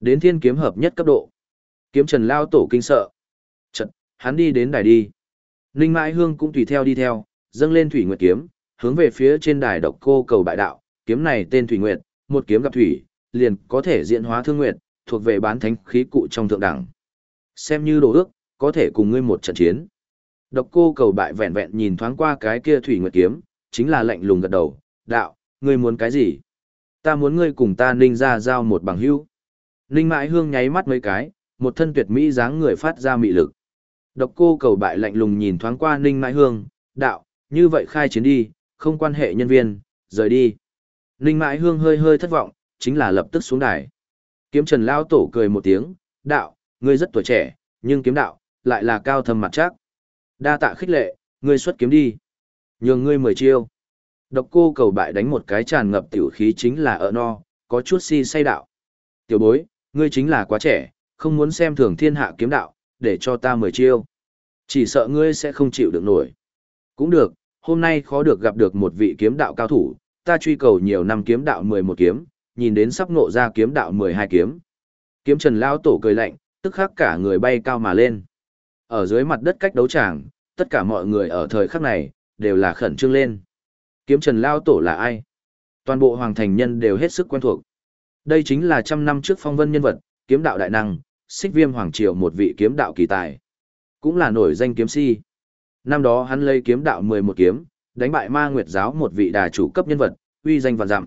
Đến thiên kiếm hợp nhất cấp độ. Kiếm trần lao tổ kinh sợ. Trận, hắn đi đến đài đi. Ninh Mãi Hương cũng tùy theo đi theo, dâng lên thủy nguyệt kiếm, hướng về phía trên đài độc cô cầu bại đạo, kiếm này tên thủy nguyệt, một kiếm gặp thủy, liền có thể diễn hóa thương nguyệt, thuộc về bán thánh khí cụ trong thượng đẳng. Xem như đồ ước, có thể cùng ngươi một trận chiến. Độc cô cầu bại vẹn vẹn nhìn thoáng qua cái kia thủy nguyệt kiếm, chính là lạnh lùng gật đầu, đạo, ngươi muốn cái gì? Ta muốn ngươi cùng ta ninh ra giao một bằng hữu. Ninh mãi hương nháy mắt mấy cái, một thân tuyệt mỹ dáng người phát ra mị lực. Độc cô cầu bại lạnh lùng nhìn thoáng qua ninh mãi hương, đạo, như vậy khai chiến đi, không quan hệ nhân viên, rời đi. Ninh mãi hương hơi hơi thất vọng, chính là lập tức xuống đài. Kiếm trần lao tổ cười một tiếng, đạo, ngươi rất tuổi trẻ, nhưng kiếm đạo, lại là cao thâm mặt chắc. Đa tạ khích lệ, ngươi xuất kiếm đi. Nhường ngươi mười chiêu. Độc cô cầu bại đánh một cái tràn ngập tiểu khí chính là ở no, có chút si say đạo. Tiểu bối, ngươi chính là quá trẻ, không muốn xem thường thiên hạ kiếm đạo, để cho ta mười chiêu. Chỉ sợ ngươi sẽ không chịu được nổi. Cũng được, hôm nay khó được gặp được một vị kiếm đạo cao thủ, ta truy cầu nhiều năm kiếm đạo mười một kiếm, nhìn đến sắp ngộ ra kiếm đạo mười hai kiếm. Kiếm Trần Lao Tổ cười lạnh, tức khắc cả người bay cao mà lên. Ở dưới mặt đất cách đấu tràng, tất cả mọi người ở thời khắc này, đều là khẩn trương lên. Kiếm Trần Lao Tổ là ai? Toàn bộ hoàng thành nhân đều hết sức quen thuộc. Đây chính là trăm năm trước phong vân nhân vật, kiếm đạo đại năng, xích viêm hoàng triều một vị kiếm đạo kỳ tài. Cũng là nổi danh kiếm si. Năm đó hắn lấy kiếm đạo 11 kiếm, đánh bại ma nguyệt giáo một vị đà chủ cấp nhân vật, uy danh vạn dặm.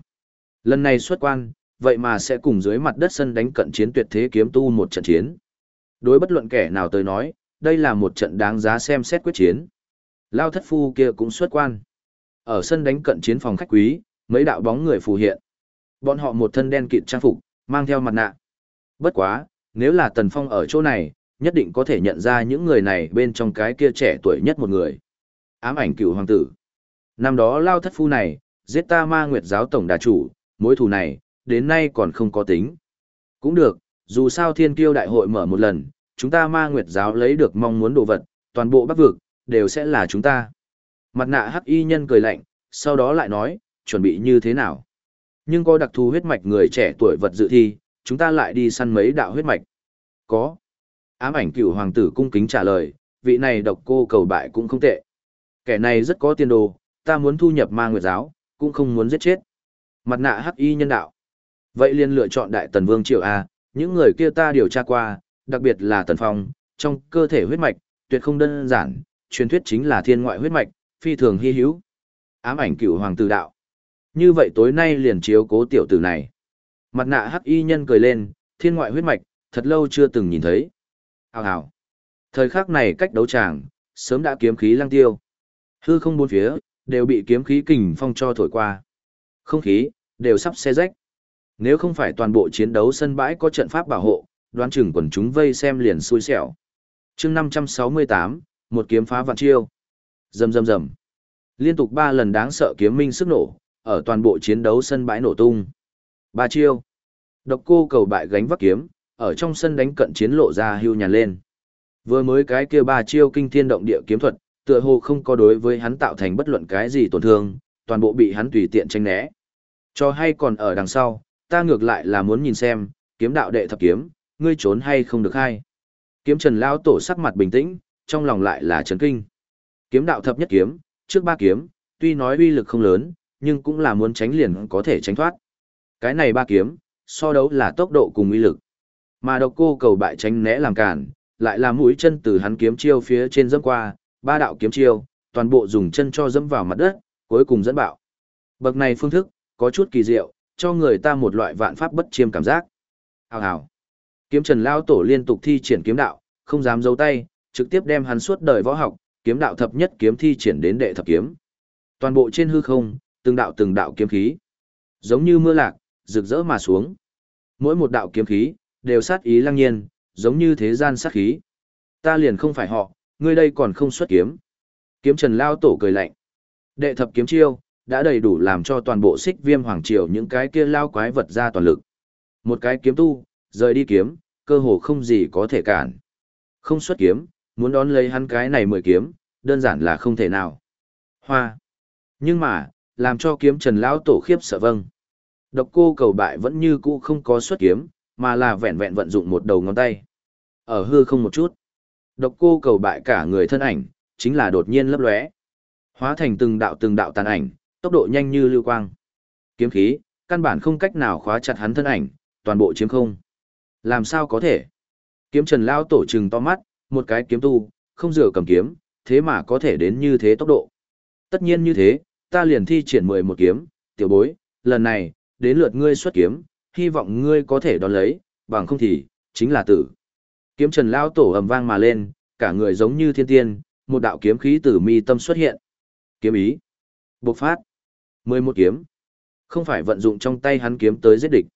Lần này xuất quan, vậy mà sẽ cùng dưới mặt đất sân đánh cận chiến tuyệt thế kiếm tu một trận chiến. Đối bất luận kẻ nào tới nói, đây là một trận đáng giá xem xét quyết chiến. Lao thất phu kia cũng xuất quan. Ở sân đánh cận chiến phòng khách quý, mấy đạo bóng người phù hiện. Bọn họ một thân đen kịt trang phục, mang theo mặt nạ. Bất quá, nếu là Tần Phong ở chỗ này, nhất định có thể nhận ra những người này bên trong cái kia trẻ tuổi nhất một người. Ám ảnh cựu hoàng tử. Năm đó Lao thất phu này, giết ta ma nguyệt giáo tổng đà chủ, mối thù này, đến nay còn không có tính. Cũng được, dù sao thiên kiêu đại hội mở một lần, chúng ta ma nguyệt giáo lấy được mong muốn đồ vật, toàn bộ bắc vực, đều sẽ là chúng ta. Mặt nạ hắc y nhân cười lạnh, sau đó lại nói, chuẩn bị như thế nào. Nhưng có đặc thù huyết mạch người trẻ tuổi vật dự thi, chúng ta lại đi săn mấy đạo huyết mạch. Có. Ám ảnh cựu hoàng tử cung kính trả lời, vị này độc cô cầu bại cũng không tệ. Kẻ này rất có tiền đồ, ta muốn thu nhập ma nguyệt giáo, cũng không muốn giết chết. Mặt nạ hắc y nhân đạo. Vậy liền lựa chọn đại tần vương triều A, những người kia ta điều tra qua, đặc biệt là tần phong, trong cơ thể huyết mạch, tuyệt không đơn giản, truyền thuyết chính là thiên ngoại huyết mạch, phi thường hy hữu. Ám ảnh cựu hoàng tử đạo. Như vậy tối nay liền chiếu cố tiểu tử này. Mặt nạ hắc y nhân cười lên, thiên ngoại huyết mạch, thật lâu chưa từng nhìn thấy. Hào hào. Thời khắc này cách đấu tràng, sớm đã kiếm khí lăng tiêu. Hư không bốn phía, đều bị kiếm khí kình phong cho thổi qua. Không khí, đều sắp xe rách. Nếu không phải toàn bộ chiến đấu sân bãi có trận pháp bảo hộ, đoán chừng quần chúng vây xem liền xui xẻo. chương 568, một kiếm phá vạn chiêu. Rầm rầm rầm. Liên tục ba lần đáng sợ kiếm minh sức nổ, ở toàn bộ chiến đấu sân bãi nổ tung. Ba chiêu. Độc cô cầu bại gánh vác kiếm, ở trong sân đánh cận chiến lộ ra hưu nhàn lên. Vừa mới cái kia ba chiêu kinh thiên động địa kiếm thuật, tựa hồ không có đối với hắn tạo thành bất luận cái gì tổn thương, toàn bộ bị hắn tùy tiện tranh né. Cho hay còn ở đằng sau, ta ngược lại là muốn nhìn xem, kiếm đạo đệ thập kiếm, ngươi trốn hay không được hay. Kiếm Trần Lao tổ sắc mặt bình tĩnh, trong lòng lại là chấn kinh. Kiếm đạo thập nhất kiếm, trước ba kiếm, tuy nói uy lực không lớn, nhưng cũng là muốn tránh liền có thể tránh thoát. Cái này ba kiếm, so đấu là tốc độ cùng uy lực. Mà độc cô cầu bại tránh né làm cản, lại là mũi chân từ hắn kiếm chiêu phía trên dẫm qua, ba đạo kiếm chiêu, toàn bộ dùng chân cho dẫm vào mặt đất, cuối cùng dẫn bạo. Bậc này phương thức, có chút kỳ diệu, cho người ta một loại vạn pháp bất chiêm cảm giác. Hào hào. Kiếm Trần Lao Tổ liên tục thi triển kiếm đạo, không dám giấu tay, trực tiếp đem hắn suốt đời võ học, kiếm đạo thập nhất kiếm thi triển đến đệ thập kiếm. Toàn bộ trên hư không, từng đạo từng đạo kiếm khí, giống như mưa lạc, rực rỡ mà xuống. Mỗi một đạo kiếm khí đều sát ý lăng nhiên, giống như thế gian sát khí. Ta liền không phải họ, ngươi đây còn không xuất kiếm. Kiếm Trần Lao Tổ cười lạnh. Đệ thập kiếm chiêu, đã đầy đủ làm cho toàn bộ xích viêm hoàng triều những cái kia lao quái vật ra toàn lực. Một cái kiếm tu, rời đi kiếm, cơ hồ không gì có thể cản. Không xuất kiếm, muốn đón lấy hắn cái này mười kiếm, đơn giản là không thể nào. Hoa. Nhưng mà, làm cho kiếm trần lão tổ khiếp sợ vâng. Độc cô cầu bại vẫn như cũ không có xuất kiếm, mà là vẹn vẹn vận dụng một đầu ngón tay. Ở hư không một chút, độc cô cầu bại cả người thân ảnh, chính là đột nhiên lấp lóe, hóa thành từng đạo từng đạo tàn ảnh, tốc độ nhanh như lưu quang. Kiếm khí, căn bản không cách nào khóa chặt hắn thân ảnh, toàn bộ chiếm không. Làm sao có thể? Kiếm Trần lao tổ trừng to mắt, một cái kiếm tu, không dựa cầm kiếm, thế mà có thể đến như thế tốc độ. Tất nhiên như thế, ta liền thi triển mười một kiếm, tiểu bối, lần này, đến lượt ngươi xuất kiếm, hy vọng ngươi có thể đón lấy, bằng không thì, chính là tử. Kiếm Trần lao tổ ầm vang mà lên, cả người giống như thiên tiên, một đạo kiếm khí từ mi tâm xuất hiện. Kiếm ý. Bộc phát. mười một kiếm. Không phải vận dụng trong tay hắn kiếm tới giết địch,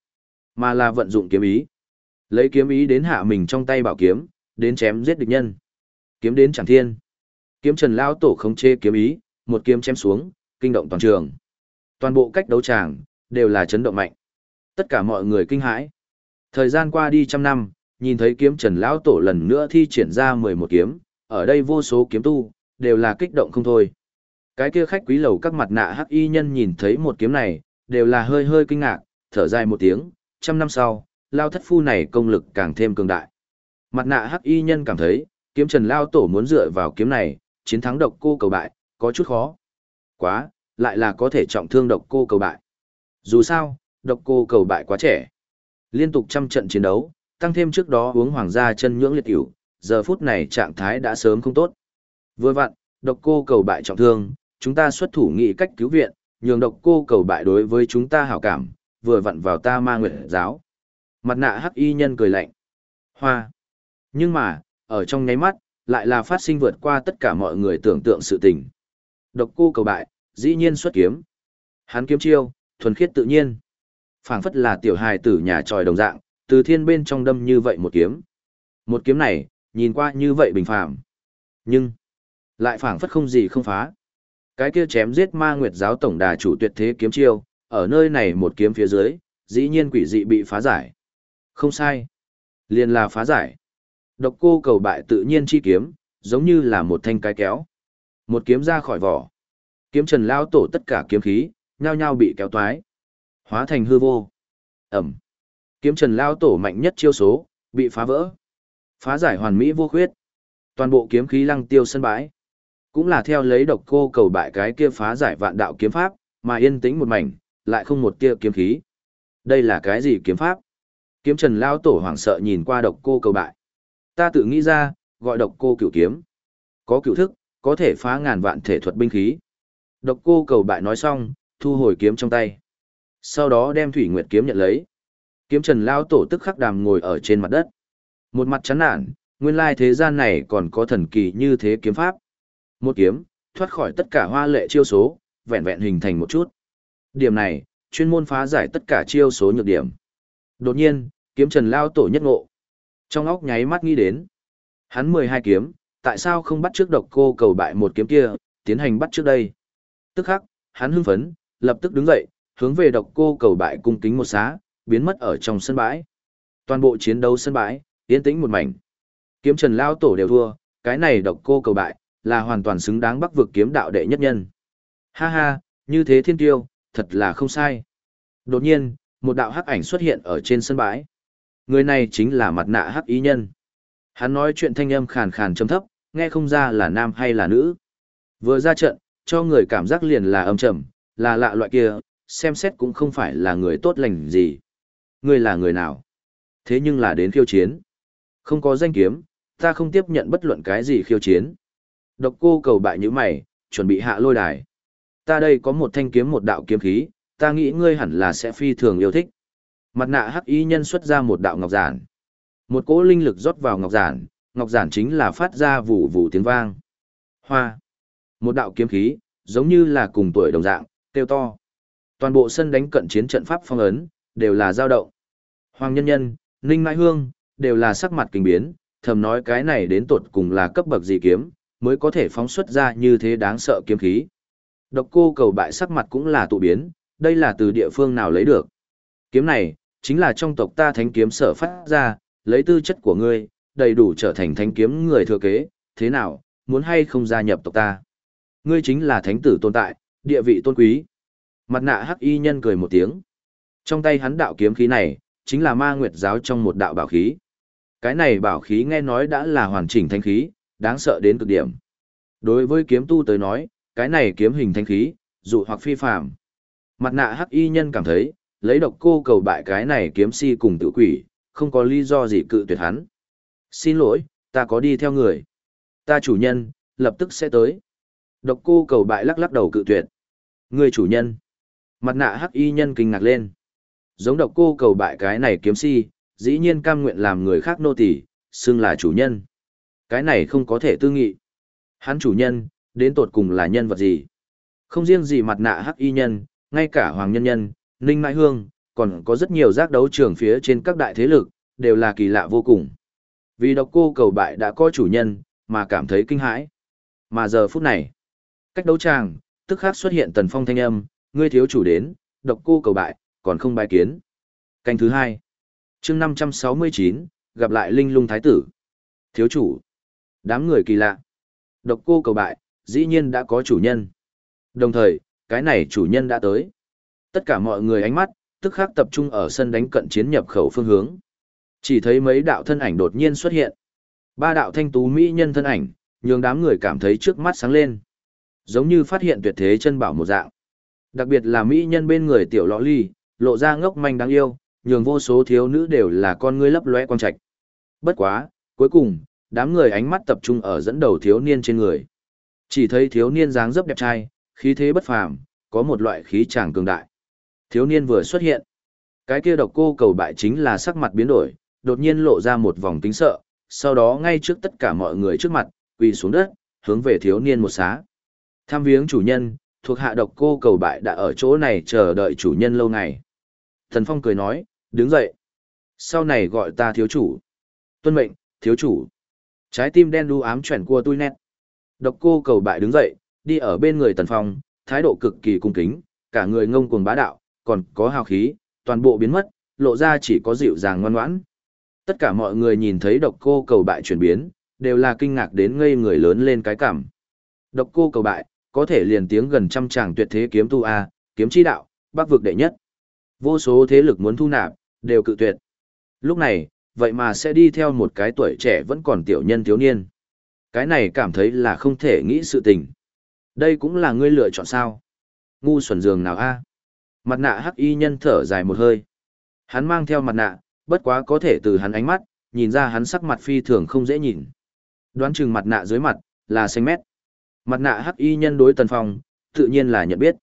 mà là vận dụng kiếm ý. Lấy kiếm ý đến hạ mình trong tay bảo kiếm, đến chém giết địch nhân. Kiếm đến chẳng thiên. Kiếm Trần lao tổ không chê kiếm ý, một kiếm chém xuống, kinh động toàn trường. Toàn bộ cách đấu tràng đều là chấn động mạnh. Tất cả mọi người kinh hãi. Thời gian qua đi trăm năm, nhìn thấy kiếm Trần lão tổ lần nữa thi triển ra mười một kiếm, ở đây vô số kiếm tu đều là kích động không thôi. Cái kia khách quý lầu các mặt nạ hắc y nhân nhìn thấy một kiếm này, đều là hơi hơi kinh ngạc, thở dài một tiếng, trăm năm sau, lao thất phu này công lực càng thêm cường đại. Mặt nạ hắc y nhân cảm thấy, kiếm trần lao tổ muốn dựa vào kiếm này, chiến thắng độc cô cầu bại, có chút khó. Quá, lại là có thể trọng thương độc cô cầu bại. Dù sao, độc cô cầu bại quá trẻ. Liên tục trăm trận chiến đấu, tăng thêm trước đó uống hoàng gia chân nhưỡng liệt tiểu, giờ phút này trạng thái đã sớm không tốt. Vừa vặn, độc cô cầu bại trọng thương, chúng ta xuất thủ nghị cách cứu viện, nhường độc cô cầu bại đối với chúng ta hảo cảm, vừa vặn vào ta ma nguyệt giáo. Mặt nạ hắc y nhân cười lạnh. Hoa. Nhưng mà, ở trong nháy mắt, lại là phát sinh vượt qua tất cả mọi người tưởng tượng sự tình. Độc cô cầu bại, dĩ nhiên xuất kiếm. Hắn kiếm chiêu, thuần khiết tự nhiên. phảng phất là tiểu hài tử nhà tròi đồng dạng, từ thiên bên trong đâm như vậy một kiếm. Một kiếm này, nhìn qua như vậy bình phàm. Nhưng, lại phảng phất không gì không phá. Cái kia chém giết ma nguyệt giáo tổng đà chủ tuyệt thế kiếm chiêu, ở nơi này một kiếm phía dưới, dĩ nhiên quỷ dị bị phá giải. Không sai. Liền là phá giải. Độc cô cầu bại tự nhiên chi kiếm, giống như là một thanh cái kéo. Một kiếm ra khỏi vỏ. Kiếm trần lao tổ tất cả kiếm khí, nhao nhao bị kéo toái. Hóa thành hư vô. Ẩm. Kiếm trần lao tổ mạnh nhất chiêu số, bị phá vỡ. Phá giải hoàn mỹ vô khuyết. Toàn bộ kiếm khí lăng tiêu sân bãi. Cũng là theo lấy độc cô cầu bại cái kia phá giải vạn đạo kiếm pháp, mà yên tĩnh một mảnh, lại không một tia kiếm khí. Đây là cái gì kiếm pháp? Kiếm trần lao tổ hoảng sợ nhìn qua độc cô cầu bại. Ta tự nghĩ ra, gọi độc cô cửu kiếm. Có cửu thức, có thể phá ngàn vạn thể thuật binh khí. Độc cô cầu bại nói xong, thu hồi kiếm trong tay. Sau đó đem thủy nguyệt kiếm nhận lấy. Kiếm trần lao tổ tức khắc đàm ngồi ở trên mặt đất. Một mặt chán nản, nguyên lai thế gian này còn có thần kỳ như thế kiếm pháp. Một kiếm, thoát khỏi tất cả hoa lệ chiêu số, vẹn vẹn hình thành một chút. Điểm này, chuyên môn phá giải tất cả chiêu số nhược điểm. Đột nhiên, kiếm trần lao tổ nhất ngộ. Trong óc nháy mắt nghĩ đến. Hắn mười hai kiếm, tại sao không bắt trước độc cô cầu bại một kiếm kia, tiến hành bắt trước đây. Tức khắc, hắn hưng phấn, lập tức đứng dậy, hướng về độc cô cầu bại cung kính một xá, biến mất ở trong sân bãi. Toàn bộ chiến đấu sân bãi, yên tĩnh một mảnh. Kiếm Trần lao tổ đều thua, cái này độc cô cầu bại, là hoàn toàn xứng đáng bắc vực kiếm đạo đệ nhất nhân. Ha ha, như thế thiên tiêu, thật là không sai. Đột nhiên, một đạo hắc ảnh xuất hiện ở trên sân bãi. Người này chính là mặt nạ hắc ý nhân. Hắn nói chuyện thanh âm khàn khàn trầm thấp, nghe không ra là nam hay là nữ. Vừa ra trận, cho người cảm giác liền là âm trầm, là lạ loại kia, xem xét cũng không phải là người tốt lành gì. Ngươi là người nào? Thế nhưng là đến khiêu chiến. Không có danh kiếm, ta không tiếp nhận bất luận cái gì khiêu chiến. Độc cô cầu bại như mày, chuẩn bị hạ lôi đài. Ta đây có một thanh kiếm một đạo kiếm khí, ta nghĩ ngươi hẳn là sẽ phi thường yêu thích. Mặt nạ hắc y nhân xuất ra một đạo ngọc giản. Một cỗ linh lực rót vào ngọc giản, ngọc giản chính là phát ra vụ vụ tiếng vang. Hoa. Một đạo kiếm khí, giống như là cùng tuổi đồng dạng, tiêu to. Toàn bộ sân đánh cận chiến trận pháp phong ấn, đều là dao động. Hoàng nhân nhân, Ninh Mai Hương, đều là sắc mặt kinh biến, thầm nói cái này đến tột cùng là cấp bậc gì kiếm, mới có thể phóng xuất ra như thế đáng sợ kiếm khí. Độc cô cầu bại sắc mặt cũng là tụ biến, đây là từ địa phương nào lấy được. Kiếm này, chính là trong tộc ta thánh kiếm sở phát ra, lấy tư chất của ngươi, đầy đủ trở thành thánh kiếm người thừa kế, thế nào, muốn hay không gia nhập tộc ta. Ngươi chính là thánh tử tồn tại, địa vị tôn quý. Mặt nạ hắc y nhân cười một tiếng. Trong tay hắn đạo kiếm khí này, chính là ma nguyệt giáo trong một đạo bảo khí. Cái này bảo khí nghe nói đã là hoàn chỉnh thanh khí, đáng sợ đến cực điểm. Đối với kiếm tu tới nói, cái này kiếm hình thanh khí, dụ hoặc phi phàm. Mặt nạ hắc y nhân cảm thấy, lấy độc cô cầu bại cái này kiếm si cùng tự quỷ, không có lý do gì cự tuyệt hắn. Xin lỗi, ta có đi theo người. Ta chủ nhân, lập tức sẽ tới. Độc cô cầu bại lắc lắc đầu cự tuyệt. Người chủ nhân. Mặt nạ hắc y nhân kinh ngạc lên. Giống độc cô cầu bại cái này kiếm si, dĩ nhiên cam nguyện làm người khác nô tỳ, xưng là chủ nhân. Cái này không có thể tư nghị. Hắn chủ nhân, đến tột cùng là nhân vật gì? Không riêng gì mặt nạ hắc y nhân, ngay cả hoàng nhân nhân, ninh mãi hương, còn có rất nhiều giác đấu trường phía trên các đại thế lực, đều là kỳ lạ vô cùng. Vì độc cô cầu bại đã có chủ nhân, mà cảm thấy kinh hãi. Mà giờ phút này, cách đấu tràng, tức khắc xuất hiện tần phong thanh âm, ngươi thiếu chủ đến, độc cô cầu bại, còn không bài kiến. Canh thứ hai, chương 569, gặp lại linh lung thái tử. Thiếu chủ, đám người kỳ lạ. Độc cô cầu bại, dĩ nhiên đã có chủ nhân. Đồng thời, cái này chủ nhân đã tới. Tất cả mọi người ánh mắt, tức khắc tập trung ở sân đánh cận chiến nhập khẩu phương hướng. Chỉ thấy mấy đạo thân ảnh đột nhiên xuất hiện. Ba đạo thanh tú mỹ nhân thân ảnh, nhường đám người cảm thấy trước mắt sáng lên. Giống như phát hiện tuyệt thế chân bảo một dạng. Đặc biệt là mỹ nhân bên người tiểu lọ ly, lộ ra ngốc manh đáng yêu, nhường vô số thiếu nữ đều là con ngươi lấp lóe quang trạch. Bất quá, cuối cùng, đám người ánh mắt tập trung ở dẫn đầu thiếu niên trên người. Chỉ thấy thiếu niên dáng dấp đẹp trai, khí thế bất phàm, có một loại khí chàng cường đại. Thiếu niên vừa xuất hiện. Cái kia độc cô cầu bại chính là sắc mặt biến đổi, đột nhiên lộ ra một vòng kính sợ, sau đó ngay trước tất cả mọi người trước mặt, quỳ xuống đất, hướng về thiếu niên một xá. Tham viếng chủ nhân, thuộc hạ độc cô cầu bại đã ở chỗ này chờ đợi chủ nhân lâu ngày. Thần Phong cười nói, đứng dậy. Sau này gọi ta thiếu chủ. Tuân mệnh, thiếu chủ. Trái tim đen đu ám chuyển cua tui nét. Độc cô cầu bại đứng dậy, đi ở bên người Tần Phong, thái độ cực kỳ cung kính, cả người ngông cuồng bá đạo, còn có hào khí, toàn bộ biến mất, lộ ra chỉ có dịu dàng ngoan ngoãn. Tất cả mọi người nhìn thấy độc cô cầu bại chuyển biến, đều là kinh ngạc đến ngây người lớn lên cái cảm. Độc cô cầu bại, có thể liền tiếng gần trăm chàng tuyệt thế kiếm tu A, kiếm chi đạo, bắc vực đệ nhất. Vô số thế lực muốn thu nạp, đều cự tuyệt. Lúc này, vậy mà sẽ đi theo một cái tuổi trẻ vẫn còn tiểu nhân thiếu niên. Cái này cảm thấy là không thể nghĩ sự tình. Đây cũng là ngươi lựa chọn sao. Ngu xuẩn giường nào a? Mặt nạ hắc y nhân thở dài một hơi. Hắn mang theo mặt nạ, bất quá có thể từ hắn ánh mắt, nhìn ra hắn sắc mặt phi thường không dễ nhìn. Đoán chừng mặt nạ dưới mặt, là xanh mét. Mặt nạ hắc y nhân đối tần phong, tự nhiên là nhận biết.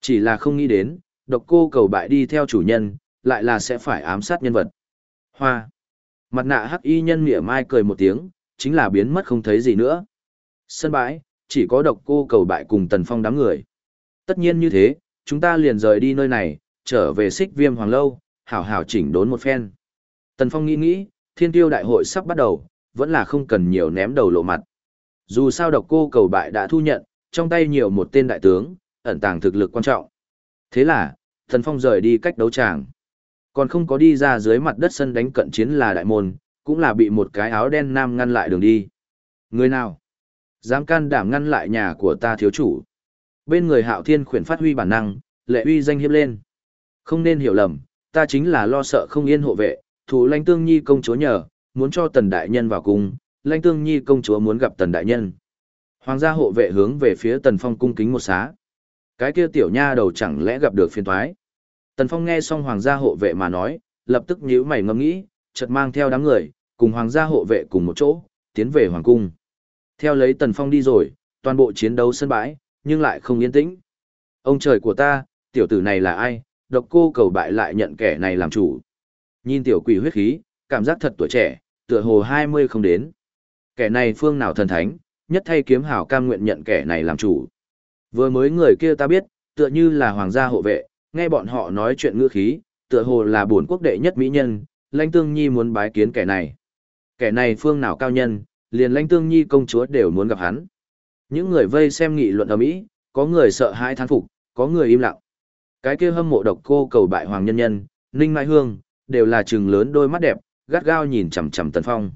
Chỉ là không nghĩ đến, độc cô cầu bại đi theo chủ nhân, lại là sẽ phải ám sát nhân vật. Hoa. Mặt nạ hắc y nhân mỉa mai cười một tiếng, chính là biến mất không thấy gì nữa. Sân bãi, chỉ có độc cô cầu bại cùng tần phong đám người. Tất nhiên như thế, chúng ta liền rời đi nơi này, trở về xích viêm hoàng lâu, hảo hảo chỉnh đốn một phen. Tần phong nghĩ nghĩ, thiên tiêu đại hội sắp bắt đầu, vẫn là không cần nhiều ném đầu lộ mặt. Dù sao độc cô cầu bại đã thu nhận, trong tay nhiều một tên đại tướng, ẩn tàng thực lực quan trọng. Thế là, Tần Phong rời đi cách đấu tràng. Còn không có đi ra dưới mặt đất sân đánh cận chiến là đại môn, cũng là bị một cái áo đen nam ngăn lại đường đi. Người nào? Dám can đảm ngăn lại nhà của ta thiếu chủ. Bên người hạo thiên khuyển phát huy bản năng, lệ uy danh hiếp lên. Không nên hiểu lầm, ta chính là lo sợ không yên hộ vệ, thủ lãnh tương nhi công chúa nhờ, muốn cho tần đại nhân vào cung, lãnh tương nhi công chúa muốn gặp tần đại nhân. Hoàng gia hộ vệ hướng về phía tần phong cung kính một xá. Cái kia tiểu nha đầu chẳng lẽ gặp được phiền thoái. Tần phong nghe xong hoàng gia hộ vệ mà nói, lập tức nhíu mày ngẫm nghĩ, chợt mang theo đám người, cùng hoàng gia hộ vệ cùng một chỗ, tiến về hoàng cung. Theo lấy tần phong đi rồi, toàn bộ chiến đấu sân bãi, nhưng lại không yên tĩnh. Ông trời của ta, tiểu tử này là ai, độc cô cầu bại lại nhận kẻ này làm chủ. Nhìn tiểu quỷ huyết khí, cảm giác thật tuổi trẻ, tựa hồ 20 không đến. Kẻ này phương nào thần thánh, nhất thay kiếm hảo cam nguyện nhận kẻ này làm chủ. Vừa mới người kia ta biết, tựa như là hoàng gia hộ vệ, nghe bọn họ nói chuyện ngữ khí, tựa hồ là bổn quốc đệ nhất mỹ nhân, lãnh tương nhi muốn bái kiến kẻ này. Kẻ này phương nào cao nhân, liền lãnh tương nhi công chúa đều muốn gặp hắn. Những người vây xem nghị luận ở Mỹ, có người sợ hãi thán phục, có người im lặng. Cái kia hâm mộ độc cô cầu bại hoàng nhân nhân, Ninh Mai Hương, đều là chừng lớn đôi mắt đẹp, gắt gao nhìn chằm chằm Tần Phong.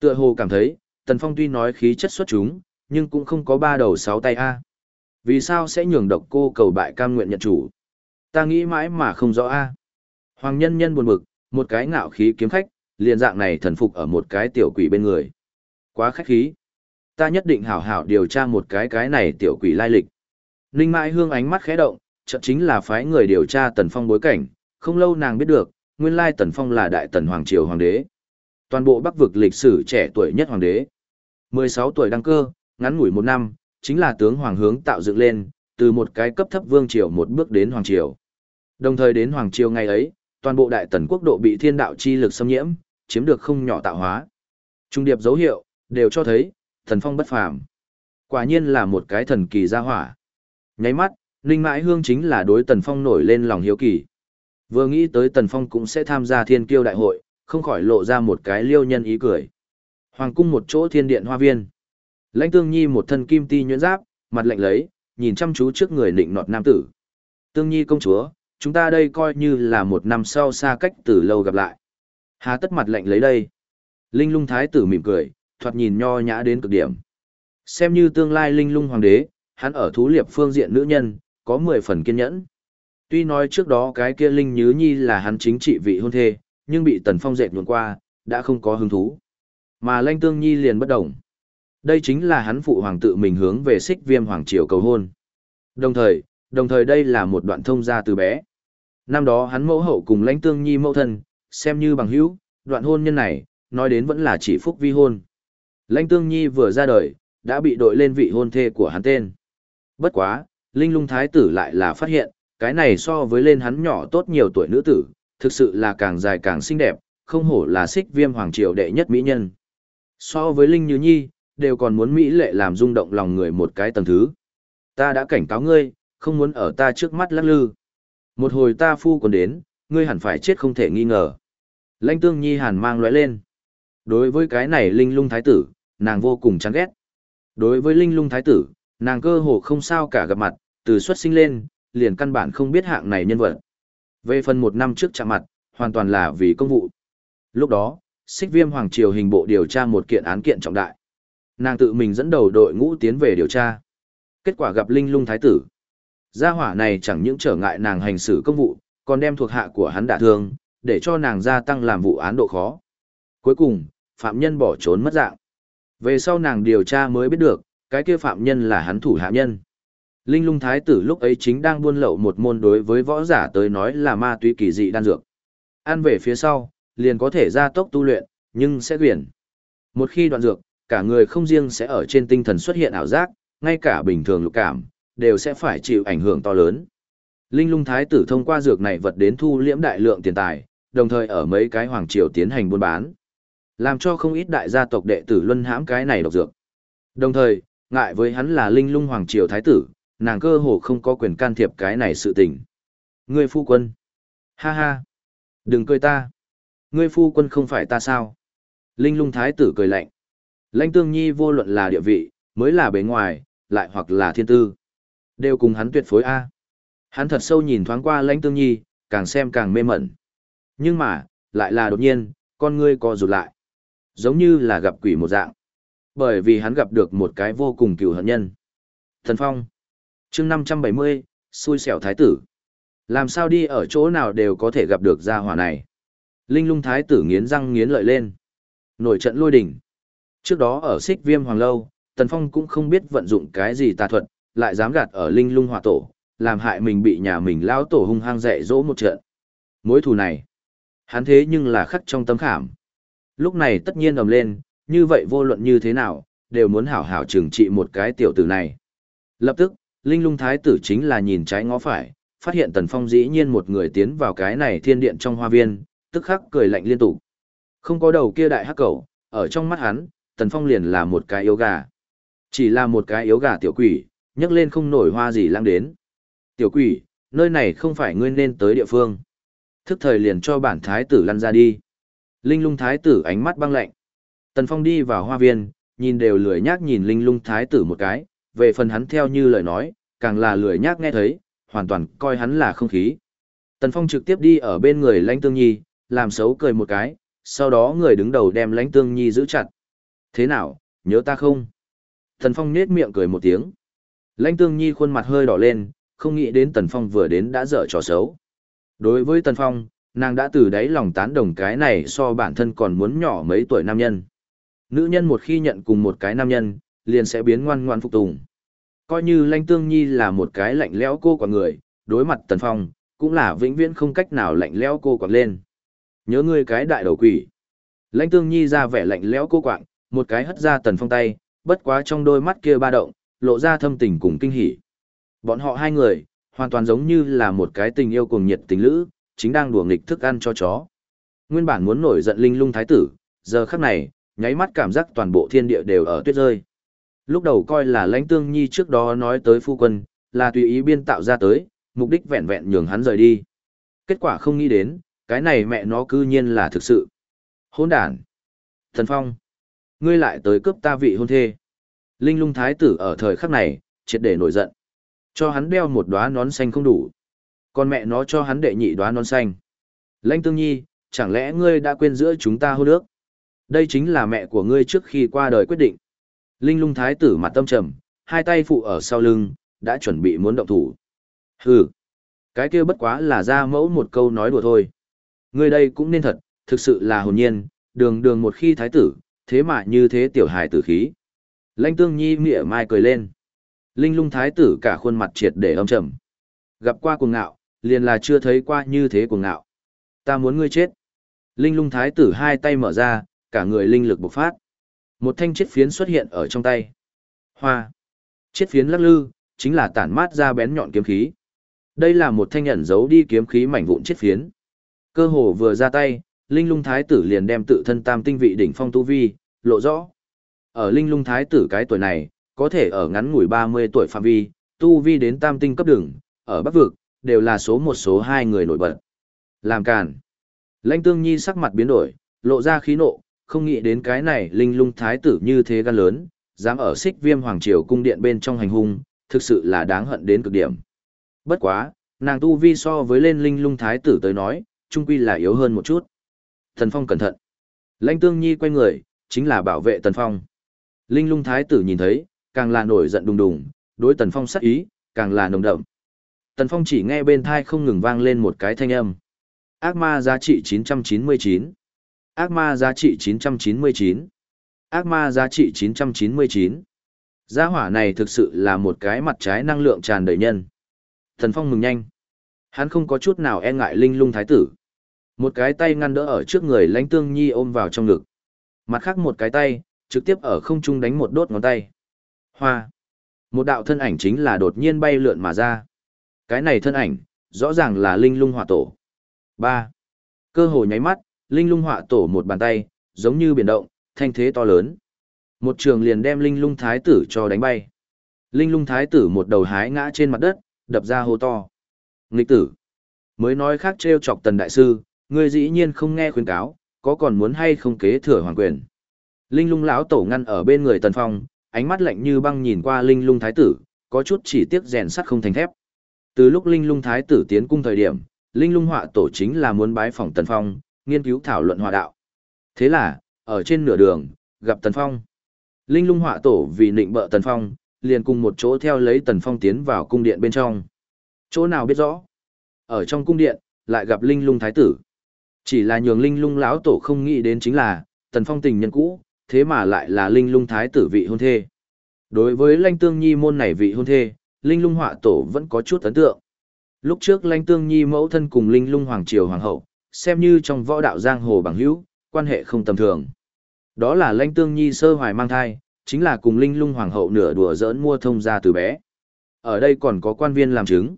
Tựa hồ cảm thấy, Tần Phong tuy nói khí chất xuất chúng, nhưng cũng không có ba đầu sáu tay a. Vì sao sẽ nhường độc cô cầu bại cam nguyện nhận chủ? Ta nghĩ mãi mà không rõ a. Hoàng nhân nhân buồn bực, một cái ngạo khí kiếm khách, liền dạng này thần phục ở một cái tiểu quỷ bên người. Quá khách khí. Ta nhất định hảo hảo điều tra một cái cái này tiểu quỷ lai lịch. Ninh Mãi Hương ánh mắt khẽ động, chợt chính là phái người điều tra Tần Phong bối cảnh, không lâu nàng biết được, nguyên lai Tần Phong là đại tần hoàng triều hoàng đế. Toàn bộ Bắc vực lịch sử trẻ tuổi nhất hoàng đế. 16 tuổi đăng cơ, ngắn ngủi một năm, chính là tướng hoàng hướng tạo dựng lên, từ một cái cấp thấp vương triều một bước đến hoàng triều. Đồng thời đến hoàng triều ngày ấy, toàn bộ đại tần quốc độ bị thiên đạo chi lực xâm nhiễm, chiếm được không nhỏ tạo hóa. Trung điệp dấu hiệu, đều cho thấy, thần phong bất phàm. Quả nhiên là một cái thần kỳ gia hỏa. Nháy mắt, Ninh Mãi Hương chính là đối Tần Phong nổi lên lòng hiếu kỳ. Vừa nghĩ tới Tần Phong cũng sẽ tham gia thiên kiêu đại hội, không khỏi lộ ra một cái liêu nhân ý cười. Hoàng cung một chỗ thiên điện hoa viên. Lãnh Tương Nhi một thân kim ti nhuyễn giáp, mặt lạnh lấy, nhìn chăm chú trước người nịnh nọt nam tử. Tương Nhi công chúa, chúng ta đây coi như là một năm sau xa cách từ lâu gặp lại. Hà tất mặt lạnh lấy đây. Linh lung thái tử mỉm cười, thoạt nhìn nho nhã đến cực điểm. Xem như tương lai linh lung hoàng đế, hắn ở thú liệp phương diện nữ nhân, có 10 phần kiên nhẫn. Tuy nói trước đó cái kia Linh Nhứ Nhi là hắn chính trị vị hôn thê, nhưng bị Tần Phong dệt nhuộn qua, đã không có hứng thú. Mà Lanh Tương Nhi liền bất động. Đây chính là hắn phụ hoàng tự mình hướng về xích viêm hoàng triều cầu hôn. Đồng thời, đồng thời đây là một đoạn thông gia từ bé. Năm đó hắn mẫu hậu cùng lãnh tương nhi mẫu thân, xem như bằng hữu, đoạn hôn nhân này, nói đến vẫn là chỉ phúc vi hôn. Lãnh tương nhi vừa ra đời, đã bị đội lên vị hôn thê của hắn tên. Bất quá, Linh lung thái tử lại là phát hiện, cái này so với lên hắn nhỏ tốt nhiều tuổi nữ tử, thực sự là càng dài càng xinh đẹp, không hổ là xích viêm hoàng triều đệ nhất mỹ nhân. So với Linh Như Nhi, đều còn muốn mỹ lệ làm rung động lòng người một cái tầng thứ. Ta đã cảnh cáo ngươi, không muốn ở ta trước mắt lắc lư. Một hồi ta phu còn đến, ngươi hẳn phải chết không thể nghi ngờ. Lãnh tương nhi hàn mang lóe lên. Đối với cái này linh lung thái tử, nàng vô cùng chán ghét. Đối với linh lung thái tử, nàng cơ hồ không sao cả gặp mặt, từ xuất sinh lên, liền căn bản không biết hạng này nhân vật. Về phần một năm trước chạm mặt, hoàn toàn là vì công vụ. Lúc đó, xích viêm hoàng triều hình bộ điều tra một kiện án kiện trọng đại. Nàng tự mình dẫn đầu đội ngũ tiến về điều tra. Kết quả gặp linh lung thái tử. Gia hỏa này chẳng những trở ngại nàng hành xử công vụ, còn đem thuộc hạ của hắn đả thương, để cho nàng gia tăng làm vụ án độ khó. Cuối cùng, phạm nhân bỏ trốn mất dạng. Về sau nàng điều tra mới biết được, cái kia phạm nhân là hắn thủ hạ nhân. Linh lung thái tử lúc ấy chính đang buôn lậu một môn đối với võ giả tới nói là ma túy kỳ dị đan dược. Ăn về phía sau, liền có thể gia tốc tu luyện, nhưng sẽ quyển. Một khi đoạn dược, cả người không riêng sẽ ở trên tinh thần xuất hiện ảo giác, ngay cả bình thường lục cảm, đều sẽ phải chịu ảnh hưởng to lớn. Linh lung thái tử thông qua dược này vật đến thu liễm đại lượng tiền tài, đồng thời ở mấy cái hoàng triều tiến hành buôn bán. Làm cho không ít đại gia tộc đệ tử luân hãm cái này độc dược. Đồng thời, ngại với hắn là linh lung hoàng triều thái tử, nàng cơ hồ không có quyền can thiệp cái này sự tình. Ngươi phu quân. Ha ha. Đừng cười ta. Ngươi phu quân không phải ta sao? Linh lung thái tử cười lạnh. Lãnh tương nhi vô luận là địa vị, mới là bề ngoài, lại hoặc là thiên tư. Đều cùng hắn tuyệt phối A. Hắn thật sâu nhìn thoáng qua lãnh tương nhi, càng xem càng mê mẩn. Nhưng mà, lại là đột nhiên, con ngươi co rụt lại. Giống như là gặp quỷ một dạng. Bởi vì hắn gặp được một cái vô cùng cừu hận nhân. Thần Phong chương 570, xui xẻo thái tử. Làm sao đi ở chỗ nào đều có thể gặp được gia hỏa này. Linh lung thái tử nghiến răng nghiến lợi lên. Nổi trận lôi đỉnh. Trước đó ở xích viêm hoàng lâu, Tần Phong cũng không biết vận dụng cái gì tà thuật, lại dám gạt ở linh lung hỏa tổ, làm hại mình bị nhà mình lão tổ hung hăng dạy dỗ một trận. Mối thù này, hắn thế nhưng là khắc trong tâm khảm. Lúc này tất nhiên ầm lên, như vậy vô luận như thế nào, đều muốn hảo hảo trừng trị một cái tiểu tử này. Lập tức, linh lung thái tử chính là nhìn trái ngó phải, phát hiện tần phong dĩ nhiên một người tiến vào cái này thiên điện trong hoa viên, tức khắc cười lạnh liên tục. Không có đầu kia đại hắc cầu, ở trong mắt hắn, tần phong liền là một cái yếu gà. Chỉ là một cái yếu gà tiểu quỷ, nhấc lên không nổi hoa gì lăng đến. Tiểu quỷ, nơi này không phải ngươi nên tới địa phương. Thức thời liền cho bản thái tử lăn ra đi. Linh lung thái tử ánh mắt băng lạnh. Tần Phong đi vào hoa viên, nhìn đều lười nhác nhìn linh lung thái tử một cái, về phần hắn theo như lời nói, càng là lười nhác nghe thấy, hoàn toàn coi hắn là không khí. Tần Phong trực tiếp đi ở bên người lãnh tương nhi, làm xấu cười một cái, sau đó người đứng đầu đem lãnh tương nhi giữ chặt. Thế nào, nhớ ta không? Tần Phong nết miệng cười một tiếng. Lãnh tương nhi khuôn mặt hơi đỏ lên, không nghĩ đến Tần Phong vừa đến đã dở trò xấu. Đối với Tần Phong, nàng đã từ đáy lòng tán đồng cái này so bản thân còn muốn nhỏ mấy tuổi nam nhân. Nữ nhân một khi nhận cùng một cái nam nhân, liền sẽ biến ngoan ngoan phục tùng. Coi như Lanh Tương Nhi là một cái lạnh lẽo cô quả người, đối mặt Tần Phong, cũng là vĩnh viễn không cách nào lạnh lẽo cô quạng lên. Nhớ ngươi cái đại đầu quỷ. Lãnh Tương Nhi ra vẻ lạnh lẽo cô quạng, một cái hất ra Tần Phong tay, bất quá trong đôi mắt kia ba động, lộ ra thâm tình cùng kinh hỉ. Bọn họ hai người, hoàn toàn giống như là một cái tình yêu cuồng nhiệt tình lữ, chính đang đùa nghịch thức ăn cho chó. Nguyên bản muốn nổi giận linh lung thái tử, giờ khắc này, nháy mắt cảm giác toàn bộ thiên địa đều ở tuyết rơi. Lúc đầu coi là lãnh tương nhi trước đó nói tới phu quân, là tùy ý biên tạo ra tới, mục đích vẹn vẹn nhường hắn rời đi. Kết quả không nghĩ đến, cái này mẹ nó cư nhiên là thực sự. Hôn đàn. Thần Phong. Ngươi lại tới cướp ta vị hôn thê. Linh lung thái tử ở thời khắc này, triệt để nổi giận. Cho hắn đeo một đóa nón xanh không đủ. Còn mẹ nó cho hắn đệ nhị đóa nón xanh. Lãnh tương nhi, chẳng lẽ ngươi đã quên giữa chúng ta hôn ước? Đây chính là mẹ của ngươi trước khi qua đời quyết định. Linh lung thái tử mặt tâm trầm, hai tay phụ ở sau lưng, đã chuẩn bị muốn động thủ. Hừ, cái kia bất quá là ra mẫu một câu nói đùa thôi. Người đây cũng nên thật, thực sự là hồn nhiên, đường đường một khi thái tử, thế mà như thế tiểu hài tử khí. Lãnh tương nhi mỉa mai cười lên. Linh lung thái tử cả khuôn mặt triệt để âm trầm. Gặp qua cuồng ngạo, liền là chưa thấy qua như thế cuồng ngạo. Ta muốn ngươi chết. Linh lung thái tử hai tay mở ra, cả người linh lực bộc phát. Một thanh chiết phiến xuất hiện ở trong tay. Hoa. Chiết phiến lắc lư, chính là tản mát ra bén nhọn kiếm khí. Đây là một thanh ẩn giấu đi kiếm khí mảnh vụn chiết phiến. Cơ hồ vừa ra tay, Linh Lung Thái tử liền đem tự thân tam tinh vị đỉnh phong tu vi, lộ rõ. Ở Linh Lung Thái tử cái tuổi này, có thể ở ngắn ngủi 30 tuổi phạm vi, tu vi đến tam tinh cấp đường, ở Bắc vực, đều là số một số hai người nổi bật. Làm càn. Lãnh Tương Nhi sắc mặt biến đổi, lộ ra khí nộ, không nghĩ đến cái này Linh Lung Thái tử như thế gan lớn, dám ở xích viêm hoàng triều cung điện bên trong hành hung, thực sự là đáng hận đến cực điểm. Bất quá, nàng tu vi so với lên Linh Lung Thái tử tới nói, trung quy là yếu hơn một chút. Thần Phong cẩn thận. Lãnh Tương Nhi quay người, chính là bảo vệ Tần Phong. Linh Lung Thái tử nhìn thấy, càng là nổi giận đùng đùng, đối Tần Phong sắc ý, càng là nồng đậm. Tần Phong chỉ nghe bên thai không ngừng vang lên một cái thanh âm. Ác ma giá trị 999. Ác ma giá trị 999. Ác ma giá trị 999. Gia hỏa này thực sự là một cái mặt trái năng lượng tràn đầy nhân. Thần Phong mừng nhanh. Hắn không có chút nào e ngại linh lung thái tử. Một cái tay ngăn đỡ ở trước người lãnh tương nhi ôm vào trong ngực. Mặt khác một cái tay, trực tiếp ở không trung đánh một đốt ngón tay. Hoa. Một đạo thân ảnh chính là đột nhiên bay lượn mà ra. Cái này thân ảnh, rõ ràng là linh lung hỏa tổ. ba Cơ hội nháy mắt, linh lung họa tổ một bàn tay, giống như biển động, thanh thế to lớn. Một trường liền đem linh lung thái tử cho đánh bay. Linh lung thái tử một đầu hái ngã trên mặt đất, đập ra hô to. Nghịch tử. Mới nói khác trêu chọc tần đại sư, ngươi dĩ nhiên không nghe khuyên cáo, có còn muốn hay không kế thừa hoàng quyền. Linh lung lão tổ ngăn ở bên người tần phong, ánh mắt lạnh như băng nhìn qua linh lung thái tử, có chút chỉ tiếc rèn sắt không thành thép. Từ lúc linh lung thái tử tiến cung thời điểm, linh lung họa tổ chính là muốn bái phỏng tần phong, nghiên cứu thảo luận hòa đạo. Thế là, ở trên nửa đường, gặp tần phong. Linh lung họa tổ vì nịnh bợ tần phong, liền cùng một chỗ theo lấy tần phong tiến vào cung điện bên trong. Chỗ nào biết rõ? Ở trong cung điện, lại gặp linh lung thái tử. Chỉ là nhường linh lung lão tổ không nghĩ đến chính là, tần phong tình nhân cũ, thế mà lại là linh lung thái tử vị hôn thê. Đối với lanh tương nhi môn này vị hôn thê, linh lung họa tổ vẫn có chút ấn tượng. Lúc trước lanh tương nhi mẫu thân cùng linh lung hoàng triều hoàng hậu, xem như trong võ đạo giang hồ bằng hữu, quan hệ không tầm thường. Đó là Lãnh tương nhi sơ hoài mang thai, chính là cùng linh lung hoàng hậu nửa đùa giỡn mua thông gia từ bé. Ở đây còn có quan viên làm chứng.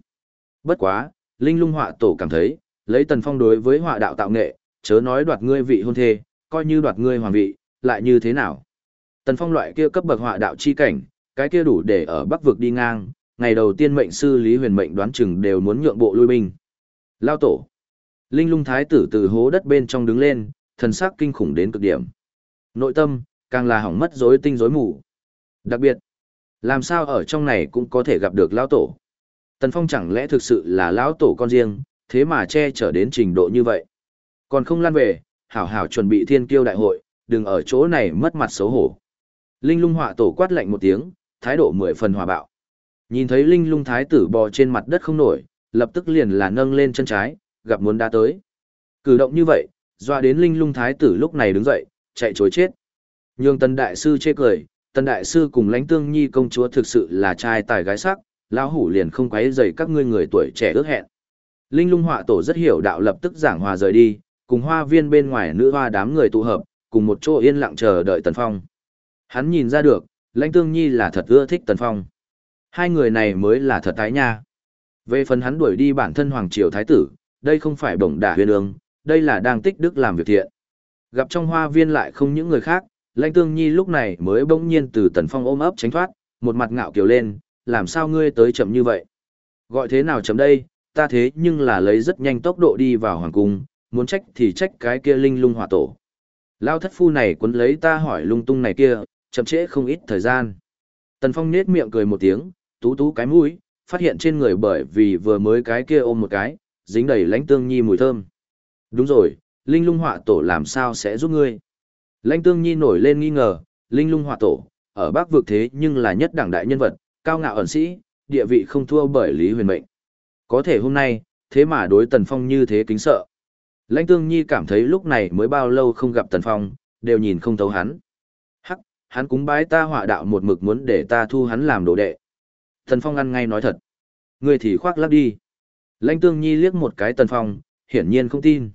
Bất quá, linh lung họa tổ cảm thấy, lấy tần phong đối với họa đạo tạo nghệ, chớ nói đoạt ngươi vị hôn thê, coi như đoạt ngươi hoàng vị, lại như thế nào? Tần Phong loại kia cấp bậc họa đạo chi cảnh, cái kia đủ để ở Bắc vực đi ngang, ngày đầu tiên mệnh sư Lý Huyền mệnh đoán chừng đều muốn nhượng bộ lui binh. Lao tổ. Linh Lung thái tử từ hố đất bên trong đứng lên, thần sắc kinh khủng đến cực điểm. Nội tâm càng là hỏng mất rối tinh rối mù. Đặc biệt, làm sao ở trong này cũng có thể gặp được lão tổ? Tần Phong chẳng lẽ thực sự là lão tổ con riêng, thế mà che chở đến trình độ như vậy? Còn không lan về, hảo hảo chuẩn bị thiên kiêu đại hội, đừng ở chỗ này mất mặt xấu hổ. Linh lung họa tổ quát lạnh một tiếng, thái độ mười phần hòa bạo. Nhìn thấy linh lung thái tử bò trên mặt đất không nổi, lập tức liền là nâng lên chân trái, gặp muốn đá tới. Cử động như vậy, doa đến linh lung thái tử lúc này đứng dậy, chạy chối chết. Nhưng tân đại sư chê cười, tân đại sư cùng lãnh tương nhi công chúa thực sự là trai tài gái sắc, lão hủ liền không quấy rầy các ngươi người tuổi trẻ ước hẹn. Linh lung họa tổ rất hiểu đạo lập tức giảng hòa rời đi, cùng hoa viên bên ngoài nữ hoa đám người tụ hợp, cùng một chỗ yên lặng chờ đợi Tần Phong. Hắn nhìn ra được, lãnh tương nhi là thật ưa thích Tần Phong. Hai người này mới là thật tái nha. Về phần hắn đuổi đi bản thân Hoàng Triều Thái tử, đây không phải bổng đả huyền ương, đây là đang tích đức làm việc thiện. Gặp trong hoa viên lại không những người khác, lãnh tương nhi lúc này mới bỗng nhiên từ Tần Phong ôm ấp tránh thoát, một mặt ngạo kiều lên, làm sao ngươi tới chậm như vậy? Gọi thế nào chậm đây, ta thế nhưng là lấy rất nhanh tốc độ đi vào hoàng cung, muốn trách thì trách cái kia linh lung hỏa tổ. Lao thất phu này quấn lấy ta hỏi lung tung này kia, chậm trễ không ít thời gian. Tần Phong nết miệng cười một tiếng, tú tú cái mũi, phát hiện trên người bởi vì vừa mới cái kia ôm một cái, dính đầy lãnh tương nhi mùi thơm. Đúng rồi, linh lung họa tổ làm sao sẽ giúp ngươi? Lãnh tương nhi nổi lên nghi ngờ, linh lung họa tổ, ở bắc vực thế nhưng là nhất đẳng đại nhân vật, cao ngạo ẩn sĩ, địa vị không thua bởi Lý Huyền Mệnh. Có thể hôm nay, thế mà đối Tần Phong như thế kính sợ. Lãnh Tương Nhi cảm thấy lúc này mới bao lâu không gặp Tần Phong, đều nhìn không thấu hắn. Hắc, hắn cúng bái ta họa đạo một mực muốn để ta thu hắn làm đồ đệ. Tần Phong ăn ngay nói thật. Ngươi thì khoác lắp đi. Lãnh Tương Nhi liếc một cái Tần Phong, hiển nhiên không tin.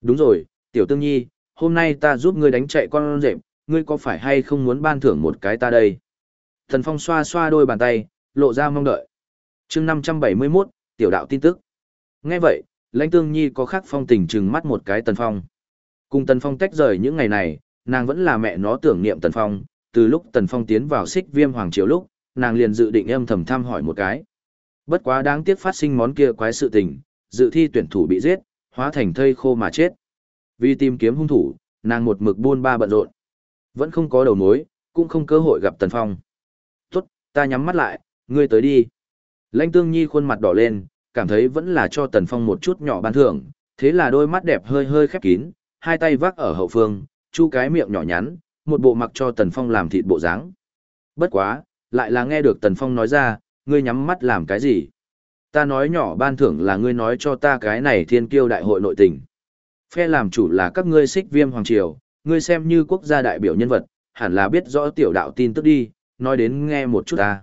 Đúng rồi, Tiểu Tương Nhi, hôm nay ta giúp ngươi đánh chạy con rệp, ngươi có phải hay không muốn ban thưởng một cái ta đây? Tần Phong xoa xoa đôi bàn tay, lộ ra mong đợi. chương 571, Tiểu đạo tin tức. Nghe vậy, lãnh tương nhi có khác phong tình chừng mắt một cái tần phong cùng tần phong tách rời những ngày này nàng vẫn là mẹ nó tưởng niệm tần phong từ lúc tần phong tiến vào xích viêm hoàng triều lúc nàng liền dự định âm thầm thăm hỏi một cái bất quá đáng tiếc phát sinh món kia quái sự tình dự thi tuyển thủ bị giết hóa thành thây khô mà chết. Vì tìm kiếm hung thủ nàng một mực buôn ba bận rộn. Vẫn không có đầu mối cũng không cơ hội gặp tần phong. Tốt ta nhắm mắt lại ngươi tới đi. Lãnh tương nhi khuôn mặt đỏ lên cảm thấy vẫn là cho Tần Phong một chút nhỏ ban thưởng, thế là đôi mắt đẹp hơi hơi khép kín, hai tay vác ở hậu phương, chu cái miệng nhỏ nhắn, một bộ mặc cho Tần Phong làm thịt bộ dáng. Bất quá, lại là nghe được Tần Phong nói ra, ngươi nhắm mắt làm cái gì? Ta nói nhỏ ban thưởng là ngươi nói cho ta cái này thiên kiêu đại hội nội tình. Phe làm chủ là các ngươi xích viêm hoàng triều, ngươi xem như quốc gia đại biểu nhân vật, hẳn là biết rõ tiểu đạo tin tức đi, nói đến nghe một chút ta.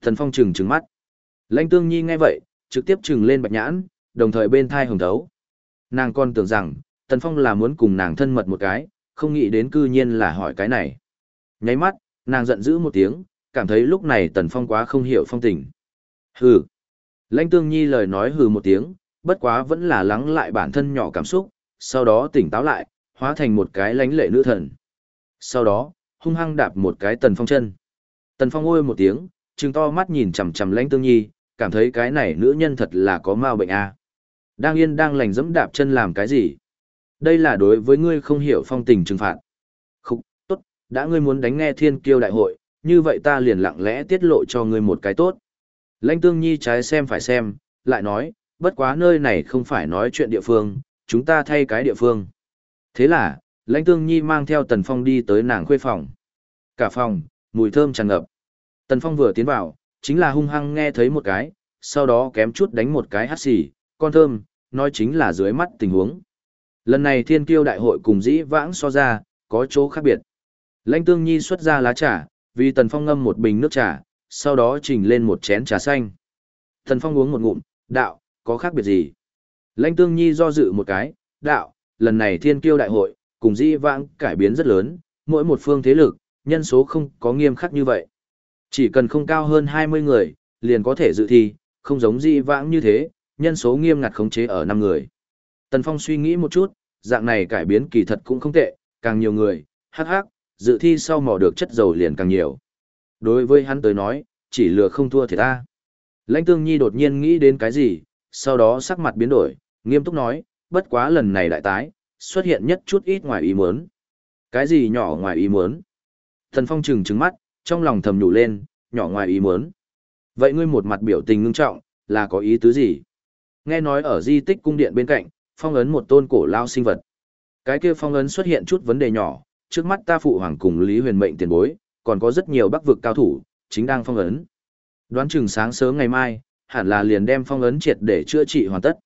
Thần Phong trừng trừng mắt. Lãnh Tương Nhi nghe vậy, trực tiếp trừng lên bạch nhãn, đồng thời bên thai hồng thấu. Nàng còn tưởng rằng, Tần Phong là muốn cùng nàng thân mật một cái, không nghĩ đến cư nhiên là hỏi cái này. Nháy mắt, nàng giận dữ một tiếng, cảm thấy lúc này Tần Phong quá không hiểu phong tình. Hừ. Lãnh Tương Nhi lời nói hừ một tiếng, bất quá vẫn là lắng lại bản thân nhỏ cảm xúc, sau đó tỉnh táo lại, hóa thành một cái lánh lệ nữ thần. Sau đó, hung hăng đạp một cái Tần Phong chân. Tần Phong ôi một tiếng, trừng to mắt nhìn chằm chằm Lãnh Tương Nhi, cảm thấy cái này nữ nhân thật là có ma bệnh a. À. Đang yên đang lành dẫm đạp chân làm cái gì? Đây là đối với ngươi không hiểu phong tình trừng phạt. Khúc, tốt, đã ngươi muốn đánh nghe thiên kiêu đại hội, như vậy ta liền lặng lẽ tiết lộ cho ngươi một cái tốt. Lãnh tương nhi trái xem phải xem, lại nói, bất quá nơi này không phải nói chuyện địa phương, chúng ta thay cái địa phương. Thế là, lãnh tương nhi mang theo tần phong đi tới nàng khuê phòng. Cả phòng, mùi thơm tràn ngập. Tần phong vừa tiến vào, chính là hung hăng nghe thấy một cái, sau đó kém chút đánh một cái hắt xì, con thơm, nói chính là dưới mắt tình huống. Lần này thiên kiêu đại hội cùng dĩ vãng so ra, có chỗ khác biệt. Lãnh tương nhi xuất ra lá trà, vì tần phong ngâm một bình nước trà, sau đó trình lên một chén trà xanh. Tần phong uống một ngụm, đạo, có khác biệt gì? Lãnh tương nhi do dự một cái, đạo, lần này thiên kiêu đại hội, cùng dĩ vãng cải biến rất lớn, mỗi một phương thế lực, nhân số không có nghiêm khắc như vậy. Chỉ cần không cao hơn 20 người, liền có thể dự thi, không giống di vãng như thế, nhân số nghiêm ngặt khống chế ở 5 người. Tần Phong suy nghĩ một chút, dạng này cải biến kỳ thật cũng không tệ, càng nhiều người, hắc hắc, dự thi sau mò được chất dầu liền càng nhiều. Đối với hắn tới nói, chỉ lừa không thua thì ta. Lãnh Tương Nhi đột nhiên nghĩ đến cái gì, sau đó sắc mặt biến đổi, nghiêm túc nói, bất quá lần này đại tái, xuất hiện nhất chút ít ngoài ý muốn. Cái gì nhỏ ngoài ý muốn? Thần Phong trừng trừng mắt, trong lòng thầm nhủ lên, nhỏ ngoài ý muốn. Vậy ngươi một mặt biểu tình ngưng trọng, là có ý tứ gì? Nghe nói ở di tích cung điện bên cạnh, phong ấn một tôn cổ lao sinh vật. Cái kia phong ấn xuất hiện chút vấn đề nhỏ, trước mắt ta phụ hoàng cùng Lý Huyền mệnh tiền bối, còn có rất nhiều bắc vực cao thủ, chính đang phong ấn. Đoán chừng sáng sớm ngày mai, hẳn là liền đem phong ấn triệt để chữa trị hoàn tất.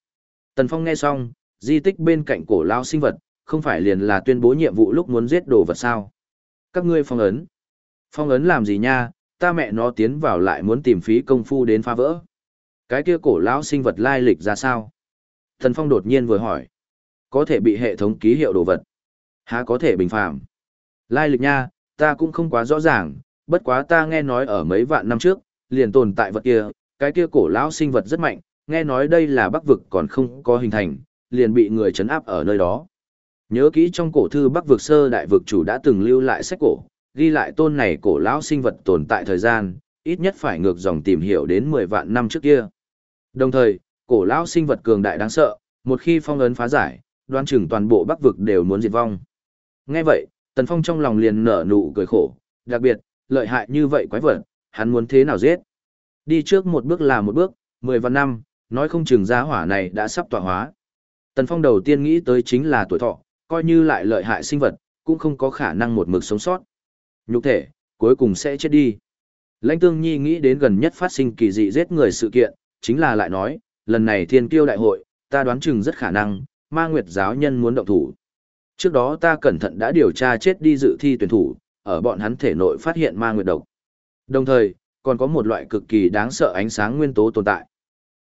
Tần Phong nghe xong, di tích bên cạnh cổ lao sinh vật, không phải liền là tuyên bố nhiệm vụ lúc muốn giết đồ vật sao. Các ngươi phong ấn. Phong ấn làm gì nha, ta mẹ nó tiến vào lại muốn tìm phí công phu đến phá vỡ. Cái kia cổ lão sinh vật lai lịch ra sao? Thần Phong đột nhiên vừa hỏi. Có thể bị hệ thống ký hiệu đồ vật. Há có thể bình phạm. Lai lịch nha, ta cũng không quá rõ ràng, bất quá ta nghe nói ở mấy vạn năm trước, liền tồn tại vật kia, cái kia cổ lão sinh vật rất mạnh, nghe nói đây là bắc vực còn không có hình thành, liền bị người chấn áp ở nơi đó. Nhớ kỹ trong cổ thư bắc vực sơ đại vực chủ đã từng lưu lại sách cổ, ghi lại tôn này cổ lão sinh vật tồn tại thời gian, ít nhất phải ngược dòng tìm hiểu đến 10 vạn năm trước kia. Đồng thời, cổ lão sinh vật cường đại đáng sợ, một khi phong ấn phá giải, đoán chừng toàn bộ bắc vực đều muốn diệt vong. Nghe vậy, Tần Phong trong lòng liền nở nụ cười khổ, đặc biệt, lợi hại như vậy quái vật, hắn muốn thế nào giết? Đi trước một bước là một bước, 10 vạn năm, nói không chừng giá hỏa này đã sắp tọa hóa. Tần Phong đầu tiên nghĩ tới chính là tuổi thọ, coi như lại lợi hại sinh vật, cũng không có khả năng một mực sống sót. Nhục thể, cuối cùng sẽ chết đi. Lãnh Tương Nhi nghĩ đến gần nhất phát sinh kỳ dị giết người sự kiện, chính là lại nói, lần này thiên kiêu đại hội, ta đoán chừng rất khả năng, ma nguyệt giáo nhân muốn động thủ. Trước đó ta cẩn thận đã điều tra chết đi dự thi tuyển thủ, ở bọn hắn thể nội phát hiện ma nguyệt độc. Đồng thời, còn có một loại cực kỳ đáng sợ ánh sáng nguyên tố tồn tại.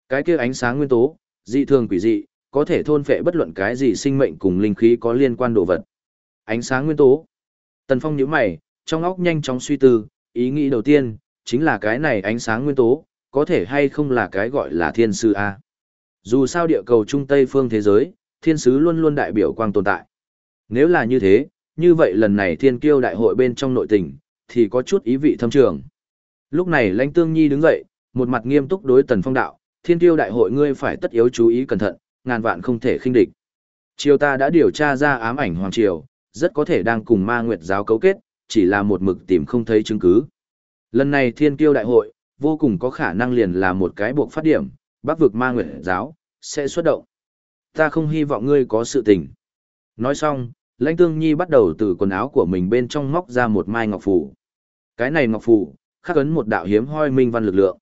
Cái kia ánh sáng nguyên tố, dị thường quỷ dị, có thể thôn phệ bất luận cái gì sinh mệnh cùng linh khí có liên quan đồ vật. Ánh sáng nguyên tố. Tần Phong nhíu mày, trong óc nhanh chóng suy tư, ý nghĩ đầu tiên chính là cái này ánh sáng nguyên tố, có thể hay không là cái gọi là thiên sư a. Dù sao địa cầu trung tây phương thế giới, thiên sứ luôn luôn đại biểu quang tồn tại. Nếu là như thế, như vậy lần này thiên kiêu đại hội bên trong nội tình, thì có chút ý vị thâm trường. Lúc này lãnh tương nhi đứng dậy, một mặt nghiêm túc đối tần phong đạo, thiên kiêu đại hội ngươi phải tất yếu chú ý cẩn thận, ngàn vạn không thể khinh địch. Triều ta đã điều tra ra ám ảnh hoàng triều, rất có thể đang cùng ma nguyệt giáo cấu kết, chỉ là một mực tìm không thấy chứng cứ. Lần này thiên kiêu đại hội, vô cùng có khả năng liền là một cái buộc phát điểm, bác vực ma nguyệt giáo, sẽ xuất động. Ta không hy vọng ngươi có sự tình. Nói xong, lãnh tương nhi bắt đầu từ quần áo của mình bên trong móc ra một mai ngọc phủ. Cái này ngọc phủ, khắc ấn một đạo hiếm hoi minh văn lực lượng.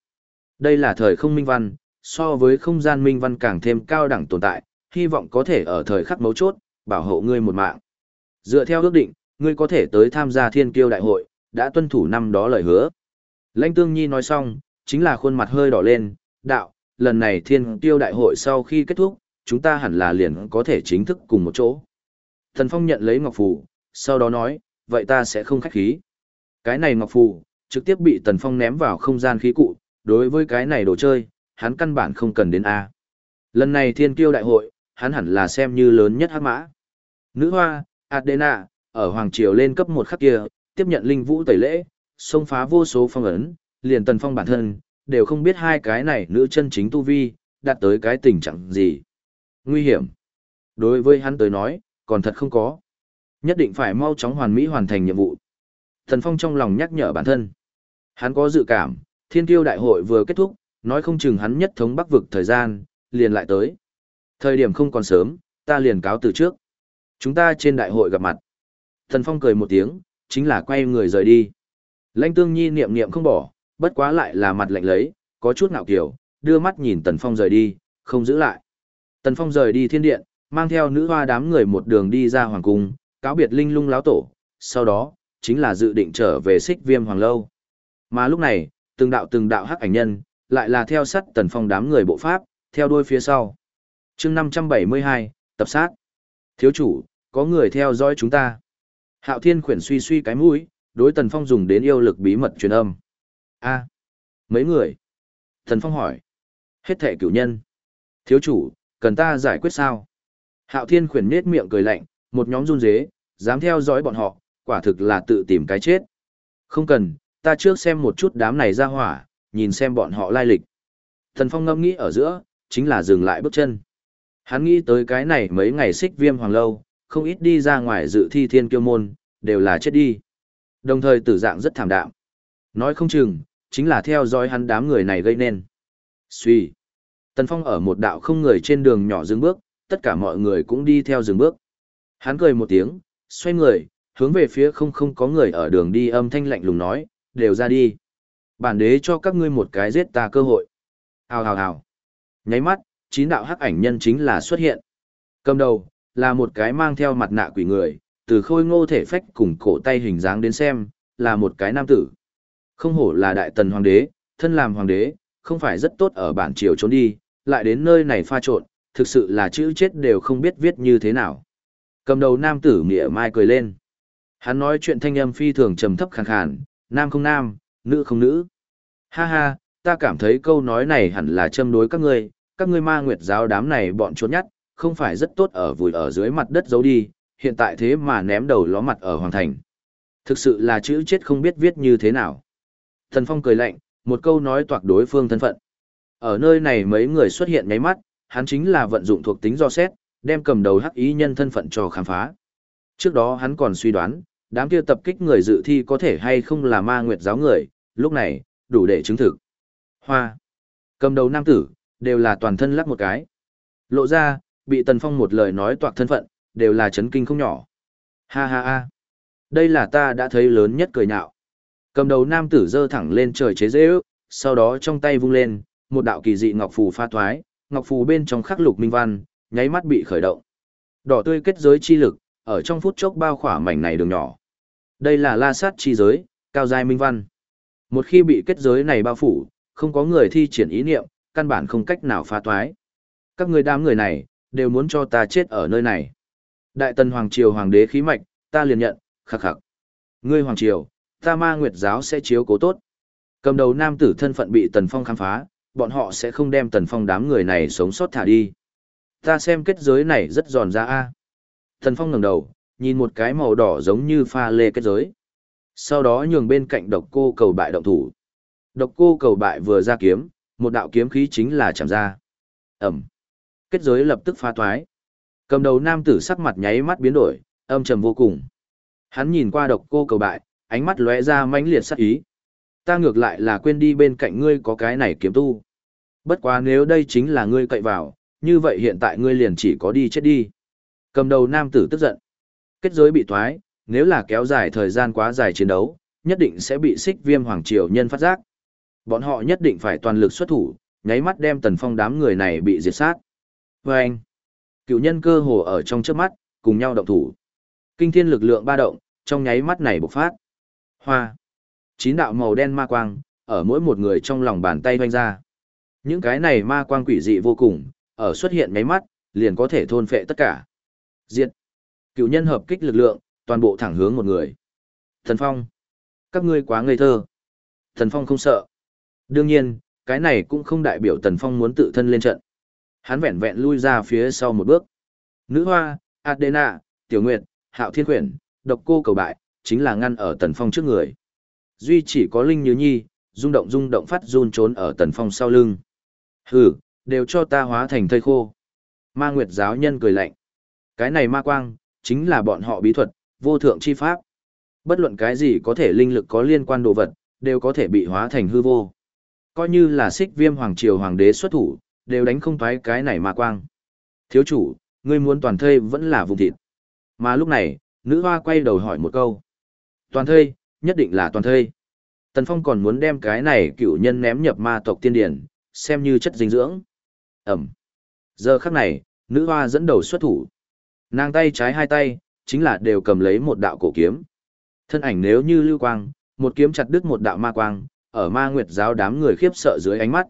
Đây là thời không minh văn, so với không gian minh văn càng thêm cao đẳng tồn tại, hy vọng có thể ở thời khắc mấu chốt, bảo hộ ngươi một mạng. Dựa theo ước định, ngươi có thể tới tham gia thiên kiêu đại hội, đã tuân thủ năm đó lời hứa. Lãnh Tương Nhi nói xong, chính là khuôn mặt hơi đỏ lên, đạo, lần này thiên kiêu đại hội sau khi kết thúc, chúng ta hẳn là liền có thể chính thức cùng một chỗ. Thần Phong nhận lấy ngọc phù, sau đó nói, vậy ta sẽ không khách khí. Cái này ngọc phù, trực tiếp bị Tần Phong ném vào không gian khí cụ, đối với cái này đồ chơi, hắn căn bản không cần đến A. Lần này thiên kiêu đại hội, hắn hẳn là xem như lớn nhất hắc mã. Nữ hoa, Adena, ở Hoàng Triều lên cấp một khắc kia, tiếp nhận linh vũ tẩy lễ, xông phá vô số phong ấn, liền Tần Phong bản thân, đều không biết hai cái này nữ chân chính tu vi, đạt tới cái tình trạng gì. Nguy hiểm. Đối với hắn tới nói, còn thật không có. Nhất định phải mau chóng hoàn mỹ hoàn thành nhiệm vụ. Thần Phong trong lòng nhắc nhở bản thân. Hắn có dự cảm, thiên tiêu đại hội vừa kết thúc, nói không chừng hắn nhất thống bắc vực thời gian, liền lại tới. Thời điểm không còn sớm, ta liền cáo từ trước. Chúng ta trên đại hội gặp mặt. Thần Phong cười một tiếng, chính là quay người rời đi. Lãnh tương nhi niệm niệm không bỏ, bất quá lại là mặt lạnh lấy, có chút ngạo kiểu, đưa mắt nhìn Tần Phong rời đi, không giữ lại. Tần Phong rời đi thiên điện, mang theo nữ hoa đám người một đường đi ra hoàng cung, cáo biệt linh lung láo tổ, sau đó, chính là dự định trở về xích viêm hoàng lâu. Mà lúc này, từng đạo từng đạo hắc ảnh nhân, lại là theo sát Tần Phong đám người bộ pháp, theo đuôi phía sau. chương 572, tập sát. Thiếu chủ, có người theo dõi chúng ta. Hạo Thiên khuyển suy suy cái mũi, đối Tần Phong dùng đến yêu lực bí mật truyền âm. A, mấy người? Tần Phong hỏi. Hết thệ cửu nhân. Thiếu chủ, cần ta giải quyết sao? Hạo Thiên khuyển nết miệng cười lạnh, một nhóm run dế, dám theo dõi bọn họ, quả thực là tự tìm cái chết. Không cần, ta trước xem một chút đám này ra hỏa, nhìn xem bọn họ lai lịch. Thần Phong ngâm nghĩ ở giữa, chính là dừng lại bước chân. Hắn nghĩ tới cái này mấy ngày xích viêm hoàng lâu, không ít đi ra ngoài dự thi thiên kiêu môn, đều là chết đi. Đồng thời tử dạng rất thảm đạm. Nói không chừng, chính là theo dõi hắn đám người này gây nên. Suy. Tần Phong ở một đạo không người trên đường nhỏ dừng bước, tất cả mọi người cũng đi theo dừng bước. Hắn cười một tiếng, xoay người, hướng về phía không không có người ở đường đi âm thanh lạnh lùng nói, đều ra đi. Bản đế cho các ngươi một cái giết ta cơ hội. Hào hào hào. Nháy mắt, chín đạo hắc ảnh nhân chính là xuất hiện. Cầm đầu, là một cái mang theo mặt nạ quỷ người, từ khôi ngô thể phách cùng cổ tay hình dáng đến xem, là một cái nam tử. Không hổ là đại tần hoàng đế, thân làm hoàng đế, không phải rất tốt ở bản triều trốn đi, lại đến nơi này pha trộn, thực sự là chữ chết đều không biết viết như thế nào. Cầm đầu nam tử mỉa mai cười lên. Hắn nói chuyện thanh âm phi thường trầm thấp khàn khàn, nam không nam, nữ không nữ. Ha ha, ta cảm thấy câu nói này hẳn là châm đối các ngươi, các ngươi ma nguyệt giáo đám này bọn trốn nhắt, không phải rất tốt ở vùi ở dưới mặt đất giấu đi, hiện tại thế mà ném đầu ló mặt ở hoàng thành. Thực sự là chữ chết không biết viết như thế nào. Thần Phong cười lạnh, một câu nói toạc đối phương thân phận. Ở nơi này mấy người xuất hiện nháy mắt, hắn chính là vận dụng thuộc tính do xét, đem cầm đầu hắc ý nhân thân phận cho khám phá. Trước đó hắn còn suy đoán, đám kia tập kích người dự thi có thể hay không là ma nguyệt giáo người, lúc này, đủ để chứng thực. Hoa. Cầm đầu nam tử, đều là toàn thân lắc một cái. Lộ ra, bị Tần Phong một lời nói toạc thân phận, đều là chấn kinh không nhỏ. Ha ha ha. Đây là ta đã thấy lớn nhất cười nhạo. Cầm đầu nam tử giơ thẳng lên trời chế dễ ước, sau đó trong tay vung lên, một đạo kỳ dị ngọc phù pha thoái, ngọc phù bên trong khắc lục minh văn, nháy mắt bị khởi động. Đỏ tươi kết giới chi lực, ở trong phút chốc bao khỏa mảnh này đường nhỏ. Đây là la sát chi giới, cao giai minh văn. Một khi bị kết giới này bao phủ, không có người thi triển ý niệm, căn bản không cách nào phá toái. Các người đám người này, đều muốn cho ta chết ở nơi này. Đại tần Hoàng Triều Hoàng đế khí mạch, ta liền nhận, khắc khắc. Ngươi Hoàng Triều, ta ma nguyệt giáo sẽ chiếu cố tốt. Cầm đầu nam tử thân phận bị Tần Phong khám phá, bọn họ sẽ không đem Tần Phong đám người này sống sót thả đi. Ta xem kết giới này rất giòn ra a. Tần Phong ngẩng đầu, nhìn một cái màu đỏ giống như pha lê kết giới. Sau đó nhường bên cạnh độc cô cầu bại động thủ. Độc cô cầu bại vừa ra kiếm, một đạo kiếm khí chính là chạm ra. Ẩm. Kết giới lập tức phá toái. Cầm đầu nam tử sắc mặt nháy mắt biến đổi, âm trầm vô cùng. Hắn nhìn qua độc cô cầu bại, ánh mắt lóe ra mãnh liệt sắc ý. Ta ngược lại là quên đi bên cạnh ngươi có cái này kiếm tu. Bất quá nếu đây chính là ngươi cậy vào, như vậy hiện tại ngươi liền chỉ có đi chết đi. Cầm đầu nam tử tức giận. Kết giới bị thoái, nếu là kéo dài thời gian quá dài chiến đấu, nhất định sẽ bị xích viêm hoàng triều nhân phát giác. Bọn họ nhất định phải toàn lực xuất thủ, nháy mắt đem tần phong đám người này bị diệt sát. Và anh, cựu nhân cơ hồ ở trong trước mắt, cùng nhau động thủ. Kinh thiên lực lượng ba động, trong nháy mắt này bộc phát. Hoa. Chín đạo màu đen ma quang, ở mỗi một người trong lòng bàn tay vanh ra. Những cái này ma quang quỷ dị vô cùng, ở xuất hiện nháy mắt, liền có thể thôn phệ tất cả. Diệt. Cựu nhân hợp kích lực lượng, toàn bộ thẳng hướng một người. Thần Phong. Các ngươi quá ngây thơ. Thần Phong không sợ. Đương nhiên, cái này cũng không đại biểu Tần Phong muốn tự thân lên trận. Hắn vẹn vẹn lui ra phía sau một bước. Nữ hoa, Adena, Tiểu Nguyệt, Hạo Thiên Quyển, Độc Cô cầu bại, chính là ngăn ở Tần Phong trước người. Duy chỉ có Linh Như Nhi, rung động rung động phát run trốn ở Tần Phong sau lưng. Hừ, đều cho ta hóa thành thây khô. Ma Nguyệt giáo nhân cười lạnh. Cái này ma quang, chính là bọn họ bí thuật, vô thượng chi pháp. Bất luận cái gì có thể linh lực có liên quan đồ vật, đều có thể bị hóa thành hư vô. Coi như là xích viêm hoàng triều hoàng đế xuất thủ, đều đánh không thoái cái này ma quang. Thiếu chủ, ngươi muốn toàn thây vẫn là vùng thịt. Mà lúc này, nữ hoa quay đầu hỏi một câu. Toàn thây, nhất định là toàn thây. Tần Phong còn muốn đem cái này cựu nhân ném nhập ma tộc tiên điển, xem như chất dinh dưỡng. Ẩm. Giờ khắc này, nữ hoa dẫn đầu xuất thủ. Nàng tay trái hai tay, chính là đều cầm lấy một đạo cổ kiếm. Thân ảnh nếu như lưu quang, một kiếm chặt đứt một đạo ma quang, ở ma nguyệt giáo đám người khiếp sợ dưới ánh mắt.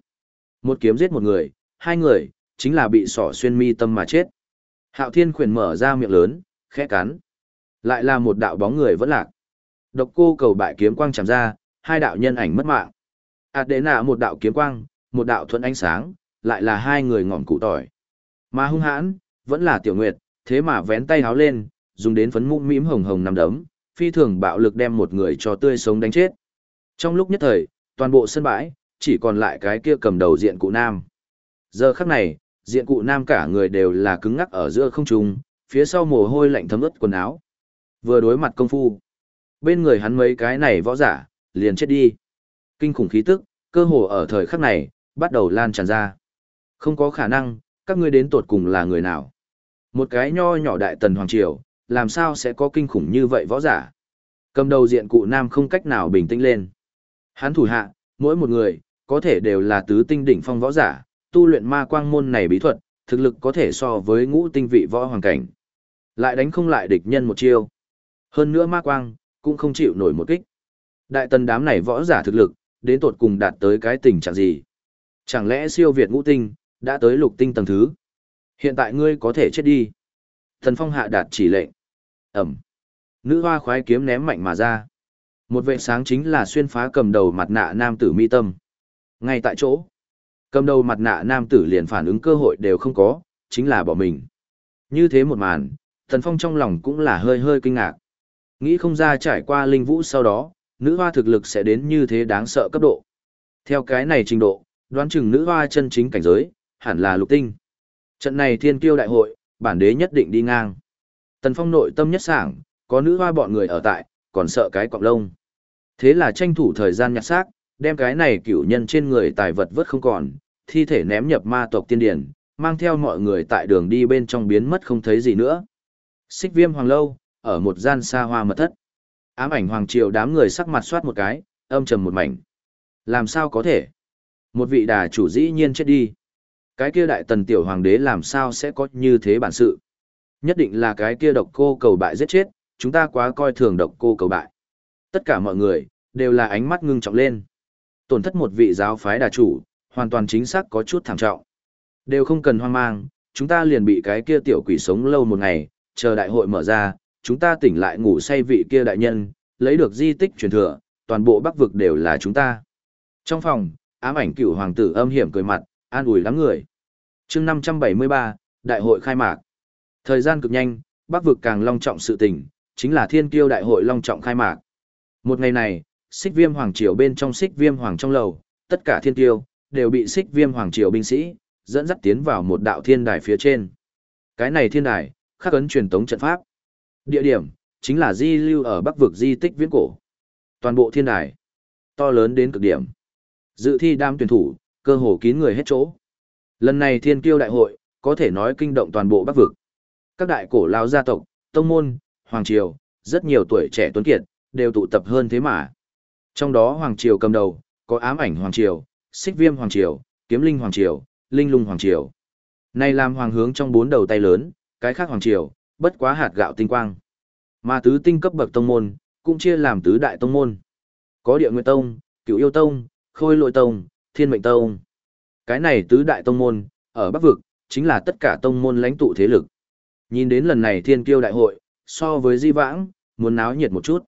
Một kiếm giết một người, hai người, chính là bị sỏ xuyên mi tâm mà chết. Hạo thiên khuyển mở ra miệng lớn, khẽ cắn. Lại là một đạo bóng người vẫn lạc. Độc cô cầu bại kiếm quang chạm ra, hai đạo nhân ảnh mất mạng. Ảt đệ nạ một đạo kiếm quang, một đạo thuận ánh sáng, lại là hai người ngọn cụ tỏi. Mà hung hãn, vẫn là tiểu nguyệt, thế mà vén tay háo lên, dùng đến phấn mũm mĩm hồng hồng nằm đấm, phi thường bạo lực đem một người cho tươi sống đánh chết. Trong lúc nhất thời, toàn bộ sân bãi, chỉ còn lại cái kia cầm đầu diện cụ nam. Giờ khắc này, diện cụ nam cả người đều là cứng ngắc ở giữa không trung, phía sau mồ hôi lạnh thấm ướt quần áo. Vừa đối mặt công phu, bên người hắn mấy cái này võ giả, liền chết đi. Kinh khủng khí tức, cơ hồ ở thời khắc này, bắt đầu lan tràn ra. Không có khả năng, các ngươi đến tột cùng là người nào. Một cái nho nhỏ đại tần hoàng triều, làm sao sẽ có kinh khủng như vậy võ giả. Cầm đầu diện cụ nam không cách nào bình tĩnh lên. Hắn thủ hạ, mỗi một người, có thể đều là tứ tinh đỉnh phong võ giả, tu luyện ma quang môn này bí thuật, thực lực có thể so với ngũ tinh vị võ hoàng cảnh. Lại đánh không lại địch nhân một chiêu. Hơn nữa ma quang, cũng không chịu nổi một kích. Đại tần đám này võ giả thực lực, đến tột cùng đạt tới cái tình trạng gì? Chẳng lẽ siêu việt ngũ tinh, đã tới lục tinh tầng thứ? Hiện tại ngươi có thể chết đi. Thần phong hạ đạt chỉ lệnh. Ẩm. Nữ hoa khoái kiếm ném mạnh mà ra. Một vệ sáng chính là xuyên phá cầm đầu mặt nạ nam tử mi tâm. Ngay tại chỗ. Cầm đầu mặt nạ nam tử liền phản ứng cơ hội đều không có, chính là bỏ mình. Như thế một màn, thần phong trong lòng cũng là hơi hơi kinh ngạc. Nghĩ không ra trải qua linh vũ sau đó, nữ hoa thực lực sẽ đến như thế đáng sợ cấp độ. Theo cái này trình độ, đoán chừng nữ hoa chân chính cảnh giới, hẳn là lục tinh. Trận này thiên kiêu đại hội, bản đế nhất định đi ngang. Tần Phong nội tâm nhất sảng, có nữ hoa bọn người ở tại, còn sợ cái cọng lông. Thế là tranh thủ thời gian nhặt xác, đem cái này cửu nhân trên người tài vật vớt không còn, thi thể ném nhập ma tộc tiên điển, mang theo mọi người tại đường đi bên trong biến mất không thấy gì nữa. Xích viêm hoàng lâu, ở một gian xa hoa mật thất. Ám ảnh hoàng triều đám người sắc mặt soát một cái, âm trầm một mảnh. Làm sao có thể? Một vị đà chủ dĩ nhiên chết đi. Cái kia đại tần tiểu hoàng đế làm sao sẽ có như thế bản sự? Nhất định là cái kia độc cô cầu bại giết chết, chúng ta quá coi thường độc cô cầu bại. Tất cả mọi người, đều là ánh mắt ngưng trọng lên. Tổn thất một vị giáo phái đà chủ, hoàn toàn chính xác có chút thảm trọng. Đều không cần hoang mang, chúng ta liền bị cái kia tiểu quỷ sống lâu một ngày, chờ đại hội mở ra, chúng ta tỉnh lại ngủ say vị kia đại nhân, lấy được di tích truyền thừa, toàn bộ bắc vực đều là chúng ta. Trong phòng, ám ảnh cựu hoàng tử âm hiểm cười mặt, an ủi lắm người. chương 573, đại hội khai mạc. Thời gian cực nhanh, bắc vực càng long trọng sự tình, chính là thiên kiêu đại hội long trọng khai mạc. Một ngày này, xích viêm hoàng triều bên trong xích viêm hoàng trong lầu, tất cả thiên kiêu, đều bị xích viêm hoàng triều binh sĩ, dẫn dắt tiến vào một đạo thiên đài phía trên. Cái này thiên đài, khắc ấn truyền tống trận pháp. Địa điểm, chính là di lưu ở bắc vực di tích viễn cổ. Toàn bộ thiên đài, to lớn đến cực điểm. Dự thi đam tuyển thủ, cơ hồ kín người hết chỗ. Lần này thiên kiêu đại hội, có thể nói kinh động toàn bộ bắc vực. Các đại cổ lao gia tộc, tông môn, hoàng triều, rất nhiều tuổi trẻ tuấn kiệt, đều tụ tập hơn thế mà. Trong đó hoàng triều cầm đầu, có ám ảnh hoàng triều, xích viêm hoàng triều, kiếm linh hoàng triều, linh lung hoàng triều. Này làm hoàng hướng trong bốn đầu tay lớn, cái khác hoàng triều, bất quá hạt gạo tinh quang. Mà tứ tinh cấp bậc tông môn, cũng chia làm tứ đại tông môn. Có địa nguyện tông, cửu yêu tông, khôi lội tông, thiên mệnh tông. Cái này tứ đại tông môn, ở Bắc Vực, chính là tất cả tông môn lãnh tụ thế lực. Nhìn đến lần này thiên kiêu đại hội, so với di vãng, muốn náo nhiệt một chút.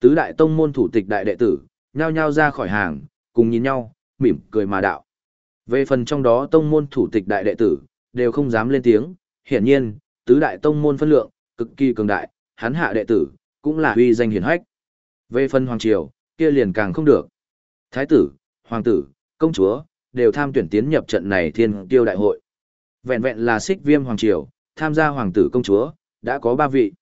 Tứ đại tông môn thủ tịch đại đệ tử, nhao nhao ra khỏi hàng, cùng nhìn nhau, mỉm cười mà đạo. Về phần trong đó tông môn thủ tịch đại đệ tử, đều không dám lên tiếng, hiển nhiên, tứ đại tông môn phân lượng, cực kỳ cường đại, hắn hạ đệ tử, cũng là uy danh hiển hách. Về phần hoàng triều, kia liền càng không được. Thái tử, hoàng tử, công chúa, đều tham tuyển tiến nhập trận này thiên tiêu đại hội. Vẹn vẹn là xích viêm hoàng triều, tham gia hoàng tử công chúa, đã có ba vị.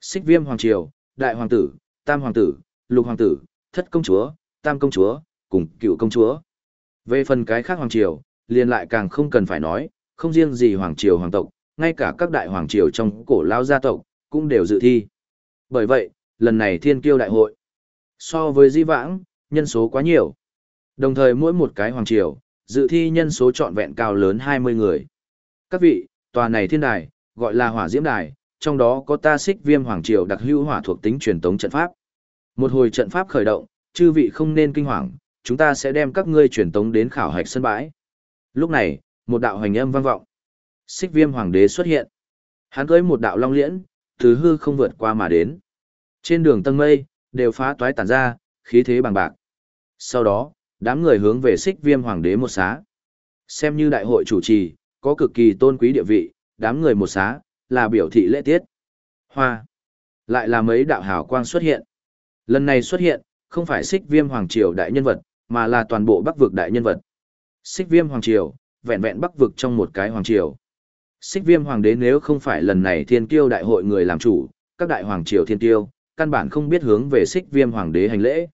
Xích viêm hoàng triều, đại hoàng tử, tam hoàng tử, lục hoàng tử, thất công chúa, tam công chúa, cùng cựu công chúa. Về phần cái khác hoàng triều, liền lại càng không cần phải nói, không riêng gì hoàng triều hoàng tộc, ngay cả các đại hoàng triều trong cổ lao gia tộc, cũng đều dự thi. Bởi vậy, lần này thiên kiêu đại hội, so với di vãng, nhân số quá nhiều. Đồng thời mỗi một cái hoàng triều, dự thi nhân số trọn vẹn cao lớn 20 người. Các vị, tòa này thiên đài, gọi là hỏa diễm đài, trong đó có ta xích viêm hoàng triều đặc hữu hỏa thuộc tính truyền tống trận pháp. Một hồi trận pháp khởi động, chư vị không nên kinh hoàng, chúng ta sẽ đem các ngươi truyền tống đến khảo hạch sân bãi. Lúc này, một đạo hoành âm vang vọng. Xích viêm hoàng đế xuất hiện. Hắn cưới một đạo long liễn, thứ hư không vượt qua mà đến. Trên đường tân mây, đều phá toái tản ra, khí thế bằng bạc. Sau đó, đám người hướng về xích viêm hoàng đế một xá. Xem như đại hội chủ trì, có cực kỳ tôn quý địa vị, đám người một xá, là biểu thị lễ tiết. Hoa. Lại là mấy đạo hào quang xuất hiện. Lần này xuất hiện, không phải xích viêm hoàng triều đại nhân vật, mà là toàn bộ bắc vực đại nhân vật. Xích viêm hoàng triều, vẹn vẹn bắc vực trong một cái hoàng triều. Xích viêm hoàng đế nếu không phải lần này thiên kiêu đại hội người làm chủ, các đại hoàng triều thiên kiêu, căn bản không biết hướng về xích viêm hoàng đế hành lễ.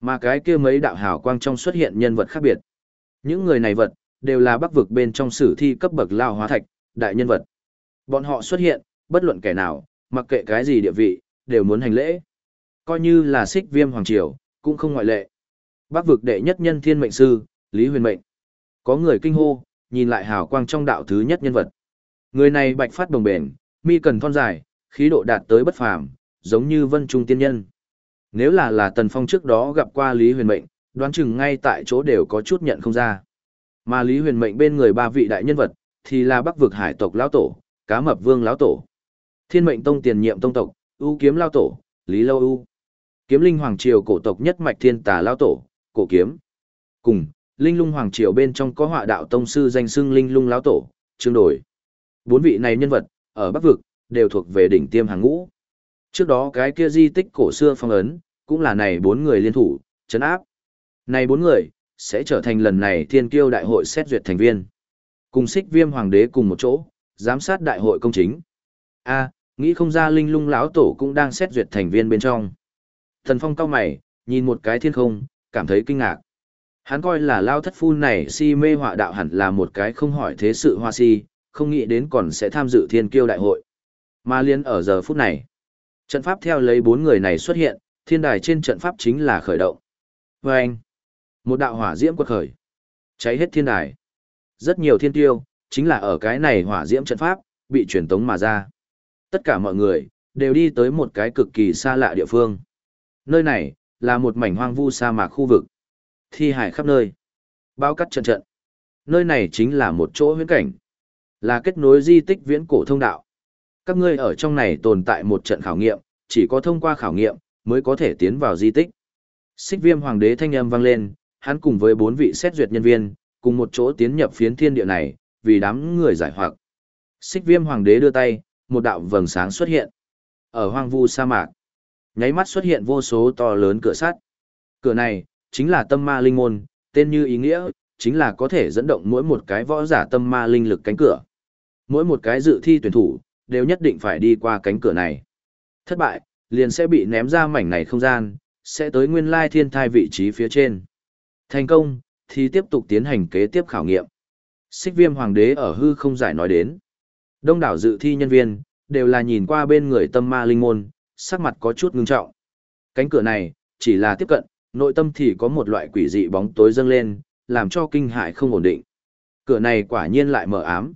Mà cái kia mấy đạo hào quang trong xuất hiện nhân vật khác biệt. Những người này vật, đều là bắc vực bên trong sử thi cấp bậc lao hóa thạch, đại nhân vật. Bọn họ xuất hiện, bất luận kẻ nào, mặc kệ cái gì địa vị, đều muốn hành lễ. Coi như là xích viêm hoàng triều, cũng không ngoại lệ. Bắc vực đệ nhất nhân thiên mệnh sư, Lý Huyền Mệnh. Có người kinh hô, nhìn lại hào quang trong đạo thứ nhất nhân vật. Người này bạch phát đồng bền, mi cần thon dài, khí độ đạt tới bất phàm, giống như vân trung tiên nhân. Nếu là là Tần Phong trước đó gặp qua Lý Huyền Mệnh, đoán chừng ngay tại chỗ đều có chút nhận không ra. Mà Lý Huyền Mệnh bên người ba vị đại nhân vật, thì là Bắc vực hải tộc lão tổ, Cá Mập Vương lão tổ, Thiên Mệnh Tông tiền nhiệm tông tộc, ưu kiếm lão tổ, Lý Lâu ưu, Kiếm Linh Hoàng triều cổ tộc nhất mạch Thiên Tà lão tổ, Cổ Kiếm. Cùng, Linh Lung Hoàng triều bên trong có họa đạo tông sư danh xưng Linh Lung lão tổ, Trương Đổi. Bốn vị này nhân vật, ở Bắc vực, đều thuộc về đỉnh tiêm hàng ngũ. Trước đó cái kia di tích cổ xưa phong ấn, cũng là này bốn người liên thủ, chấn áp. Này bốn người, sẽ trở thành lần này thiên kiêu đại hội xét duyệt thành viên. Cùng xích viêm hoàng đế cùng một chỗ, giám sát đại hội công chính. a nghĩ không ra linh lung lão tổ cũng đang xét duyệt thành viên bên trong. Thần phong cao mày, nhìn một cái thiên không, cảm thấy kinh ngạc. Hắn coi là lao thất phu này si mê họa đạo hẳn là một cái không hỏi thế sự hoa si, không nghĩ đến còn sẽ tham dự thiên kiêu đại hội. Mà liên ở giờ phút này, trận pháp theo lấy bốn người này xuất hiện, thiên đài trên trận pháp chính là khởi động. Và anh, một đạo hỏa diễm quật khởi, cháy hết thiên đài. Rất nhiều thiên tiêu, chính là ở cái này hỏa diễm trận pháp, bị truyền tống mà ra. Tất cả mọi người, đều đi tới một cái cực kỳ xa lạ địa phương. Nơi này, là một mảnh hoang vu sa mạc khu vực. Thi hải khắp nơi. Bao cắt trận trận. Nơi này chính là một chỗ huyễn cảnh. Là kết nối di tích viễn cổ thông đạo. Các ngươi ở trong này tồn tại một trận khảo nghiệm, chỉ có thông qua khảo nghiệm, mới có thể tiến vào di tích. Xích viêm hoàng đế thanh âm vang lên, hắn cùng với bốn vị xét duyệt nhân viên, cùng một chỗ tiến nhập phiến thiên địa này, vì đám người giải hoặc. Xích viêm hoàng đế đưa tay, một đạo vầng sáng xuất hiện. Ở hoang vu sa mạc, nháy mắt xuất hiện vô số to lớn cửa sắt. Cửa này, chính là tâm ma linh môn, tên như ý nghĩa, chính là có thể dẫn động mỗi một cái võ giả tâm ma linh lực cánh cửa. Mỗi một cái dự thi tuyển thủ, đều nhất định phải đi qua cánh cửa này. Thất bại, liền sẽ bị ném ra mảnh này không gian, sẽ tới nguyên lai thiên thai vị trí phía trên. Thành công, thì tiếp tục tiến hành kế tiếp khảo nghiệm. Xích viêm hoàng đế ở hư không giải nói đến. Đông đảo dự thi nhân viên, đều là nhìn qua bên người tâm ma linh môn, sắc mặt có chút ngưng trọng. Cánh cửa này, chỉ là tiếp cận, nội tâm thì có một loại quỷ dị bóng tối dâng lên, làm cho kinh hại không ổn định. Cửa này quả nhiên lại mở ám.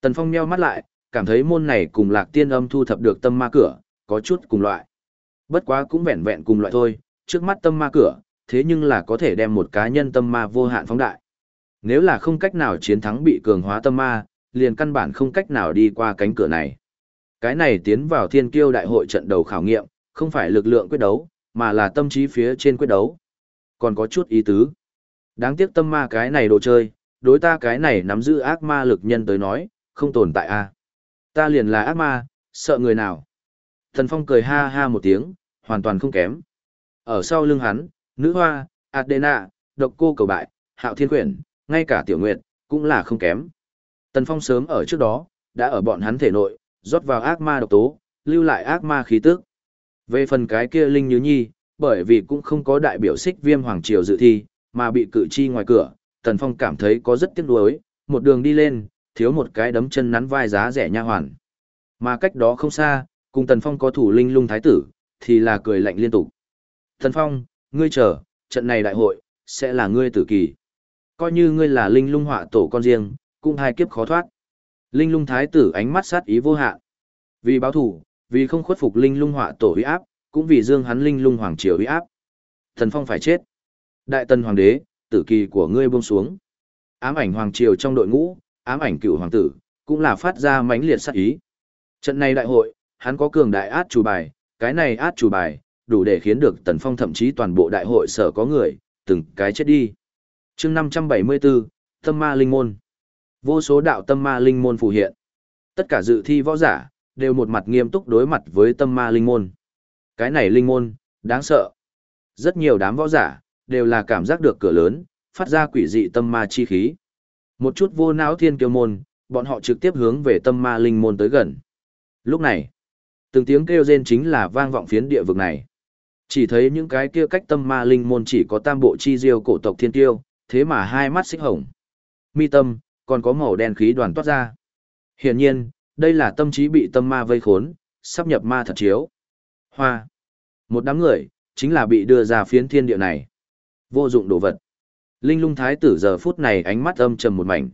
Tần Phong nheo mắt lại, cảm thấy môn này cùng lạc tiên âm thu thập được tâm ma cửa, có chút cùng loại. Bất quá cũng vẹn vẹn cùng loại thôi, trước mắt tâm ma cửa, thế nhưng là có thể đem một cá nhân tâm ma vô hạn phóng đại. Nếu là không cách nào chiến thắng bị cường hóa tâm ma, liền căn bản không cách nào đi qua cánh cửa này. Cái này tiến vào thiên kiêu đại hội trận đầu khảo nghiệm, không phải lực lượng quyết đấu, mà là tâm trí phía trên quyết đấu. Còn có chút ý tứ. Đáng tiếc tâm ma cái này đồ chơi, đối ta cái này nắm giữ ác ma lực nhân tới nói, không tồn tại a. Ta liền là ác ma, sợ người nào. Thần Phong cười ha ha một tiếng, hoàn toàn không kém. Ở sau lưng hắn, nữ hoa, Adena, độc cô cầu bại, hạo thiên quyển, ngay cả tiểu nguyệt, cũng là không kém. Tần Phong sớm ở trước đó, đã ở bọn hắn thể nội, rót vào ác ma độc tố, lưu lại ác ma khí tức. Về phần cái kia Linh Như Nhi, bởi vì cũng không có đại biểu xích viêm hoàng triều dự thi, mà bị cử tri ngoài cửa, Tần Phong cảm thấy có rất tiếc nuối, một đường đi lên, thiếu một cái đấm chân nắn vai giá rẻ nha hoàn. Mà cách đó không xa, cùng Tần Phong có thủ linh lung thái tử, thì là cười lạnh liên tục. Tần Phong, ngươi chờ, trận này đại hội, sẽ là ngươi tử kỳ. Coi như ngươi là linh lung họa tổ con riêng, cũng hai kiếp khó thoát. Linh lung thái tử ánh mắt sát ý vô hạn. Vì báo thủ, vì không khuất phục linh lung họa tổ uy áp, cũng vì dương hắn linh lung hoàng triều uy áp. tần Phong phải chết. Đại tần hoàng đế, tử kỳ của ngươi buông xuống. Ám ảnh hoàng triều trong đội ngũ, ám ảnh cựu hoàng tử, cũng là phát ra mãnh liệt sát ý. Trận này đại hội, hắn có cường đại át chủ bài, cái này át chủ bài, đủ để khiến được Tần Phong thậm chí toàn bộ đại hội sở có người, từng cái chết đi. chương 574, Tâm Ma Linh Môn. Vô số đạo Tâm Ma Linh Môn phù hiện. Tất cả dự thi võ giả, đều một mặt nghiêm túc đối mặt với Tâm Ma Linh Môn. Cái này Linh Môn, đáng sợ. Rất nhiều đám võ giả, đều là cảm giác được cửa lớn, phát ra quỷ dị tâm ma chi khí. Một chút vô não thiên kiêu môn, bọn họ trực tiếp hướng về tâm ma linh môn tới gần. Lúc này, từng tiếng kêu rên chính là vang vọng phiến địa vực này. Chỉ thấy những cái kia cách tâm ma linh môn chỉ có tam bộ chi diêu cổ tộc thiên tiêu, thế mà hai mắt xích hồng. Mi tâm, còn có màu đen khí đoàn toát ra. Hiển nhiên, đây là tâm trí bị tâm ma vây khốn, sắp nhập ma thật chiếu. Hoa. Một đám người, chính là bị đưa ra phiến thiên địa này. Vô dụng đồ vật. Linh lung thái tử giờ phút này ánh mắt âm trầm một mảnh.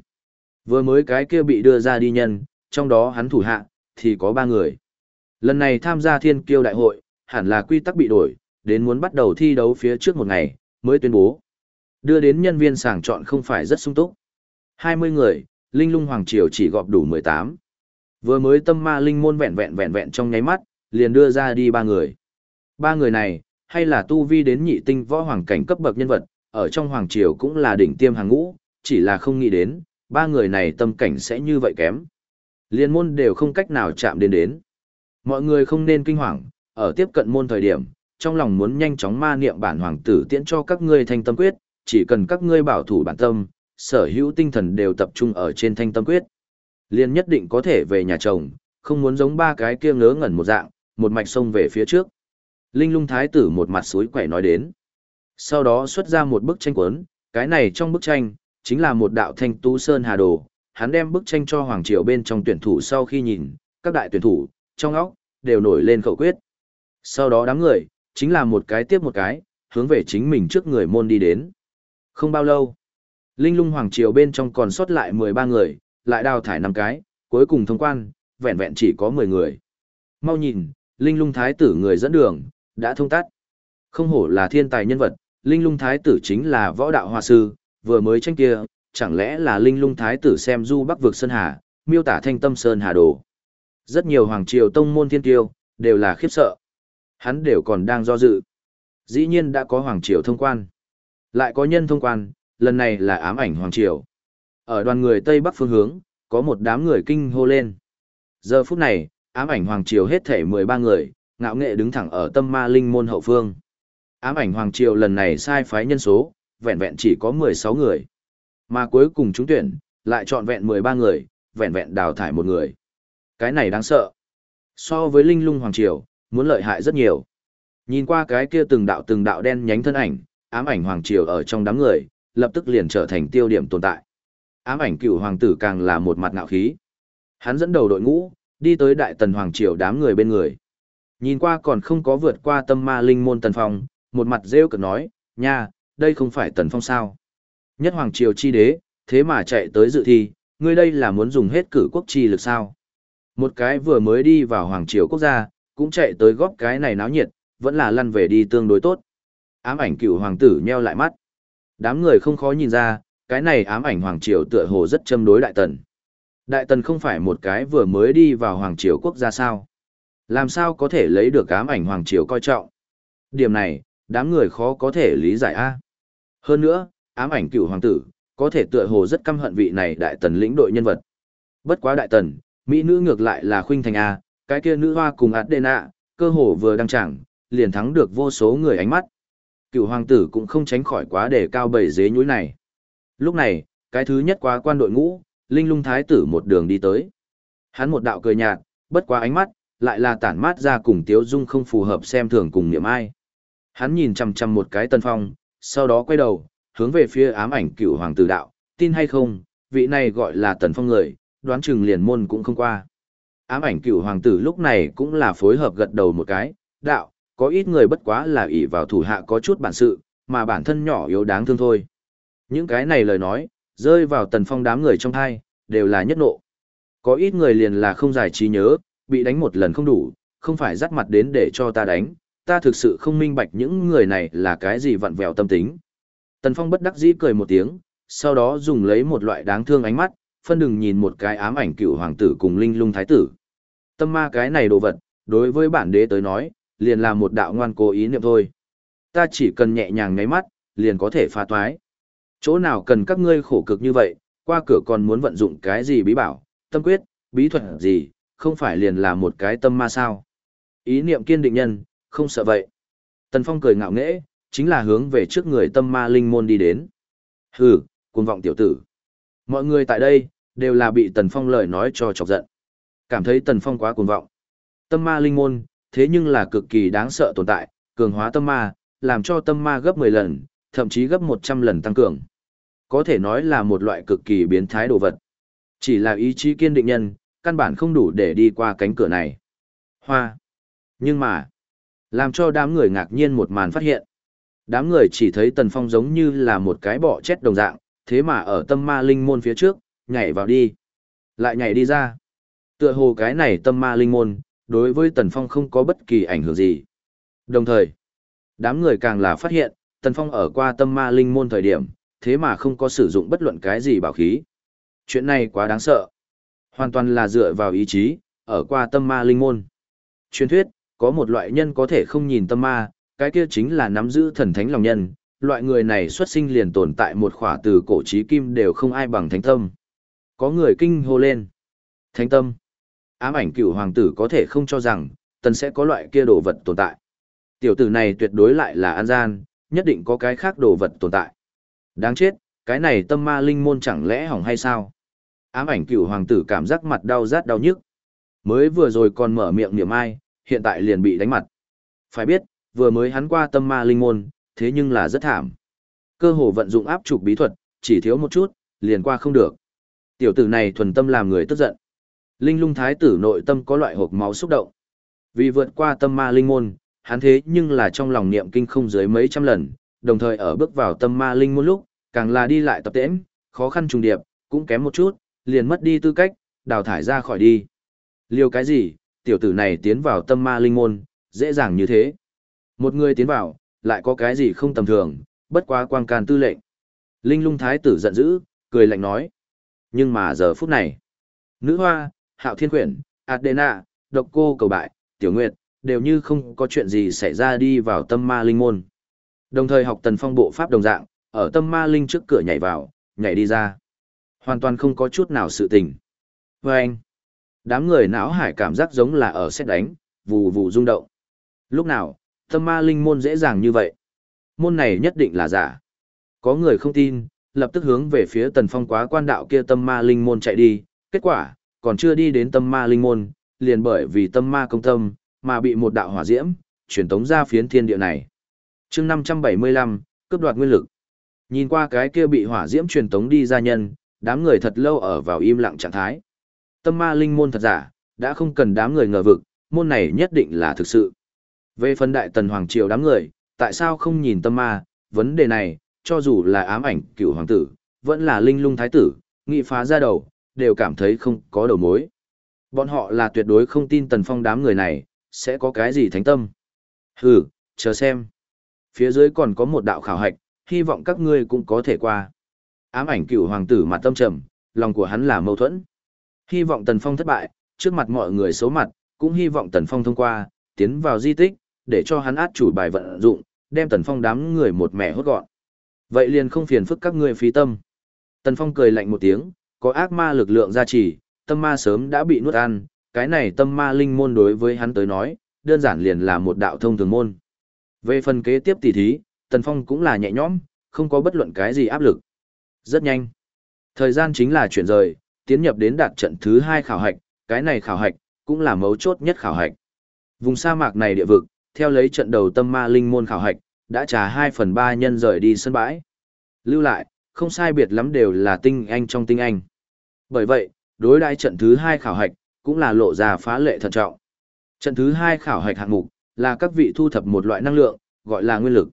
Vừa mới cái kia bị đưa ra đi nhân, trong đó hắn thủ hạ, thì có ba người. Lần này tham gia thiên kiêu đại hội, hẳn là quy tắc bị đổi, đến muốn bắt đầu thi đấu phía trước một ngày, mới tuyên bố. Đưa đến nhân viên sàng chọn không phải rất sung túc. 20 người, Linh Lung Hoàng Triều chỉ gọp đủ 18. Vừa mới tâm ma linh môn vẹn vẹn vẹn vẹn trong nháy mắt, liền đưa ra đi ba người. Ba người này, hay là tu vi đến nhị tinh võ hoàng cảnh cấp bậc nhân vật, ở trong Hoàng Triều cũng là đỉnh tiêm hàng ngũ, chỉ là không nghĩ đến, ba người này tâm cảnh sẽ như vậy kém. Liên môn đều không cách nào chạm đến đến. Mọi người không nên kinh hoàng, ở tiếp cận môn thời điểm, trong lòng muốn nhanh chóng ma niệm bản hoàng tử tiễn cho các ngươi thanh tâm quyết, chỉ cần các ngươi bảo thủ bản tâm, sở hữu tinh thần đều tập trung ở trên thanh tâm quyết. Liên nhất định có thể về nhà chồng, không muốn giống ba cái kia ngớ ngẩn một dạng, một mạch sông về phía trước. Linh lung thái tử một mặt suối quẻ nói đến. Sau đó xuất ra một bức tranh cuốn, cái này trong bức tranh, chính là một đạo thanh tú sơn hà đồ. Hắn đem bức tranh cho Hoàng Triều bên trong tuyển thủ sau khi nhìn, các đại tuyển thủ, trong óc, đều nổi lên khẩu quyết. Sau đó đám người, chính là một cái tiếp một cái, hướng về chính mình trước người môn đi đến. Không bao lâu, Linh lung Hoàng Triều bên trong còn sót lại 13 người, lại đào thải 5 cái, cuối cùng thông quan, vẹn vẹn chỉ có 10 người. Mau nhìn, Linh lung Thái tử người dẫn đường, đã thông tắt. Không hổ là thiên tài nhân vật, Linh lung Thái tử chính là võ đạo hoa sư, vừa mới tranh kia, chẳng lẽ là Linh lung Thái tử xem du bắc vực Sơn Hà, miêu tả thanh tâm Sơn Hà đồ. Rất nhiều Hoàng Triều tông môn thiên tiêu, đều là khiếp sợ. Hắn đều còn đang do dự. Dĩ nhiên đã có Hoàng Triều thông quan. Lại có nhân thông quan, lần này là ám ảnh Hoàng Triều. Ở đoàn người Tây Bắc phương hướng, có một đám người kinh hô lên. Giờ phút này, ám ảnh Hoàng Triều hết thể 13 người, ngạo nghệ đứng thẳng ở tâm ma linh môn hậu phương. Ám ảnh Hoàng Triều lần này sai phái nhân số, vẹn vẹn chỉ có 16 người. Mà cuối cùng chúng tuyển, lại chọn vẹn 13 người, vẹn vẹn đào thải một người. Cái này đáng sợ. So với linh lung Hoàng Triều, muốn lợi hại rất nhiều. Nhìn qua cái kia từng đạo từng đạo đen nhánh thân ảnh, ám ảnh Hoàng Triều ở trong đám người, lập tức liền trở thành tiêu điểm tồn tại. Ám ảnh cựu hoàng tử càng là một mặt ngạo khí. Hắn dẫn đầu đội ngũ, đi tới đại tần hoàng triều đám người bên người. Nhìn qua còn không có vượt qua tâm ma linh môn tần phong, một mặt rêu cực nói, nha, đây không phải tần phong sao. Nhất hoàng triều chi đế, thế mà chạy tới dự thi, ngươi đây là muốn dùng hết cử quốc chi lực sao. Một cái vừa mới đi vào hoàng triều quốc gia, cũng chạy tới góp cái này náo nhiệt, vẫn là lăn về đi tương đối tốt. Ám ảnh cựu hoàng tử nheo lại mắt. Đám người không khó nhìn ra, cái này ám ảnh Hoàng Triều tựa hồ rất châm đối Đại Tần. Đại Tần không phải một cái vừa mới đi vào Hoàng Triều quốc gia sao. Làm sao có thể lấy được ám ảnh Hoàng Triều coi trọng? Điểm này, đám người khó có thể lý giải a. Hơn nữa, ám ảnh cựu hoàng tử, có thể tựa hồ rất căm hận vị này Đại Tần lĩnh đội nhân vật. Bất quá Đại Tần, Mỹ nữ ngược lại là khuynh thành A, cái kia nữ hoa cùng Adena, cơ hồ vừa đăng chẳng, liền thắng được vô số người ánh mắt cựu hoàng tử cũng không tránh khỏi quá để cao bầy dế nhúi này. Lúc này, cái thứ nhất quá quan đội ngũ, linh lung thái tử một đường đi tới. Hắn một đạo cười nhạt, bất quá ánh mắt, lại là tản mát ra cùng tiếu dung không phù hợp xem thường cùng niệm ai. Hắn nhìn chằm chằm một cái tần phong, sau đó quay đầu, hướng về phía ám ảnh cựu hoàng tử đạo, tin hay không, vị này gọi là tần phong người, đoán chừng liền môn cũng không qua. Ám ảnh cựu hoàng tử lúc này cũng là phối hợp gật đầu một cái, đạo, có ít người bất quá là ỷ vào thủ hạ có chút bản sự, mà bản thân nhỏ yếu đáng thương thôi. Những cái này lời nói, rơi vào tần phong đám người trong thai, đều là nhất nộ. Có ít người liền là không giải trí nhớ, bị đánh một lần không đủ, không phải dắt mặt đến để cho ta đánh, ta thực sự không minh bạch những người này là cái gì vặn vẹo tâm tính. Tần phong bất đắc dĩ cười một tiếng, sau đó dùng lấy một loại đáng thương ánh mắt, phân đừng nhìn một cái ám ảnh cựu hoàng tử cùng linh lung thái tử. Tâm ma cái này đồ vật, đối với bản đế tới nói, liền là một đạo ngoan cố ý niệm thôi. Ta chỉ cần nhẹ nhàng ngáy mắt, liền có thể phá toái. Chỗ nào cần các ngươi khổ cực như vậy, qua cửa còn muốn vận dụng cái gì bí bảo, tâm quyết, bí thuật gì, không phải liền là một cái tâm ma sao. Ý niệm kiên định nhân, không sợ vậy. Tần Phong cười ngạo nghễ, chính là hướng về trước người tâm ma linh môn đi đến. Hừ, cuồng vọng tiểu tử. Mọi người tại đây, đều là bị Tần Phong lời nói cho chọc giận. Cảm thấy Tần Phong quá cuồng vọng. Tâm ma linh môn, thế nhưng là cực kỳ đáng sợ tồn tại, cường hóa tâm ma, làm cho tâm ma gấp 10 lần, thậm chí gấp 100 lần tăng cường. Có thể nói là một loại cực kỳ biến thái đồ vật. Chỉ là ý chí kiên định nhân, căn bản không đủ để đi qua cánh cửa này. Hoa. Nhưng mà, làm cho đám người ngạc nhiên một màn phát hiện. Đám người chỉ thấy Tần Phong giống như là một cái bọ chết đồng dạng, thế mà ở tâm ma linh môn phía trước, nhảy vào đi. Lại nhảy đi ra. Tựa hồ cái này tâm ma linh môn, đối với Tần Phong không có bất kỳ ảnh hưởng gì. Đồng thời, đám người càng là phát hiện, Tần Phong ở qua tâm ma linh môn thời điểm, thế mà không có sử dụng bất luận cái gì bảo khí. Chuyện này quá đáng sợ. Hoàn toàn là dựa vào ý chí, ở qua tâm ma linh môn. Truyền thuyết, có một loại nhân có thể không nhìn tâm ma, cái kia chính là nắm giữ thần thánh lòng nhân, loại người này xuất sinh liền tồn tại một khỏa từ cổ trí kim đều không ai bằng thánh tâm. Có người kinh hô lên. Thánh tâm. Ám ảnh cựu hoàng tử có thể không cho rằng, tần sẽ có loại kia đồ vật tồn tại. Tiểu tử này tuyệt đối lại là an gian, nhất định có cái khác đồ vật tồn tại. Đáng chết, cái này tâm ma linh môn chẳng lẽ hỏng hay sao? Ám ảnh cựu hoàng tử cảm giác mặt đau rát đau nhức. Mới vừa rồi còn mở miệng niệm ai, hiện tại liền bị đánh mặt. Phải biết, vừa mới hắn qua tâm ma linh môn, thế nhưng là rất thảm. Cơ hồ vận dụng áp trục bí thuật, chỉ thiếu một chút, liền qua không được. Tiểu tử này thuần tâm làm người tức giận. Linh lung thái tử nội tâm có loại hộp máu xúc động. Vì vượt qua tâm ma linh môn, hắn thế nhưng là trong lòng niệm kinh không dưới mấy trăm lần, đồng thời ở bước vào tâm ma linh môn lúc, càng là đi lại tập tễnh, khó khăn trùng điệp, cũng kém một chút, liền mất đi tư cách, đào thải ra khỏi đi. Liều cái gì, tiểu tử này tiến vào tâm ma linh môn, dễ dàng như thế. Một người tiến vào, lại có cái gì không tầm thường, bất quá quang can tư lệnh. Linh lung thái tử giận dữ, cười lạnh nói. Nhưng mà giờ phút này, nữ hoa, hạo thiên quyển, Adena, độc cô cầu bại, tiểu nguyệt, đều như không có chuyện gì xảy ra đi vào tâm ma linh môn. Đồng thời học tần phong bộ pháp đồng dạng, ở tâm ma linh trước cửa nhảy vào, nhảy đi ra. Hoàn toàn không có chút nào sự tình. Và anh, đám người não hải cảm giác giống là ở xét đánh, vù vù rung động. Lúc nào, tâm ma linh môn dễ dàng như vậy. Môn này nhất định là giả. Có người không tin, lập tức hướng về phía tần phong quá quan đạo kia tâm ma linh môn chạy đi. Kết quả, còn chưa đi đến tâm ma linh môn, liền bởi vì tâm ma công tâm, mà bị một đạo hỏa diễm, truyền tống ra phiến thiên địa này. chương 575, cướp đoạt nguyên lực. Nhìn qua cái kia bị hỏa diễm truyền tống đi ra nhân, đám người thật lâu ở vào im lặng trạng thái. Tâm ma linh môn thật giả, đã không cần đám người ngờ vực, môn này nhất định là thực sự. Về phần đại tần hoàng triều đám người, tại sao không nhìn tâm ma, vấn đề này, cho dù là ám ảnh cựu hoàng tử, vẫn là linh lung thái tử, nghị phá ra đầu, đều cảm thấy không có đầu mối. Bọn họ là tuyệt đối không tin tần phong đám người này, sẽ có cái gì thánh tâm. Hừ, chờ xem. Phía dưới còn có một đạo khảo hạch, hy vọng các ngươi cũng có thể qua. Ám ảnh cựu hoàng tử mặt tâm trầm, lòng của hắn là mâu thuẫn. Hy vọng tần phong thất bại, trước mặt mọi người xấu mặt, cũng hy vọng tần phong thông qua, tiến vào di tích, để cho hắn át chủ bài vận dụng, đem tần phong đám người một mẹ hốt gọn. Vậy liền không phiền phức các ngươi phí tâm. Tần phong cười lạnh một tiếng, có ác ma lực lượng gia trì, tâm ma sớm đã bị nuốt ăn, cái này tâm ma linh môn đối với hắn tới nói, đơn giản liền là một đạo thông thường môn. Về phần kế tiếp tỉ thí, Tần Phong cũng là nhẹ nhõm, không có bất luận cái gì áp lực. Rất nhanh. Thời gian chính là chuyển rời, tiến nhập đến đạt trận thứ hai khảo hạch, cái này khảo hạch, cũng là mấu chốt nhất khảo hạch. Vùng sa mạc này địa vực, theo lấy trận đầu tâm ma linh môn khảo hạch, đã trả 2 phần 3 nhân rời đi sân bãi. Lưu lại, không sai biệt lắm đều là tinh anh trong tinh anh. Bởi vậy, đối đãi trận thứ hai khảo hạch, cũng là lộ ra phá lệ thận trọng. Trận thứ hai khảo hạch hạng mục, là các vị thu thập một loại năng lượng, gọi là nguyên lực.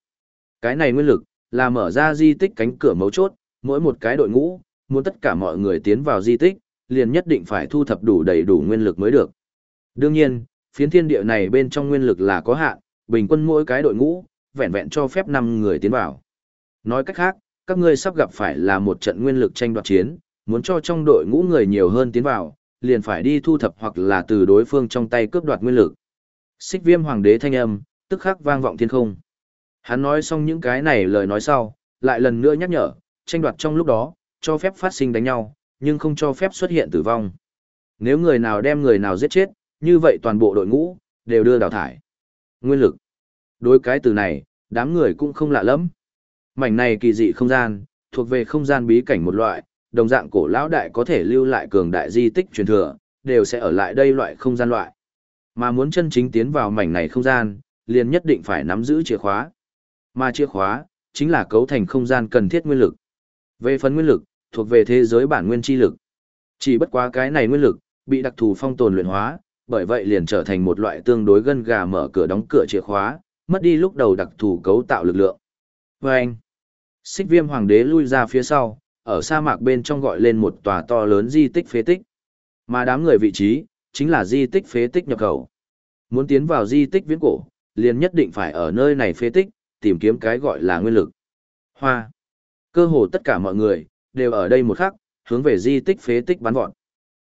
Cái này nguyên lực, là mở ra di tích cánh cửa mấu chốt, mỗi một cái đội ngũ, muốn tất cả mọi người tiến vào di tích, liền nhất định phải thu thập đủ đầy đủ nguyên lực mới được. Đương nhiên, phiến thiên địa này bên trong nguyên lực là có hạn, bình quân mỗi cái đội ngũ, vẹn vẹn cho phép 5 người tiến vào. Nói cách khác, các ngươi sắp gặp phải là một trận nguyên lực tranh đoạt chiến, muốn cho trong đội ngũ người nhiều hơn tiến vào, liền phải đi thu thập hoặc là từ đối phương trong tay cướp đoạt nguyên lực. Xích viêm hoàng đế thanh âm, tức khắc vang vọng thiên không. Hắn nói xong những cái này lời nói sau, lại lần nữa nhắc nhở, tranh đoạt trong lúc đó, cho phép phát sinh đánh nhau, nhưng không cho phép xuất hiện tử vong. Nếu người nào đem người nào giết chết, như vậy toàn bộ đội ngũ, đều đưa đào thải. Nguyên lực. Đối cái từ này, đám người cũng không lạ lắm. Mảnh này kỳ dị không gian, thuộc về không gian bí cảnh một loại, đồng dạng cổ lão đại có thể lưu lại cường đại di tích truyền thừa, đều sẽ ở lại đây loại không gian loại. Mà muốn chân chính tiến vào mảnh này không gian, liền nhất định phải nắm giữ chìa khóa. Mà chìa khóa, chính là cấu thành không gian cần thiết nguyên lực. Về phần nguyên lực, thuộc về thế giới bản nguyên chi lực. Chỉ bất quá cái này nguyên lực, bị đặc thù phong tồn luyện hóa, bởi vậy liền trở thành một loại tương đối gân gà mở cửa đóng cửa chìa khóa, mất đi lúc đầu đặc thù cấu tạo lực lượng. Và anh, xích viêm hoàng đế lui ra phía sau, ở sa mạc bên trong gọi lên một tòa to lớn di tích phế tích. Mà đám người vị trí, chính là di tích phế tích nhập khẩu. Muốn tiến vào di tích viễn cổ, liền nhất định phải ở nơi này phế tích, tìm kiếm cái gọi là nguyên lực. Hoa. Cơ hồ tất cả mọi người, đều ở đây một khắc, hướng về di tích phế tích bắn vọt.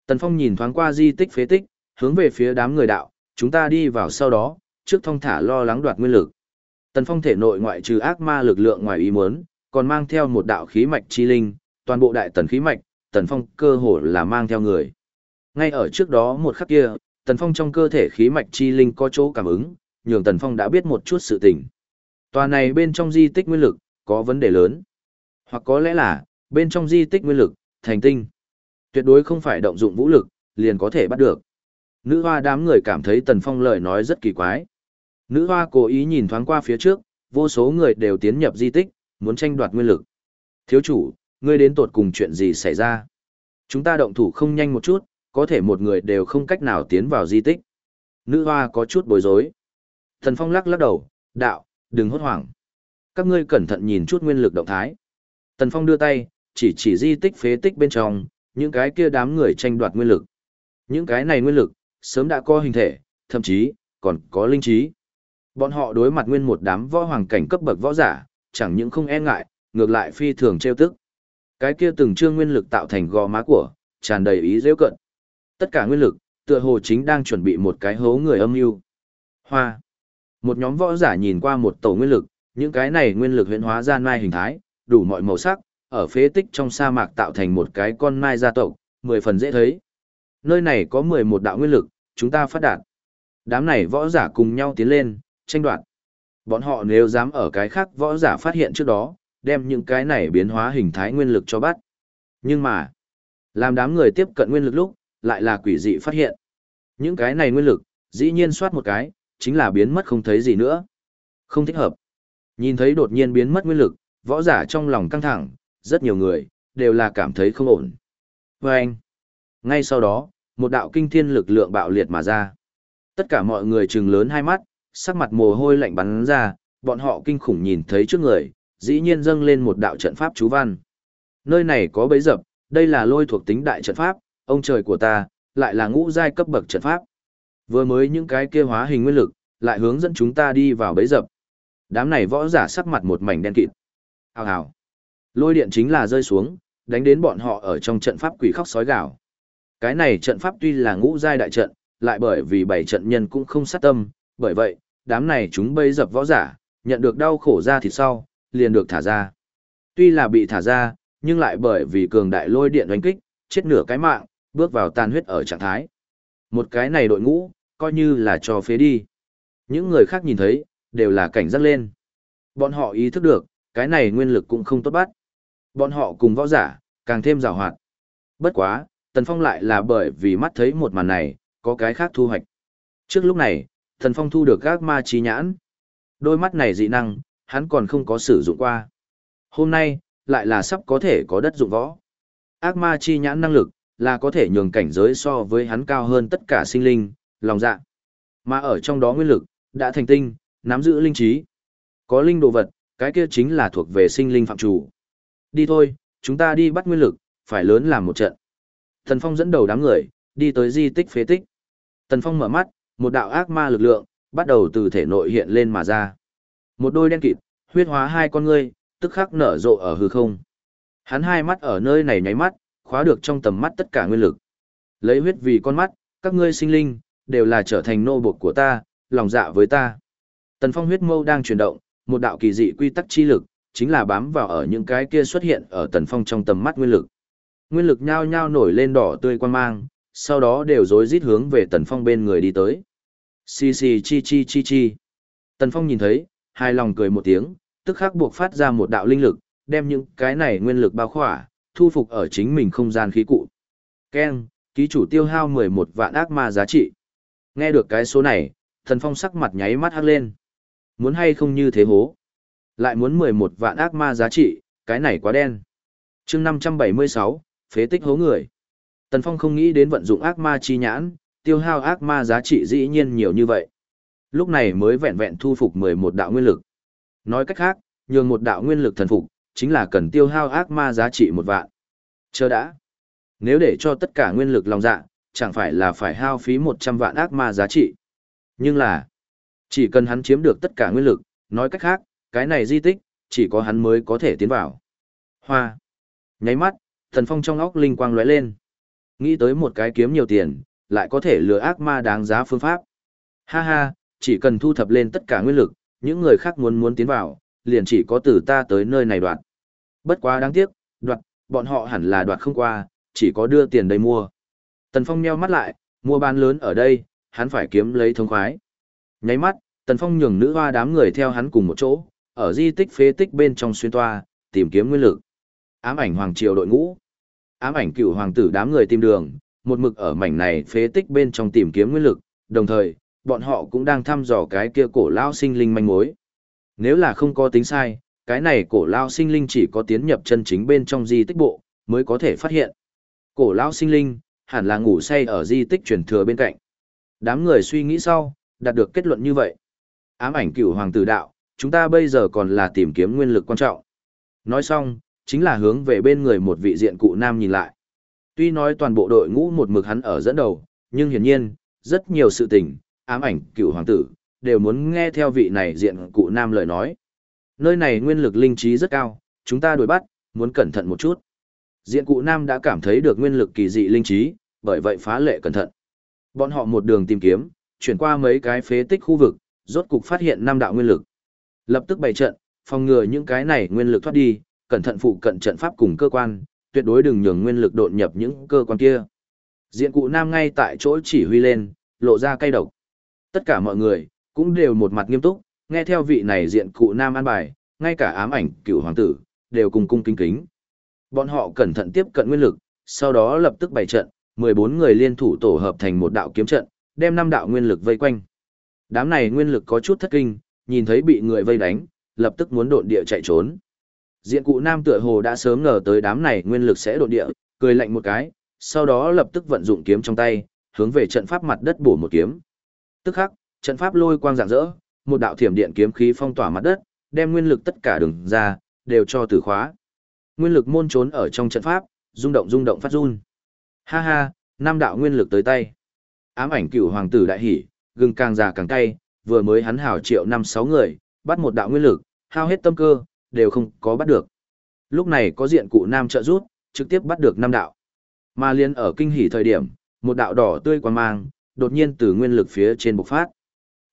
Tần Phong nhìn thoáng qua di tích phế tích, hướng về phía đám người đạo, chúng ta đi vào sau đó, trước thông thả lo lắng đoạt nguyên lực. Tần Phong thể nội ngoại trừ ác ma lực lượng ngoài ý muốn, còn mang theo một đạo khí mạch chi linh, toàn bộ đại tần khí mạch, Tần Phong cơ hồ là mang theo người. Ngay ở trước đó một khắc kia, Tần Phong trong cơ thể khí mạch chi linh có chỗ cảm ứng, nhường Tần Phong đã biết một chút sự tình. Tòa này bên trong di tích nguyên lực, có vấn đề lớn. Hoặc có lẽ là, bên trong di tích nguyên lực, thành tinh. Tuyệt đối không phải động dụng vũ lực, liền có thể bắt được. Nữ hoa đám người cảm thấy Tần Phong lời nói rất kỳ quái. Nữ hoa cố ý nhìn thoáng qua phía trước, vô số người đều tiến nhập di tích, muốn tranh đoạt nguyên lực. Thiếu chủ, ngươi đến tột cùng chuyện gì xảy ra? Chúng ta động thủ không nhanh một chút, có thể một người đều không cách nào tiến vào di tích. Nữ hoa có chút bối rối. Thần Phong lắc lắc đầu, đạo, đừng hốt hoảng. Các ngươi cẩn thận nhìn chút nguyên lực động thái. Tần Phong đưa tay, chỉ chỉ di tích phế tích bên trong, những cái kia đám người tranh đoạt nguyên lực. Những cái này nguyên lực, sớm đã có hình thể, thậm chí, còn có linh trí. Bọn họ đối mặt nguyên một đám võ hoàng cảnh cấp bậc võ giả, chẳng những không e ngại, ngược lại phi thường trêu tức. Cái kia từng trương nguyên lực tạo thành gò má của, tràn đầy ý dễ cận. Tất cả nguyên lực, tựa hồ chính đang chuẩn bị một cái hố người âm mưu. Hoa. Một nhóm võ giả nhìn qua một tổ nguyên lực, những cái này nguyên lực huyễn hóa ra mai hình thái, đủ mọi màu sắc, ở phế tích trong sa mạc tạo thành một cái con mai gia tộc, mười phần dễ thấy. Nơi này có mười một đạo nguyên lực, chúng ta phát đạt. Đám này võ giả cùng nhau tiến lên, tranh đoạt. Bọn họ nếu dám ở cái khác võ giả phát hiện trước đó, đem những cái này biến hóa hình thái nguyên lực cho bắt. Nhưng mà, làm đám người tiếp cận nguyên lực lúc, lại là quỷ dị phát hiện. Những cái này nguyên lực, dĩ nhiên soát một cái, chính là biến mất không thấy gì nữa. Không thích hợp. Nhìn thấy đột nhiên biến mất nguyên lực, võ giả trong lòng căng thẳng, rất nhiều người, đều là cảm thấy không ổn. Và anh, ngay sau đó, một đạo kinh thiên lực lượng bạo liệt mà ra. Tất cả mọi người trừng lớn hai mắt, sắc mặt mồ hôi lạnh bắn ra, bọn họ kinh khủng nhìn thấy trước người, dĩ nhiên dâng lên một đạo trận pháp chú văn. Nơi này có bấy dập, đây là lôi thuộc tính đại trận pháp, ông trời của ta, lại là ngũ giai cấp bậc trận pháp. Vừa mới những cái kia hóa hình nguyên lực, lại hướng dẫn chúng ta đi vào bấy dập. Đám này võ giả sắc mặt một mảnh đen kịt. Hào hào. Lôi điện chính là rơi xuống, đánh đến bọn họ ở trong trận pháp quỷ khóc sói gào. Cái này trận pháp tuy là ngũ giai đại trận, lại bởi vì bảy trận nhân cũng không sát tâm, bởi vậy, đám này chúng bây dập võ giả, nhận được đau khổ ra thì sau, liền được thả ra. Tuy là bị thả ra, nhưng lại bởi vì cường đại lôi điện đánh kích, chết nửa cái mạng, bước vào tan huyết ở trạng thái. Một cái này đội ngũ, coi như là cho phế đi. Những người khác nhìn thấy, đều là cảnh giác lên. Bọn họ ý thức được, cái này nguyên lực cũng không tốt bắt. Bọn họ cùng võ giả, càng thêm rào hoạt. Bất quá, Tần Phong lại là bởi vì mắt thấy một màn này, có cái khác thu hoạch. Trước lúc này, Tần Phong thu được các ma trí nhãn. Đôi mắt này dị năng, hắn còn không có sử dụng qua. Hôm nay, lại là sắp có thể có đất dụng võ. Ác ma chi nhãn năng lực, là có thể nhường cảnh giới so với hắn cao hơn tất cả sinh linh, lòng dạ. Mà ở trong đó nguyên lực, đã thành tinh, nắm giữ linh trí. Có linh đồ vật, cái kia chính là thuộc về sinh linh phạm chủ. Đi thôi, chúng ta đi bắt nguyên lực, phải lớn làm một trận. Tần Phong dẫn đầu đám người, đi tới di tích phế tích. Tần Phong mở mắt, một đạo ác ma lực lượng, bắt đầu từ thể nội hiện lên mà ra. Một đôi đen kịt, huyết hóa hai con ngươi, tức khắc nở rộ ở hư không. Hắn hai mắt ở nơi này nháy mắt, khóa được trong tầm mắt tất cả nguyên lực. Lấy huyết vì con mắt, các ngươi sinh linh, đều là trở thành nô bộc của ta, lòng dạ với ta. Tần Phong huyết mâu đang chuyển động, một đạo kỳ dị quy tắc chi lực, chính là bám vào ở những cái kia xuất hiện ở Tần Phong trong tầm mắt nguyên lực. Nguyên lực nhao nhao nổi lên đỏ tươi quan mang, sau đó đều rối rít hướng về Tần Phong bên người đi tới. Xì xì chi chi chi chi. Tần Phong nhìn thấy, hài lòng cười một tiếng, tức khắc buộc phát ra một đạo linh lực, đem những cái này nguyên lực bao khỏa, thu phục ở chính mình không gian khí cụ. Ken, ký chủ tiêu hao 11 vạn ác ma giá trị. Nghe được cái số này, thần phong sắc mặt nháy mắt hắc lên. Muốn hay không như thế hố. Lại muốn 11 vạn ác ma giá trị, cái này quá đen. chương 576, phế tích hố người. Tần Phong không nghĩ đến vận dụng ác ma chi nhãn, tiêu hao ác ma giá trị dĩ nhiên nhiều như vậy. Lúc này mới vẹn vẹn thu phục 11 đạo nguyên lực. Nói cách khác, nhường một đạo nguyên lực thần phục, chính là cần tiêu hao ác ma giá trị một vạn. Chờ đã. Nếu để cho tất cả nguyên lực lòng dạ, chẳng phải là phải hao phí 100 vạn ác ma giá trị. Nhưng là, chỉ cần hắn chiếm được tất cả nguyên lực, nói cách khác, cái này di tích, chỉ có hắn mới có thể tiến vào. Hoa. Nháy mắt, thần phong trong óc linh quang lóe lên. Nghĩ tới một cái kiếm nhiều tiền, lại có thể lừa ác ma đáng giá phương pháp. Ha ha, chỉ cần thu thập lên tất cả nguyên lực, những người khác muốn muốn tiến vào, liền chỉ có từ ta tới nơi này đoạt. Bất quá đáng tiếc, đoạt, bọn họ hẳn là đoạt không qua, chỉ có đưa tiền đây mua. Tần Phong nheo mắt lại, mua bán lớn ở đây, hắn phải kiếm lấy thông khoái. Nháy mắt, Tần Phong nhường nữ hoa đám người theo hắn cùng một chỗ, ở di tích phế tích bên trong xuyên toa, tìm kiếm nguyên lực. Ám ảnh hoàng triều đội ngũ. Ám ảnh cựu hoàng tử đám người tìm đường, một mực ở mảnh này phế tích bên trong tìm kiếm nguyên lực, đồng thời, bọn họ cũng đang thăm dò cái kia cổ lao sinh linh manh mối. Nếu là không có tính sai, cái này cổ lao sinh linh chỉ có tiến nhập chân chính bên trong di tích bộ, mới có thể phát hiện. Cổ lao sinh linh, hẳn là ngủ say ở di tích truyền thừa bên cạnh. Đám người suy nghĩ sau, đạt được kết luận như vậy. Ám ảnh cửu hoàng tử đạo, chúng ta bây giờ còn là tìm kiếm nguyên lực quan trọng. Nói xong, chính là hướng về bên người một vị diện cụ nam nhìn lại. Tuy nói toàn bộ đội ngũ một mực hắn ở dẫn đầu, nhưng hiển nhiên, rất nhiều sự tình, ám ảnh cựu hoàng tử, đều muốn nghe theo vị này diện cụ nam lời nói. Nơi này nguyên lực linh trí rất cao, chúng ta đuổi bắt, muốn cẩn thận một chút. Diện cụ nam đã cảm thấy được nguyên lực kỳ dị linh trí, bởi vậy phá lệ cẩn thận. Bọn họ một đường tìm kiếm, chuyển qua mấy cái phế tích khu vực, rốt cục phát hiện năm đạo nguyên lực. Lập tức bày trận, phòng ngừa những cái này nguyên lực thoát đi, cẩn thận phụ cận trận pháp cùng cơ quan, tuyệt đối đừng nhường nguyên lực đột nhập những cơ quan kia. Diện cụ nam ngay tại chỗ chỉ huy lên, lộ ra cay độc. Tất cả mọi người, cũng đều một mặt nghiêm túc, nghe theo vị này diện cụ nam an bài, ngay cả ám ảnh cựu hoàng tử, đều cùng cung kính kính. Bọn họ cẩn thận tiếp cận nguyên lực, sau đó lập tức bày trận, 14 người liên thủ tổ hợp thành một đạo kiếm trận, đem năm đạo nguyên lực vây quanh. Đám này nguyên lực có chút thất kinh, nhìn thấy bị người vây đánh, lập tức muốn độn địa chạy trốn. Diện cụ nam tựa hồ đã sớm ngờ tới đám này nguyên lực sẽ độn địa, cười lạnh một cái, sau đó lập tức vận dụng kiếm trong tay, hướng về trận pháp mặt đất bổ một kiếm. Tức khắc, trận pháp lôi quang rạng rỡ, một đạo thiểm điện kiếm khí phong tỏa mặt đất, đem nguyên lực tất cả đường ra, đều cho tử khóa. Nguyên lực môn trốn ở trong trận pháp, rung động rung động phát run. Ha ha, nam đạo nguyên lực tới tay. Ám ảnh cửu hoàng tử đại hỉ, gừng càng già càng cay, vừa mới hắn hảo triệu năm sáu người, bắt một đạo nguyên lực, hao hết tâm cơ, đều không có bắt được. Lúc này có diện cụ nam trợ rút, trực tiếp bắt được năm đạo. Mà liên ở kinh hỉ thời điểm, một đạo đỏ tươi quang mang, đột nhiên từ nguyên lực phía trên bộc phát.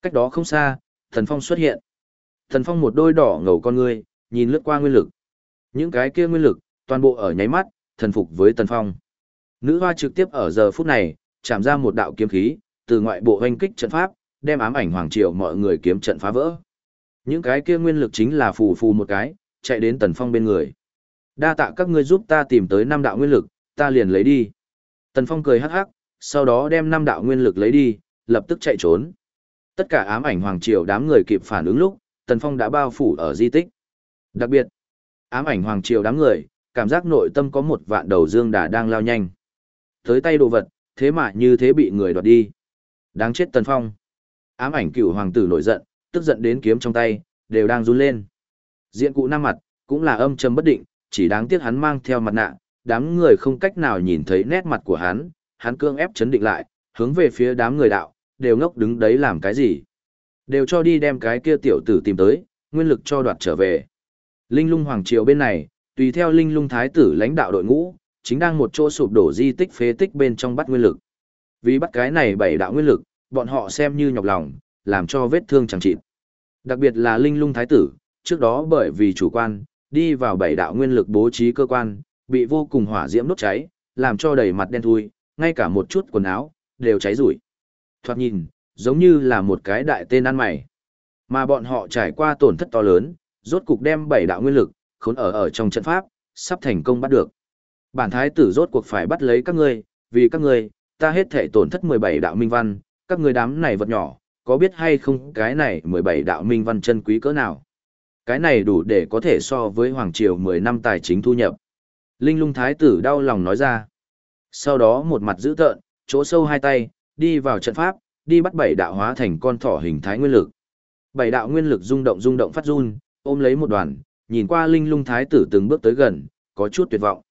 Cách đó không xa, thần phong xuất hiện. Thần phong một đôi đỏ ngầu con ngươi, nhìn lướt qua nguyên lực. Những cái kia nguyên lực, toàn bộ ở nháy mắt, thần phục với thần phong. Nữ hoa trực tiếp ở giờ phút này, chạm ra một đạo kiếm khí, từ ngoại bộ hoanh kích trận pháp, đem ám ảnh hoàng triều mọi người kiếm trận phá vỡ. Những cái kia nguyên lực chính là phù phù một cái, chạy đến tần phong bên người. Đa tạ các ngươi giúp ta tìm tới năm đạo nguyên lực, ta liền lấy đi. Tần phong cười hắc hắc, sau đó đem năm đạo nguyên lực lấy đi, lập tức chạy trốn. Tất cả ám ảnh hoàng triều đám người kịp phản ứng lúc, tần phong đã bao phủ ở di tích. Đặc biệt, ám ảnh hoàng triều đám người, cảm giác nội tâm có một vạn đầu dương đà đang lao nhanh. Tới tay đồ vật, thế mà như thế bị người đoạt đi. Đáng chết tần phong. Ám ảnh cửu hoàng tử nổi giận, tức giận đến kiếm trong tay, đều đang run lên. Diện cụ nam mặt, cũng là âm trầm bất định, chỉ đáng tiếc hắn mang theo mặt nạ, đám người không cách nào nhìn thấy nét mặt của hắn, hắn cương ép chấn định lại, hướng về phía đám người đạo, đều ngốc đứng đấy làm cái gì. Đều cho đi đem cái kia tiểu tử tìm tới, nguyên lực cho đoạt trở về. Linh lung hoàng triều bên này, tùy theo linh lung thái tử lãnh đạo đội ngũ, chính đang một chỗ sụp đổ di tích phế tích bên trong bắt nguyên lực. Vì bắt cái này bảy đạo nguyên lực, bọn họ xem như nhọc lòng, làm cho vết thương chẳng chịt. Đặc biệt là linh lung thái tử, trước đó bởi vì chủ quan, đi vào bảy đạo nguyên lực bố trí cơ quan, bị vô cùng hỏa diễm đốt cháy, làm cho đầy mặt đen thui, ngay cả một chút quần áo, đều cháy rủi. Thoạt nhìn, giống như là một cái đại tên ăn mày. Mà bọn họ trải qua tổn thất to lớn, rốt cục đem bảy đạo nguyên lực, khốn ở ở trong trận pháp, sắp thành công bắt được. Bản thái tử rốt cuộc phải bắt lấy các ngươi, vì các ngươi, ta hết thể tổn thất 17 đạo minh văn, các người đám này vật nhỏ, có biết hay không cái này 17 đạo minh văn chân quý cỡ nào? Cái này đủ để có thể so với Hoàng Triều 10 năm tài chính thu nhập. Linh lung thái tử đau lòng nói ra. Sau đó một mặt giữ tợn, chỗ sâu hai tay, đi vào trận pháp, đi bắt bảy đạo hóa thành con thỏ hình thái nguyên lực. Bảy đạo nguyên lực rung động rung động phát run, ôm lấy một đoàn, nhìn qua linh lung thái tử từng bước tới gần, có chút tuyệt vọng.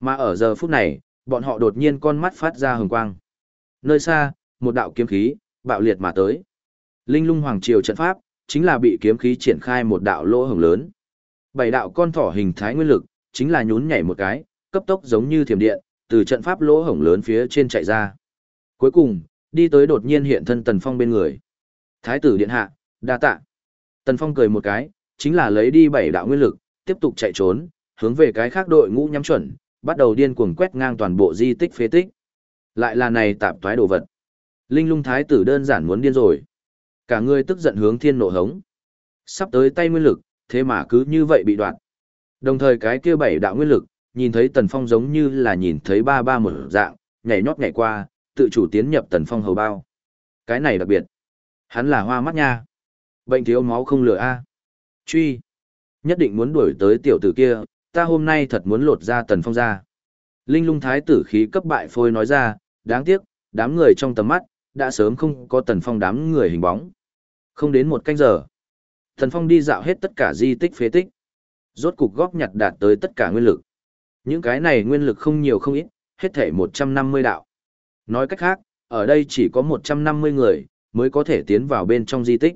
Mà ở giờ phút này, bọn họ đột nhiên con mắt phát ra hừng quang. Nơi xa, một đạo kiếm khí, bạo liệt mà tới. Linh lung hoàng triều trận pháp, chính là bị kiếm khí triển khai một đạo lỗ hổng lớn. Bảy đạo con thỏ hình thái nguyên lực, chính là nhún nhảy một cái, cấp tốc giống như thiểm điện, từ trận pháp lỗ hổng lớn phía trên chạy ra. Cuối cùng, đi tới đột nhiên hiện thân Tần Phong bên người. Thái tử điện hạ, đa tạ. Tần Phong cười một cái, chính là lấy đi bảy đạo nguyên lực, tiếp tục chạy trốn, hướng về cái khác đội ngũ nhắm chuẩn, bắt đầu điên cuồng quét ngang toàn bộ di tích phế tích. Lại là này tạp toái đồ vật. Linh lung thái tử đơn giản muốn điên rồi. Cả người tức giận hướng thiên nộ hống. Sắp tới tay nguyên lực, thế mà cứ như vậy bị đoạn. Đồng thời cái kia bảy đạo nguyên lực, nhìn thấy tần phong giống như là nhìn thấy ba ba một dạng, nhảy nhót nhảy qua, tự chủ tiến nhập tần phong hầu bao. Cái này đặc biệt. Hắn là hoa mắt nha. Bệnh thiếu máu không lừa a. Truy. Nhất định muốn đuổi tới tiểu tử kia, ta hôm nay thật muốn lột ra tần phong ra. Linh lung thái tử khí cấp bại phôi nói ra, đáng tiếc, đám người trong tầm mắt, đã sớm không có tần phong đám người hình bóng. Không đến một canh giờ. Tần phong đi dạo hết tất cả di tích phế tích. Rốt cục góp nhặt đạt tới tất cả nguyên lực. Những cái này nguyên lực không nhiều không ít, hết thể 150 đạo. Nói cách khác, ở đây chỉ có 150 người, mới có thể tiến vào bên trong di tích.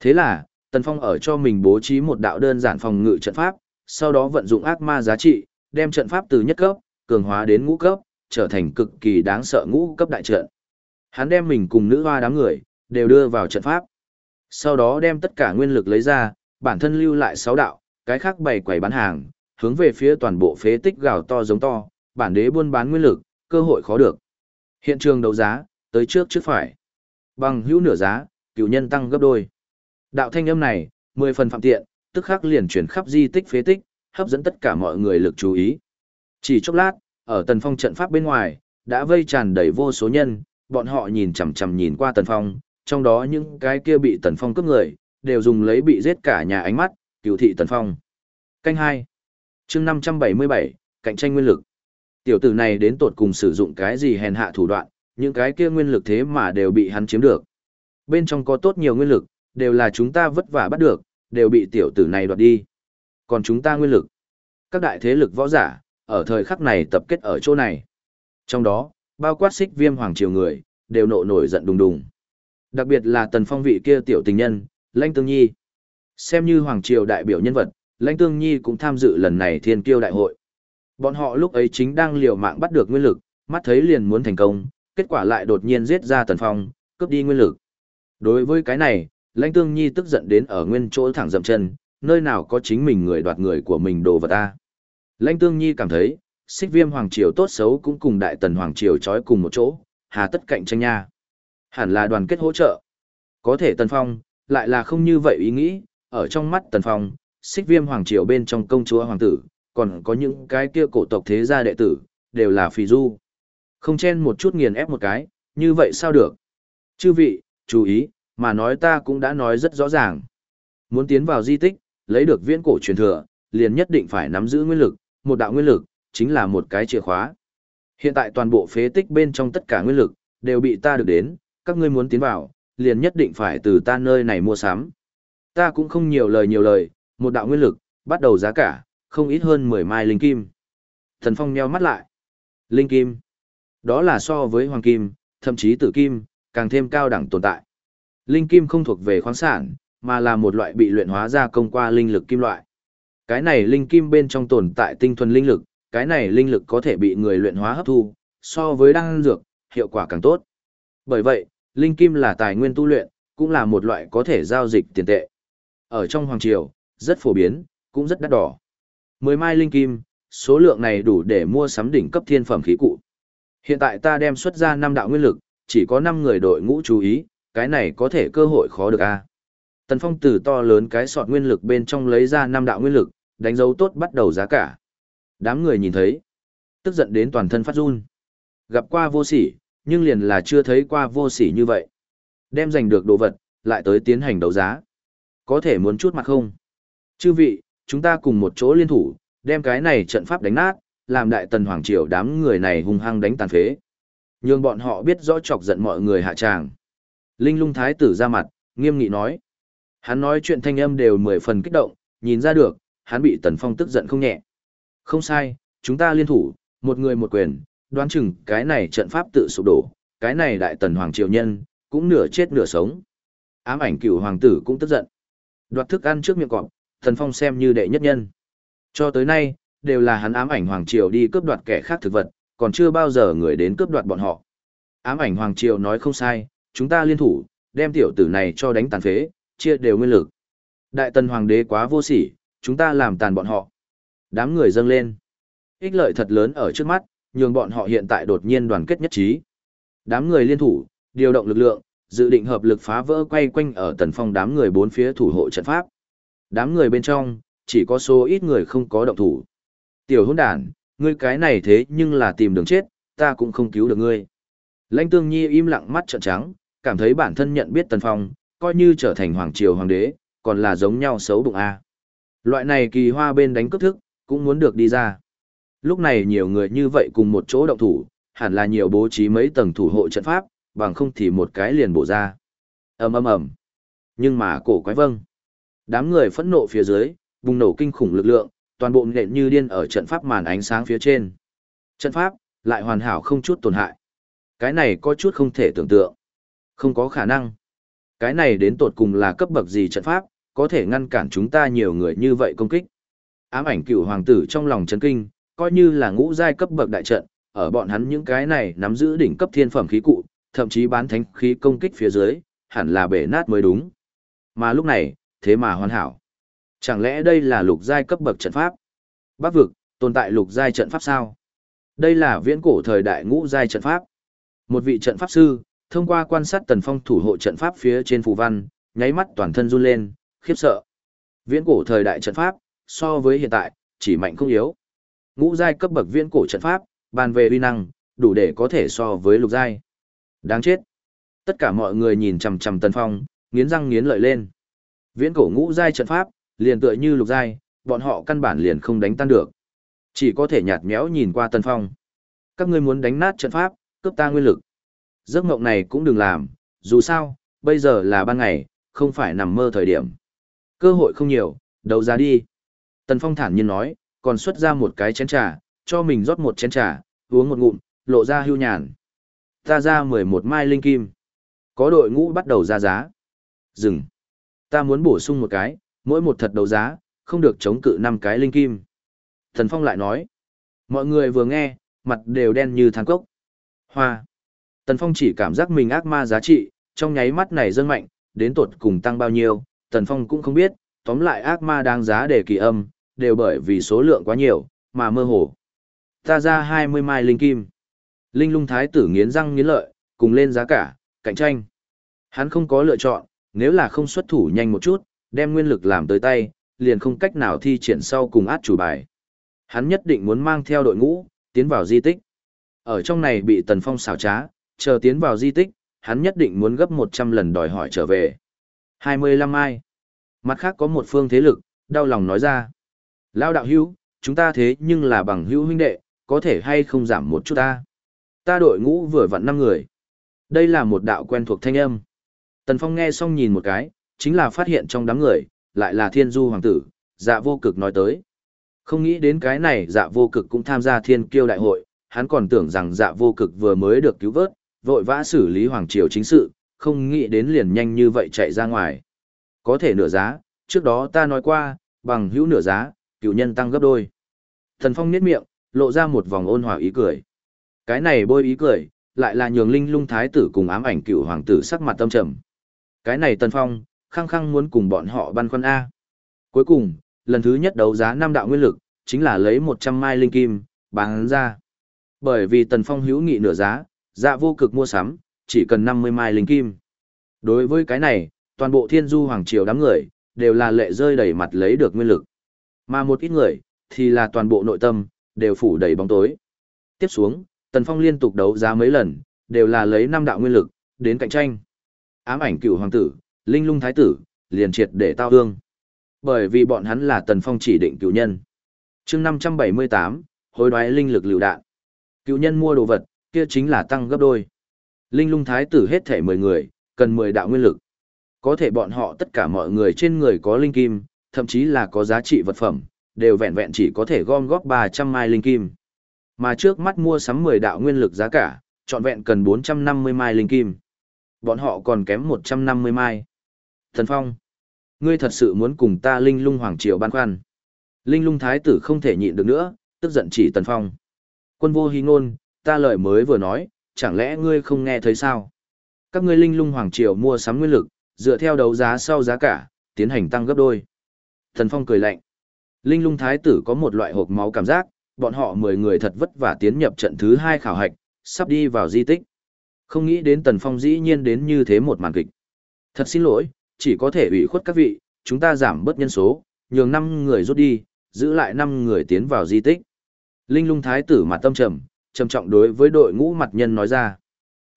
Thế là, Tần Phong ở cho mình bố trí một đạo đơn giản phòng ngự trận pháp, sau đó vận dụng ác ma giá trị, đem trận pháp từ nhất cấp, cường hóa đến ngũ cấp, trở thành cực kỳ đáng sợ ngũ cấp đại trận. Hắn đem mình cùng nữ hoa đám người, đều đưa vào trận pháp. Sau đó đem tất cả nguyên lực lấy ra, bản thân lưu lại sáu đạo, cái khác bày quầy bán hàng, hướng về phía toàn bộ phế tích gào to giống to, bản đế buôn bán nguyên lực, cơ hội khó được. Hiện trường đấu giá, tới trước trước phải. Bằng hữu nửa giá, cựu nhân tăng gấp đôi. Đạo thanh âm này, mười phần phạm tiện, tức khắc liền chuyển khắp di tích phế tích, hấp dẫn tất cả mọi người lực chú ý. Chỉ chốc lát, ở Tần Phong trận pháp bên ngoài, đã vây tràn đầy vô số nhân, bọn họ nhìn chằm chằm nhìn qua Tần Phong, trong đó những cái kia bị Tần Phong cướp người, đều dùng lấy bị giết cả nhà ánh mắt, cựu thị Tần Phong. Canh hai chương năm trăm bảy mươi bảy cạnh tranh nguyên lực. Tiểu tử này đến tột cùng sử dụng cái gì hèn hạ thủ đoạn, những cái kia nguyên lực thế mà đều bị hắn chiếm được. Bên trong có tốt nhiều nguyên lực, đều là chúng ta vất vả bắt được, đều bị tiểu tử này đoạt đi. Còn chúng ta nguyên lực. Các đại thế lực võ giả, ở thời khắc này tập kết ở chỗ này. Trong đó, bao quát xích viêm hoàng triều người, đều nộ nổi giận đùng đùng. Đặc biệt là tần phong vị kia tiểu tình nhân, Lãnh Tương Nhi. Xem như hoàng triều đại biểu nhân vật, Lãnh Tương Nhi cũng tham dự lần này thiên kiêu đại hội. Bọn họ lúc ấy chính đang liều mạng bắt được nguyên lực, mắt thấy liền muốn thành công, kết quả lại đột nhiên giết ra tần phong, cướp đi nguyên lực. Đối với cái này, Lãnh Tương Nhi tức giận đến ở nguyên chỗ thẳng dậm chân, nơi nào có chính mình người đoạt người của mình đồ vật ta. Lãnh Tương Nhi cảm thấy, xích viêm hoàng triều tốt xấu cũng cùng đại tần hoàng triều trói cùng một chỗ, hà tất cạnh tranh nha. Hẳn là đoàn kết hỗ trợ. Có thể Tần Phong, lại là không như vậy ý nghĩ, ở trong mắt Tần Phong, xích viêm hoàng triều bên trong công chúa hoàng tử, còn có những cái kia cổ tộc thế gia đệ tử, đều là phì du. Không chen một chút nghiền ép một cái, như vậy sao được? Chư vị, chú ý, mà nói ta cũng đã nói rất rõ ràng. Muốn tiến vào di tích, lấy được viễn cổ truyền thừa, liền nhất định phải nắm giữ nguyên lực, một đạo nguyên lực, chính là một cái chìa khóa. Hiện tại toàn bộ phế tích bên trong tất cả nguyên lực, đều bị ta được đến, các ngươi muốn tiến vào, liền nhất định phải từ ta nơi này mua sắm. Ta cũng không nhiều lời nhiều lời, một đạo nguyên lực, bắt đầu giá cả, không ít hơn 10 mai linh kim. Thần Phong nheo mắt lại. Linh kim. Đó là so với hoàng kim, thậm chí tử kim, càng thêm cao đẳng tồn tại. Linh kim không thuộc về khoáng sản, mà là một loại bị luyện hóa ra công qua linh lực kim loại. Cái này linh kim bên trong tồn tại tinh thuần linh lực, cái này linh lực có thể bị người luyện hóa hấp thu, so với đan dược, hiệu quả càng tốt. Bởi vậy, linh kim là tài nguyên tu luyện, cũng là một loại có thể giao dịch tiền tệ. Ở trong hoàng triều, rất phổ biến, cũng rất đắt đỏ. Mười mai linh kim, số lượng này đủ để mua sắm đỉnh cấp thiên phẩm khí cụ. Hiện tại ta đem xuất ra năm đạo nguyên lực, chỉ có năm người đội ngũ chú ý, cái này có thể cơ hội khó được a. Tần Phong từ to lớn cái sọt nguyên lực bên trong lấy ra năm đạo nguyên lực, đánh dấu tốt bắt đầu giá cả. Đám người nhìn thấy, tức giận đến toàn thân phát run. Gặp qua vô sỉ, nhưng liền là chưa thấy qua vô sỉ như vậy. Đem giành được đồ vật, lại tới tiến hành đấu giá. Có thể muốn chút mặt không? Chư vị, chúng ta cùng một chỗ liên thủ, đem cái này trận pháp đánh nát, làm đại tần hoàng triều đám người này hung hăng đánh tàn phế. Nhưng bọn họ biết rõ chọc giận mọi người hạ tràng. Linh lung thái tử ra mặt, nghiêm nghị nói. Hắn nói chuyện thanh âm đều mười phần kích động, nhìn ra được, hắn bị Tần Phong tức giận không nhẹ. Không sai, chúng ta liên thủ, một người một quyền, đoán chừng cái này trận pháp tự sụp đổ, cái này đại tần hoàng triều nhân, cũng nửa chết nửa sống. Ám ảnh cửu hoàng tử cũng tức giận. Đoạt thức ăn trước miệng cọp, thần Phong xem như đệ nhất nhân. Cho tới nay, đều là hắn ám ảnh hoàng triều đi cướp đoạt kẻ khác thực vật, còn chưa bao giờ người đến cướp đoạt bọn họ. Ám ảnh hoàng triều nói không sai, chúng ta liên thủ, đem tiểu tử này cho đánh tàn phế, chia đều nguyên lực. Đại tần hoàng đế quá vô sỉ, chúng ta làm tàn bọn họ. Đám người dâng lên. Ích lợi thật lớn ở trước mắt, nhường bọn họ hiện tại đột nhiên đoàn kết nhất trí. Đám người liên thủ, điều động lực lượng, dự định hợp lực phá vỡ quay quanh ở tần phong đám người bốn phía thủ hộ trận pháp. Đám người bên trong, chỉ có số ít người không có động thủ. Tiểu hôn đàn, ngươi cái này thế nhưng là tìm đường chết, ta cũng không cứu được ngươi. Lãnh tương nhi im lặng mắt trợn trắng, cảm thấy bản thân nhận biết tần phong, coi như trở thành hoàng triều hoàng đế, còn là giống nhau xấu bụng A. Loại này kỳ hoa bên đánh cướp thức, cũng muốn được đi ra. Lúc này nhiều người như vậy cùng một chỗ động thủ, hẳn là nhiều bố trí mấy tầng thủ hộ trận pháp, bằng không thì một cái liền bổ ra. ầm ầm ầm. Nhưng mà cổ quái vâng. Đám người phẫn nộ phía dưới, bùng nổ kinh khủng lực lượng, toàn bộ nện như điên ở trận pháp màn ánh sáng phía trên. Trận pháp lại hoàn hảo không chút tổn hại. Cái này có chút không thể tưởng tượng. Không có khả năng. Cái này đến tột cùng là cấp bậc gì trận pháp, có thể ngăn cản chúng ta nhiều người như vậy công kích. Ám ảnh cựu hoàng tử trong lòng chấn kinh, coi như là ngũ giai cấp bậc đại trận, ở bọn hắn những cái này nắm giữ đỉnh cấp thiên phẩm khí cụ, thậm chí bán thánh khí công kích phía dưới, hẳn là bể nát mới đúng. Mà lúc này, thế mà hoàn hảo. Chẳng lẽ đây là lục giai cấp bậc trận pháp? Bắc vực, tồn tại lục giai trận pháp sao? Đây là viễn cổ thời đại ngũ giai trận pháp. Một vị trận pháp sư, thông qua quan sát tần phong thủ hộ trận pháp phía trên phù văn, nháy mắt toàn thân run lên, khiếp sợ. Viễn cổ thời đại trận pháp, so với hiện tại, chỉ mạnh không yếu. Ngũ giai cấp bậc viễn cổ trận pháp, bàn về uy năng, đủ để có thể so với lục giai. Đáng chết. Tất cả mọi người nhìn chằm chằm Tần Phong, nghiến răng nghiến lợi lên. Viễn cổ ngũ giai trận pháp, liền tựa như lục giai, bọn họ căn bản liền không đánh tan được. Chỉ có thể nhạt nhẽo nhìn qua Tần Phong. Các ngươi muốn đánh nát trận pháp, cướp ta nguyên lực. Giấc mộng này cũng đừng làm, dù sao, bây giờ là ban ngày, không phải nằm mơ thời điểm. Cơ hội không nhiều, đầu ra đi. Tần Phong thản nhiên nói, còn xuất ra một cái chén trà, cho mình rót một chén trà, uống một ngụm, lộ ra hưu nhàn. Ta ra 11 mai linh kim. Có đội ngũ bắt đầu ra giá. Dừng. Ta muốn bổ sung một cái, mỗi một thật đấu giá, không được chống cự năm cái linh kim. Thần Phong lại nói. Mọi người vừa nghe, mặt đều đen như than cốc. Hoa. Tần Phong chỉ cảm giác mình ác ma giá trị, trong nháy mắt này dâng mạnh, đến tột cùng tăng bao nhiêu, Tần Phong cũng không biết, tóm lại ác ma đáng giá để kỳ âm, đều bởi vì số lượng quá nhiều, mà mơ hồ. Ta ra 20 mai linh kim. Linh lung thái tử nghiến răng nghiến lợi, cùng lên giá cả, cạnh tranh. Hắn không có lựa chọn, nếu là không xuất thủ nhanh một chút, đem nguyên lực làm tới tay, liền không cách nào thi triển sau cùng át chủ bài. Hắn nhất định muốn mang theo đội ngũ, tiến vào di tích. Ở trong này bị Tần Phong xảo trá, chờ tiến vào di tích, hắn nhất định muốn gấp 100 lần đòi hỏi trở về. 25 mai. Mặt khác có một phương thế lực, đau lòng nói ra. Lao đạo hữu, chúng ta thế nhưng là bằng hữu huynh đệ, có thể hay không giảm một chút ta. Ta đội ngũ vừa vặn năm người. Đây là một đạo quen thuộc thanh âm. Tần Phong nghe xong nhìn một cái, chính là phát hiện trong đám người, lại là thiên du hoàng tử, dạ vô cực nói tới. Không nghĩ đến cái này dạ vô cực cũng tham gia thiên kiêu đại hội, hắn còn tưởng rằng dạ vô cực vừa mới được cứu vớt, vội vã xử lý hoàng triều chính sự, không nghĩ đến liền nhanh như vậy chạy ra ngoài. Có thể nửa giá, trước đó ta nói qua, bằng hữu nửa giá, cựu nhân tăng gấp đôi. Thần Phong niết miệng, lộ ra một vòng ôn hòa ý cười. Cái này bôi ý cười, lại là nhường linh lung thái tử cùng ám ảnh cựu hoàng tử sắc mặt tâm trầm. Cái này Tần Phong, khăng khăng muốn cùng bọn họ băn khoăn A. Cuối cùng, lần thứ nhất đấu giá năm đạo nguyên lực, chính là lấy 100 mai linh kim, bán ra. Bởi vì Tần Phong hữu nghị nửa giá, dạ vô cực mua sắm, chỉ cần 50 mai linh kim. Đối với cái này, toàn bộ thiên du hoàng triều đám người, đều là lệ rơi đầy mặt lấy được nguyên lực. Mà một ít người, thì là toàn bộ nội tâm, đều phủ đầy bóng tối. Tiếp xuống, Tần Phong liên tục đấu giá mấy lần, đều là lấy năm đạo nguyên lực, đến cạnh tranh. Ám ảnh cựu hoàng tử, linh lung thái tử, liền triệt để tao hương. Bởi vì bọn hắn là Tần Phong chỉ định cựu nhân. chương 578, hối đoái linh lực lưu đạn. Cựu nhân mua đồ vật, kia chính là tăng gấp đôi. Linh lung thái tử hết thể 10 người, cần 10 đạo nguyên lực. Có thể bọn họ tất cả mọi người trên người có linh kim, thậm chí là có giá trị vật phẩm, đều vẹn vẹn chỉ có thể gom góp 300 mai linh kim. Mà trước mắt mua sắm 10 đạo nguyên lực giá cả, trọn vẹn cần 450 mai linh kim. Bọn họ còn kém 150 mai. Thần Phong, ngươi thật sự muốn cùng ta linh lung hoàng triều ban khoăn. Linh lung thái tử không thể nhịn được nữa, tức giận chỉ Tần Phong. Quân vô hy ngôn, ta lời mới vừa nói, chẳng lẽ ngươi không nghe thấy sao? Các ngươi linh lung hoàng triều mua sắm nguyên lực, dựa theo đấu giá sau giá cả, tiến hành tăng gấp đôi. Thần Phong cười lạnh. Linh lung thái tử có một loại hộp máu cảm giác, bọn họ 10 người thật vất vả tiến nhập trận thứ hai khảo hạch, sắp đi vào di tích. Không nghĩ đến Tần Phong dĩ nhiên đến như thế một màn kịch. Thật xin lỗi, chỉ có thể ủy khuất các vị, chúng ta giảm bớt nhân số, nhường năm người rút đi, giữ lại năm người tiến vào di tích. Linh lung thái tử mặt tâm trầm, trầm trọng đối với đội ngũ mặt nhân nói ra.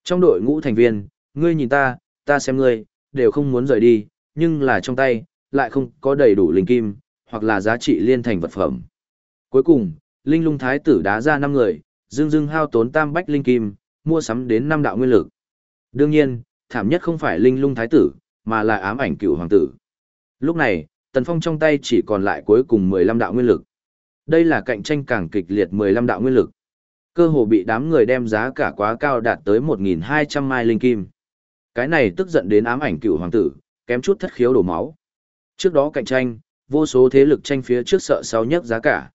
Trong đội ngũ thành viên, ngươi nhìn ta, ta xem ngươi, đều không muốn rời đi, nhưng là trong tay, lại không có đầy đủ linh kim, hoặc là giá trị liên thành vật phẩm. Cuối cùng, linh lung thái tử đá ra 5 người, dương dương hao tốn tam bách linh kim, mua sắm đến 5 đạo nguyên lực. Đương nhiên, thảm nhất không phải linh lung thái tử, mà là ám ảnh cựu hoàng tử. Lúc này, Tần Phong trong tay chỉ còn lại cuối cùng 15 đạo nguyên lực. Đây là cạnh tranh càng kịch liệt 15 đạo nguyên lực. Cơ hồ bị đám người đem giá cả quá cao đạt tới 1.200 mai linh kim. Cái này tức giận đến ám ảnh cựu hoàng tử, kém chút thất khiếu đổ máu. Trước đó cạnh tranh, vô số thế lực tranh phía trước sợ sau nhất giá cả.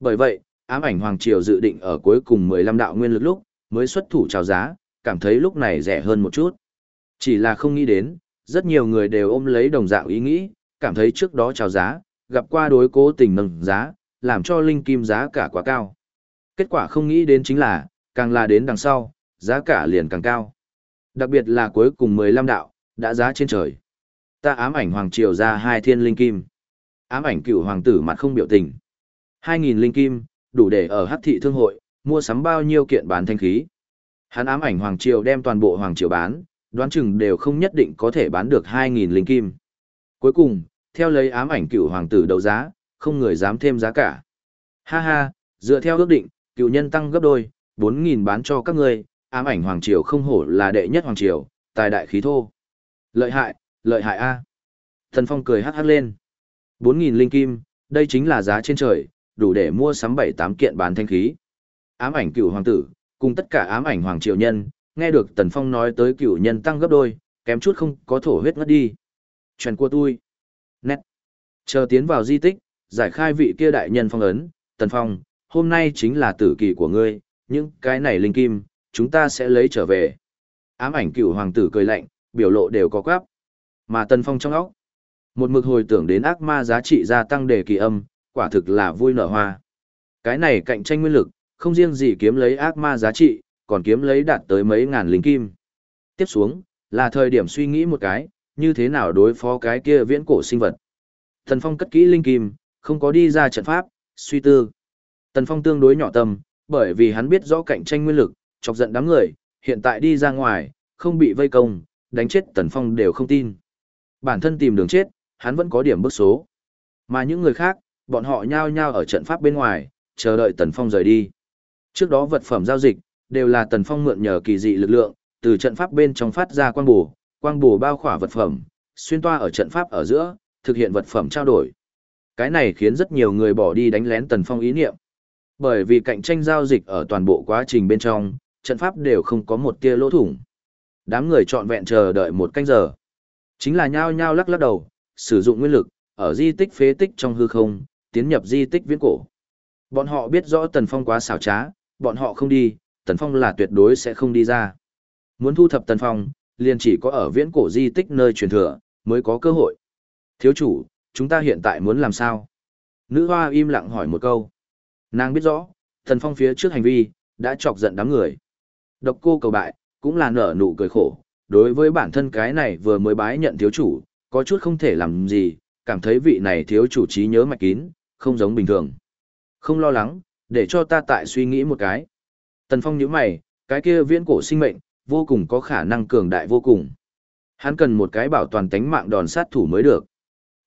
Bởi vậy, ám ảnh hoàng triều dự định ở cuối cùng 15 đạo nguyên lực lúc, mới xuất thủ chào giá, cảm thấy lúc này rẻ hơn một chút. Chỉ là không nghĩ đến, rất nhiều người đều ôm lấy đồng dạng ý nghĩ, cảm thấy trước đó chào giá, gặp qua đối cố tình nâng giá, làm cho linh kim giá cả quá cao. Kết quả không nghĩ đến chính là, càng là đến đằng sau, giá cả liền càng cao. Đặc biệt là cuối cùng 15 đạo, đã giá trên trời. Ta ám ảnh hoàng triều ra hai thiên linh kim. Ám ảnh cựu hoàng tử mặt không biểu tình. 2.000 linh kim, đủ để ở hắc thị thương hội, mua sắm bao nhiêu kiện bán thanh khí. Hắn ám ảnh hoàng triều đem toàn bộ hoàng triều bán, đoán chừng đều không nhất định có thể bán được 2.000 linh kim. Cuối cùng, theo lấy ám ảnh cựu hoàng tử đấu giá, không người dám thêm giá cả. Ha ha, dựa theo ước định, cựu nhân tăng gấp đôi, 4.000 bán cho các ngươi, ám ảnh hoàng triều không hổ là đệ nhất hoàng triều, tài đại khí thô. Lợi hại, lợi hại a. Thần Phong cười hắc hắc lên. 4.000 linh kim, đây chính là giá trên trời, đủ để mua sắm 7-8 kiện bán thanh khí. Ám ảnh cựu hoàng tử, cùng tất cả ám ảnh hoàng triều nhân, nghe được Tần Phong nói tới cựu nhân tăng gấp đôi, kém chút không có thổ huyết ngất đi. Chuyện của tôi. Nét. Chờ tiến vào di tích, giải khai vị kia đại nhân phong ấn, Tần Phong, hôm nay chính là tử kỳ của ngươi, những cái này linh kim, chúng ta sẽ lấy trở về. Ám ảnh cựu hoàng tử cười lạnh, biểu lộ đều có quáp. Mà Tần Phong trong óc, một mực hồi tưởng đến ác ma giá trị gia tăng đề kỳ âm, quả thực là vui nở hoa. Cái này cạnh tranh nguyên lực, không riêng gì kiếm lấy ác ma giá trị, còn kiếm lấy đạt tới mấy ngàn linh kim. Tiếp xuống, là thời điểm suy nghĩ một cái, như thế nào đối phó cái kia viễn cổ sinh vật. Tần Phong cất kỹ linh kim, không có đi ra trận pháp, suy tư. Tần Phong tương đối nhỏ tâm, bởi vì hắn biết rõ cạnh tranh nguyên lực, chọc giận đám người, hiện tại đi ra ngoài, không bị vây công, đánh chết Tần Phong đều không tin. Bản thân tìm đường chết, hắn vẫn có điểm bức số. Mà những người khác, bọn họ nhao nhao ở trận pháp bên ngoài, chờ đợi Tần Phong rời đi. Trước đó vật phẩm giao dịch, đều là Tần Phong mượn nhờ kỳ dị lực lượng, từ trận pháp bên trong phát ra quang bổ, quang bổ bao khỏa vật phẩm, xuyên toa ở trận pháp ở giữa, thực hiện vật phẩm trao đổi. Cái này khiến rất nhiều người bỏ đi đánh lén Tần Phong ý niệm. Bởi vì cạnh tranh giao dịch ở toàn bộ quá trình bên trong, trận pháp đều không có một tia lỗ thủng. Đám người trọn vẹn chờ đợi một canh giờ. Chính là nhao nhao lắc lắc đầu, sử dụng nguyên lực, ở di tích phế tích trong hư không, tiến nhập di tích viễn cổ. Bọn họ biết rõ Tần Phong quá xảo trá, bọn họ không đi, Tần Phong là tuyệt đối sẽ không đi ra. Muốn thu thập Tần Phong, liền chỉ có ở viễn cổ di tích nơi truyền thừa, mới có cơ hội. Thiếu chủ, chúng ta hiện tại muốn làm sao? Nữ hoa im lặng hỏi một câu. Nàng biết rõ, Tần Phong phía trước hành vi, đã chọc giận đám người. Độc cô cầu bại, cũng là nở nụ cười khổ. Đối với bản thân cái này vừa mới bái nhận thiếu chủ, có chút không thể làm gì, cảm thấy vị này thiếu chủ trí nhớ mạch kín, không giống bình thường. Không lo lắng, để cho ta tại suy nghĩ một cái. Tần Phong nhíu mày, cái kia viễn cổ sinh mệnh, vô cùng có khả năng cường đại vô cùng. Hắn cần một cái bảo toàn tánh mạng đòn sát thủ mới được.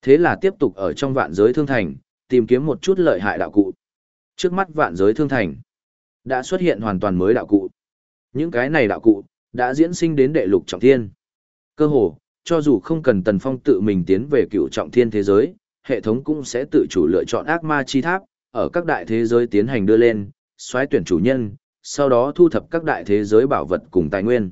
Thế là tiếp tục ở trong vạn giới thương thành, tìm kiếm một chút lợi hại đạo cụ. Trước mắt vạn giới thương thành, đã xuất hiện hoàn toàn mới đạo cụ. Những cái này đạo cụ, đã diễn sinh đến đệ lục trọng thiên. Cơ hồ, cho dù không cần Tần Phong tự mình tiến về cựu trọng thiên thế giới, hệ thống cũng sẽ tự chủ lựa chọn ác ma chi tháp, ở các đại thế giới tiến hành đưa lên, xoáy tuyển chủ nhân, sau đó thu thập các đại thế giới bảo vật cùng tài nguyên.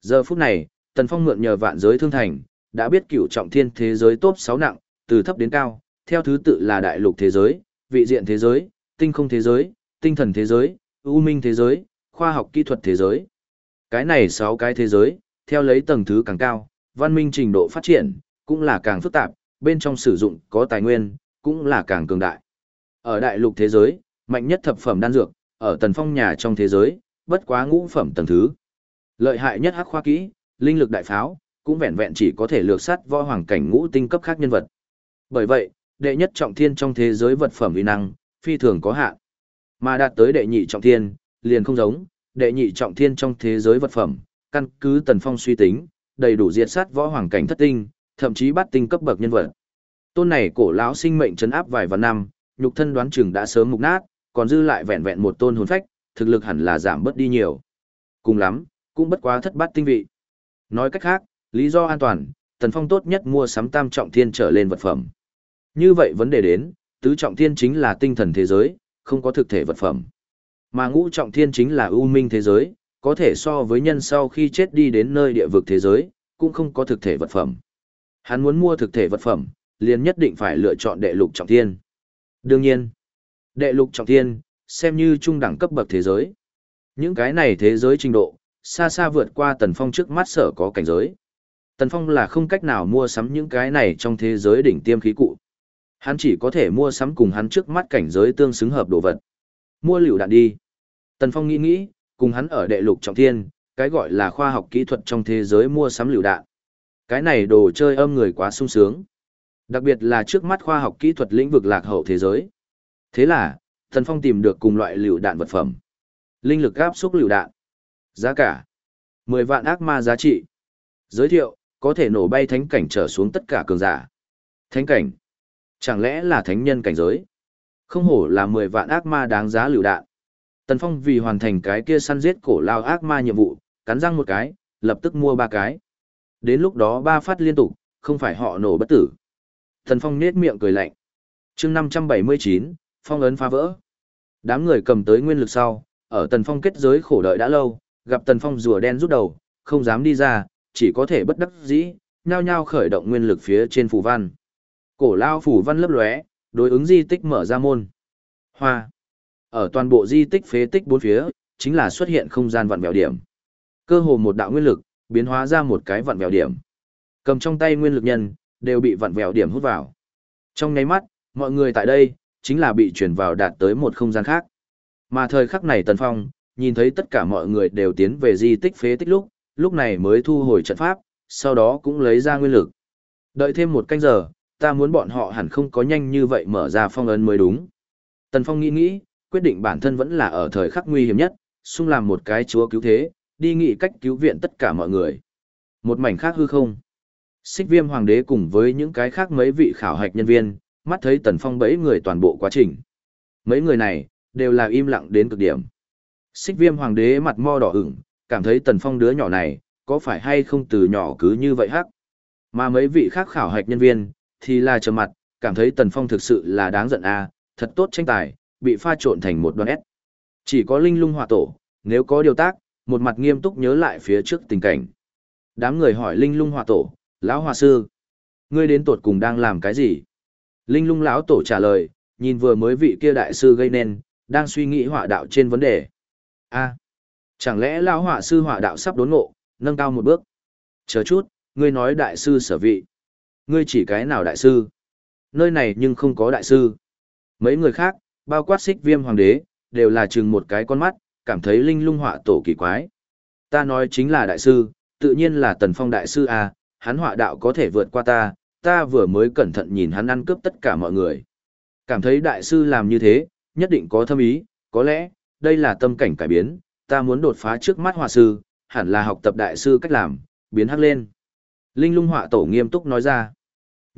Giờ phút này, Tần Phong mượn nhờ vạn giới thương thành, đã biết cựu trọng thiên thế giới top 6 nặng, từ thấp đến cao, theo thứ tự là đại lục thế giới, vị diện thế giới, tinh không thế giới, tinh thần thế giới, ưu minh thế giới, khoa học kỹ thuật thế giới. Cái này 6 cái thế giới, theo lấy tầng thứ càng cao, văn minh trình độ phát triển, cũng là càng phức tạp, bên trong sử dụng có tài nguyên, cũng là càng cường đại. Ở đại lục thế giới, mạnh nhất thập phẩm đan dược, ở tần phong nhà trong thế giới, bất quá ngũ phẩm tầng thứ. Lợi hại nhất hắc khoa kỹ, linh lực đại pháo, cũng vẹn vẹn chỉ có thể lược sát võ hoàng cảnh ngũ tinh cấp khác nhân vật. Bởi vậy, đệ nhất trọng thiên trong thế giới vật phẩm uy năng, phi thường có hạn. Mà đạt tới đệ nhị trọng thiên, liền không giống, đệ nhị trọng thiên trong thế giới vật phẩm, căn cứ tần phong suy tính, đầy đủ diệt sát võ hoàng cảnh thất tinh, thậm chí bắt tinh cấp bậc nhân vật. Tôn này cổ lão sinh mệnh chấn áp vài vạn năm, nhục thân đoán chừng đã sớm mục nát, còn dư lại vẹn vẹn một tôn hồn phách, thực lực hẳn là giảm bớt đi nhiều. Cùng lắm, cũng bất quá thất bát tinh vị. Nói cách khác, lý do an toàn, Tần Phong tốt nhất mua sắm tam trọng thiên trở lên vật phẩm. Như vậy vấn đề đến, tứ trọng thiên chính là tinh thần thế giới, không có thực thể vật phẩm. Mà ngũ trọng thiên chính là ưu minh thế giới, có thể so với nhân sau khi chết đi đến nơi địa vực thế giới, cũng không có thực thể vật phẩm. Hắn muốn mua thực thể vật phẩm, liền nhất định phải lựa chọn đệ lục trọng thiên. Đương nhiên, đệ lục trọng thiên, xem như trung đẳng cấp bậc thế giới. Những cái này thế giới trình độ, xa xa vượt qua Tần Phong trước mắt sở có cảnh giới. Tần Phong là không cách nào mua sắm những cái này trong thế giới đỉnh tiêm khí cụ. Hắn chỉ có thể mua sắm cùng hắn trước mắt cảnh giới tương xứng hợp đồ vật. Mua liều đạn đi. Tần Phong nghĩ nghĩ, cùng hắn ở đệ lục trọng thiên, cái gọi là khoa học kỹ thuật trong thế giới mua sắm liều đạn. Cái này đồ chơi âm người quá sung sướng. Đặc biệt là trước mắt khoa học kỹ thuật lĩnh vực lạc hậu thế giới. Thế là, Tần Phong tìm được cùng loại liều đạn vật phẩm. Linh lực áp xúc liều đạn. Giá cả. 10 vạn ác ma giá trị. Giới thiệu, có thể nổ bay thánh cảnh trở xuống tất cả cường giả. Thánh cảnh. Chẳng lẽ là thánh nhân cảnh giới? Không hổ là 10 vạn ác ma đáng giá lựu đạn. Tần Phong vì hoàn thành cái kia săn giết cổ lao ác ma nhiệm vụ, cắn răng một cái, lập tức mua ba cái. Đến lúc đó ba phát liên tục, không phải họ nổ bất tử. Tần Phong nết miệng cười lạnh. chương 579, Phong ấn phá vỡ. Đám người cầm tới nguyên lực sau, ở Tần Phong kết giới khổ đợi đã lâu, gặp Tần Phong rùa đen rút đầu, không dám đi ra, chỉ có thể bất đắc dĩ, nhao nhao khởi động nguyên lực phía trên phù văn. Cổ lao phù văn lấp lóe, đối ứng di tích mở ra môn. Hoa. Ở toàn bộ di tích phế tích bốn phía, chính là xuất hiện không gian vặn vẹo điểm. Cơ hồ một đạo nguyên lực, biến hóa ra một cái vặn vẹo điểm. Cầm trong tay nguyên lực nhân, đều bị vặn vẹo điểm hút vào. Trong nháy mắt, mọi người tại đây, chính là bị chuyển vào đạt tới một không gian khác. Mà thời khắc này Tần Phong, nhìn thấy tất cả mọi người đều tiến về di tích phế tích lúc, lúc này mới thu hồi trận pháp, sau đó cũng lấy ra nguyên lực. Đợi thêm một canh giờ, ta muốn bọn họ hẳn không có nhanh như vậy mở ra phong ấn mới đúng. Tần Phong nghĩ nghĩ, quyết định bản thân vẫn là ở thời khắc nguy hiểm nhất, xung làm một cái chúa cứu thế, đi nghị cách cứu viện tất cả mọi người. Một mảnh khác hư không. Xích viêm hoàng đế cùng với những cái khác mấy vị khảo hạch nhân viên, mắt thấy Tần Phong bẫy người toàn bộ quá trình. Mấy người này, đều là im lặng đến cực điểm. Xích viêm hoàng đế mặt mo đỏ ửng, cảm thấy Tần Phong đứa nhỏ này, có phải hay không từ nhỏ cứ như vậy hắc. Mà mấy vị khác khảo hạch nhân viên, thì là trầm mặt, cảm thấy Tần Phong thực sự là đáng giận a, thật tốt tranh tài, bị pha trộn thành một đoàn S. Chỉ có linh lung hỏa tổ, nếu có điều tác, một mặt nghiêm túc nhớ lại phía trước tình cảnh. Đám người hỏi linh lung hỏa tổ, lão hòa sư, ngươi đến tột cùng đang làm cái gì? Linh lung lão tổ trả lời, nhìn vừa mới vị kia đại sư gây nên, đang suy nghĩ hỏa đạo trên vấn đề. a chẳng lẽ lão hỏa sư hỏa đạo sắp đốn ngộ, nâng cao một bước? Chờ chút, ngươi nói đại sư sở vị. Ngươi chỉ cái nào đại sư? Nơi này nhưng không có đại sư. Mấy người khác, bao quát xích viêm hoàng đế, đều là chừng một cái con mắt, cảm thấy linh lung họa tổ kỳ quái. Ta nói chính là đại sư, tự nhiên là tần phong đại sư à, hắn họa đạo có thể vượt qua ta, ta vừa mới cẩn thận nhìn hắn ăn cướp tất cả mọi người. Cảm thấy đại sư làm như thế, nhất định có thâm ý, có lẽ, đây là tâm cảnh cải biến, ta muốn đột phá trước mắt họa sư, hẳn là học tập đại sư cách làm, biến hắc lên. Linh lung họa tổ nghiêm túc nói ra.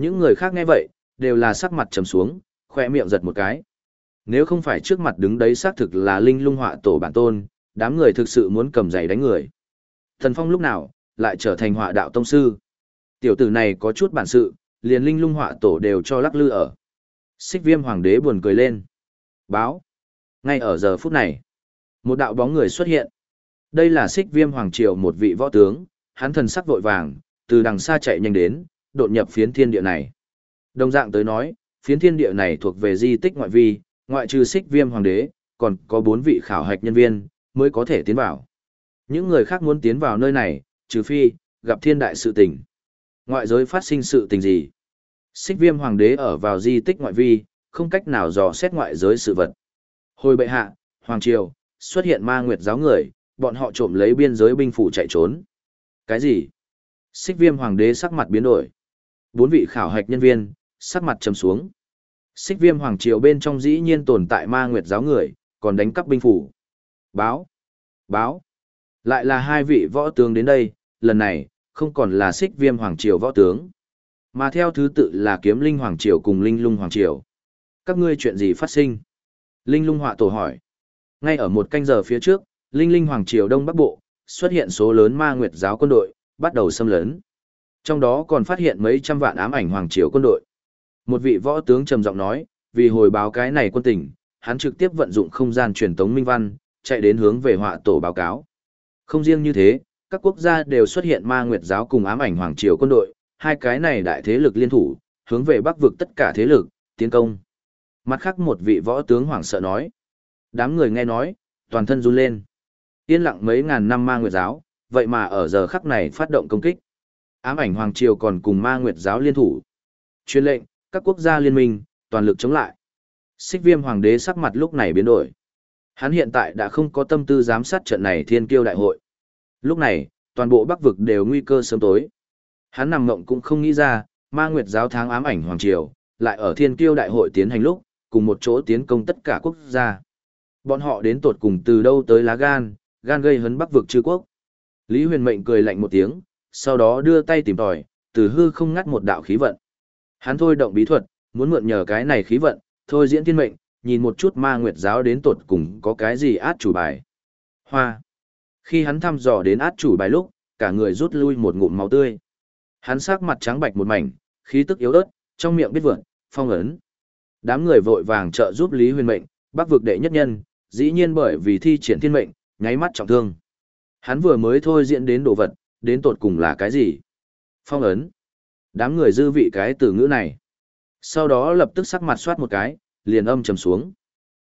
Những người khác nghe vậy, đều là sắc mặt trầm xuống, khoe miệng giật một cái. Nếu không phải trước mặt đứng đấy xác thực là linh lung họa tổ bản tôn, đám người thực sự muốn cầm giày đánh người. Thần Phong lúc nào, lại trở thành họa đạo tông sư. Tiểu tử này có chút bản sự, liền linh lung họa tổ đều cho lắc lư ở. Xích viêm hoàng đế buồn cười lên. Báo. Ngay ở giờ phút này, một đạo bóng người xuất hiện. Đây là xích viêm hoàng triều một vị võ tướng, hắn thần sắc vội vàng, từ đằng xa chạy nhanh đến, đột nhập phiến thiên địa này. Đồng dạng tới nói, phiến thiên địa này thuộc về di tích ngoại vi, ngoại trừ xích viêm hoàng đế, còn có bốn vị khảo hạch nhân viên, mới có thể tiến vào. Những người khác muốn tiến vào nơi này, trừ phi, gặp thiên đại sự tình. Ngoại giới phát sinh sự tình gì? Xích viêm hoàng đế ở vào di tích ngoại vi, không cách nào dò xét ngoại giới sự vật. Hồi bệ hạ, hoàng triều, xuất hiện ma nguyệt giáo người, bọn họ trộm lấy biên giới binh phủ chạy trốn. Cái gì? Xích viêm hoàng đế sắc mặt biến đổi. Bốn vị khảo hạch nhân viên, sắc mặt trầm xuống. Xích viêm hoàng triều bên trong dĩ nhiên tồn tại ma nguyệt giáo người, còn đánh cắp binh phủ. Báo! Báo! Lại là hai vị võ tướng đến đây, lần này, không còn là xích viêm hoàng triều võ tướng. Mà theo thứ tự là kiếm linh hoàng triều cùng linh lung hoàng triều. Các ngươi chuyện gì phát sinh? Linh lung họa tổ hỏi. Ngay ở một canh giờ phía trước, linh linh hoàng triều đông bắc bộ, xuất hiện số lớn ma nguyệt giáo quân đội, bắt đầu xâm lấn. Trong đó còn phát hiện mấy trăm vạn ám ảnh hoàng triều quân đội. Một vị võ tướng trầm giọng nói, vì hồi báo cái này quân tình, hắn trực tiếp vận dụng không gian truyền tống minh văn, chạy đến hướng về họa tổ báo cáo. Không riêng như thế, các quốc gia đều xuất hiện ma nguyệt giáo cùng ám ảnh hoàng triều quân đội, hai cái này đại thế lực liên thủ, hướng về bắc vực tất cả thế lực, tiến công. Mặt khác một vị võ tướng hoảng sợ nói. Đám người nghe nói, toàn thân run lên. Yên lặng mấy ngàn năm ma nguyệt giáo, vậy mà ở giờ khắc này phát động công kích. Ám ảnh hoàng triều còn cùng ma nguyệt giáo liên thủ. Chuyên lệnh, các quốc gia liên minh, toàn lực chống lại. Xích viêm hoàng đế sắc mặt lúc này biến đổi. Hắn hiện tại đã không có tâm tư giám sát trận này thiên kiêu đại hội. Lúc này, toàn bộ bắc vực đều nguy cơ sớm tối. Hắn nằm ngộng cũng không nghĩ ra, ma nguyệt giáo tháng ám ảnh hoàng triều, lại ở thiên kiêu đại hội tiến hành lúc, cùng một chỗ tiến công tất cả quốc gia. Bọn họ đến tột cùng từ đâu tới lá gan, gan gây hấn bắc vực chư quốc. Lý huyền mệnh cười lạnh một tiếng, sau đó đưa tay tìm tòi, từ hư không ngắt một đạo khí vận. Hắn thôi động bí thuật, muốn mượn nhờ cái này khí vận, thôi diễn thiên mệnh, nhìn một chút ma nguyệt giáo đến tột cùng có cái gì át chủ bài. Hoa. Khi hắn thăm dò đến át chủ bài lúc, cả người rút lui một ngụm máu tươi. Hắn sắc mặt trắng bạch một mảnh, khí tức yếu ớt, trong miệng biết vượn, phong ấn. Đám người vội vàng trợ giúp Lý Huyền Mệnh, bắc vực đệ nhất nhân, dĩ nhiên bởi vì thi triển thiên mệnh, nháy mắt trọng thương. Hắn vừa mới thôi diễn đến đồ vật, đến tột cùng là cái gì? Phong ấn. Đám người dư vị cái từ ngữ này. Sau đó lập tức sắc mặt soát một cái, liền âm trầm xuống.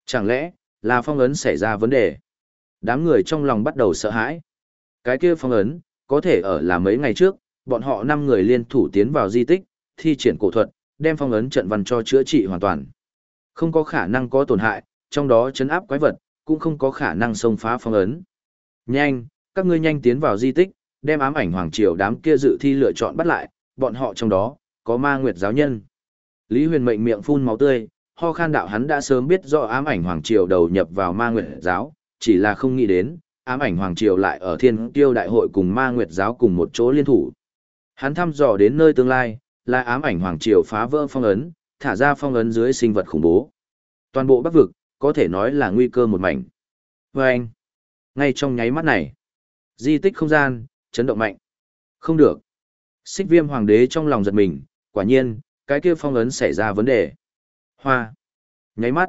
Chẳng lẽ, là phong ấn xảy ra vấn đề? Đám người trong lòng bắt đầu sợ hãi. Cái kia phong ấn, có thể ở là mấy ngày trước, bọn họ năm người liên thủ tiến vào di tích, thi triển cổ thuật, đem phong ấn trận văn cho chữa trị hoàn toàn. Không có khả năng có tổn hại, trong đó chấn áp quái vật, cũng không có khả năng xông phá phong ấn. Nhanh, các ngươi nhanh tiến vào di tích, đem ám ảnh hoàng triều đám kia dự thi lựa chọn bắt lại, bọn họ trong đó, có ma nguyệt giáo nhân. Lý huyền mệnh miệng phun máu tươi, ho khan đạo hắn đã sớm biết rõ ám ảnh hoàng triều đầu nhập vào ma nguyệt giáo, chỉ là không nghĩ đến, ám ảnh hoàng triều lại ở thiên tiêu đại hội cùng ma nguyệt giáo cùng một chỗ liên thủ. Hắn thăm dò đến nơi tương lai, là ám ảnh hoàng triều phá vỡ phong ấn, thả ra phong ấn dưới sinh vật khủng bố. Toàn bộ bắc vực, có thể nói là nguy cơ một mảnh. Và anh, ngay trong nháy mắt này, di tích không gian, chấn động mạnh. Không được. Xích viêm hoàng đế trong lòng giật mình, quả nhiên, cái kia phong ấn xảy ra vấn đề. Hoa. Nháy mắt.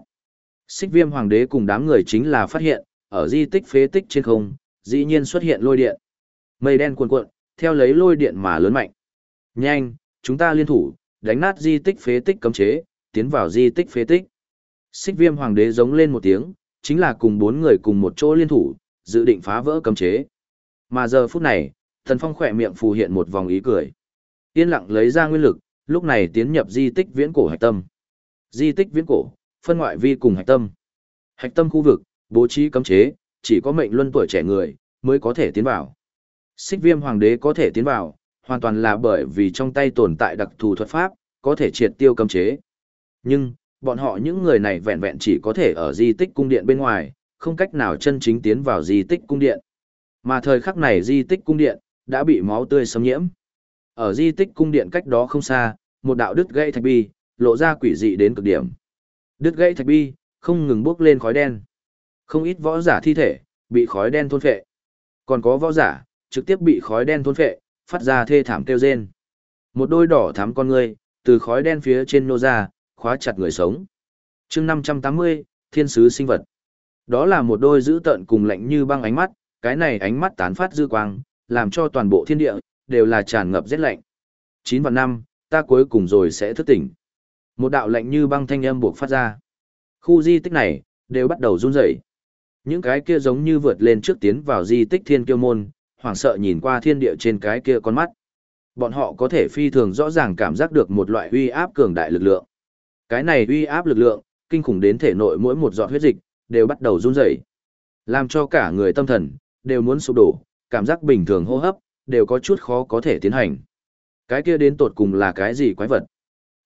Xích viêm hoàng đế cùng đám người chính là phát hiện, ở di tích phế tích trên không, dĩ nhiên xuất hiện lôi điện. Mây đen cuồn cuộn, theo lấy lôi điện mà lớn mạnh. Nhanh, chúng ta liên thủ, đánh nát di tích phế tích cấm chế, tiến vào di tích phế tích. Xích viêm hoàng đế giống lên một tiếng, chính là cùng bốn người cùng một chỗ liên thủ, dự định phá vỡ cấm chế. Mà giờ phút này, thần phong khỏe miệng phù hiện một vòng ý cười. Yên lặng lấy ra nguyên lực, lúc này tiến nhập di tích viễn cổ hạch tâm. Di tích viễn cổ, phân ngoại vi cùng hạch tâm. Hạch tâm khu vực, bố trí cấm chế, chỉ có mệnh luân tuổi trẻ người, mới có thể tiến vào. Xích viêm hoàng đế có thể tiến vào, hoàn toàn là bởi vì trong tay tồn tại đặc thù thuật pháp, có thể triệt tiêu cấm chế. Nhưng, bọn họ những người này vẹn vẹn chỉ có thể ở di tích cung điện bên ngoài, không cách nào chân chính tiến vào di tích cung điện. Mà thời khắc này di tích cung điện, đã bị máu tươi xâm nhiễm. Ở di tích cung điện cách đó không xa, một đạo đứt gãy thạch bi, lộ ra quỷ dị đến cực điểm. Đứt gãy thạch bi, không ngừng bốc lên khói đen. Không ít võ giả thi thể, bị khói đen thôn phệ. Còn có võ giả, trực tiếp bị khói đen thôn phệ, phát ra thê thảm kêu rên. Một đôi đỏ thắm con người Từ khói đen phía trên nô ra, khóa chặt người sống. chương 580, thiên sứ sinh vật. Đó là một đôi dữ tợn cùng lạnh như băng ánh mắt, cái này ánh mắt tán phát dư quang, làm cho toàn bộ thiên địa, đều là tràn ngập rét lạnh. 9 và 5, ta cuối cùng rồi sẽ thức tỉnh. Một đạo lạnh như băng thanh âm buộc phát ra. Khu di tích này, đều bắt đầu run rẩy. Những cái kia giống như vượt lên trước tiến vào di tích thiên kiêu môn, hoảng sợ nhìn qua thiên địa trên cái kia con mắt. Bọn họ có thể phi thường rõ ràng cảm giác được một loại uy áp cường đại lực lượng. Cái này uy áp lực lượng, kinh khủng đến thể nội mỗi một giọt huyết dịch, đều bắt đầu run rẩy. Làm cho cả người tâm thần, đều muốn sụp đổ, cảm giác bình thường hô hấp, đều có chút khó có thể tiến hành. Cái kia đến tột cùng là cái gì quái vật?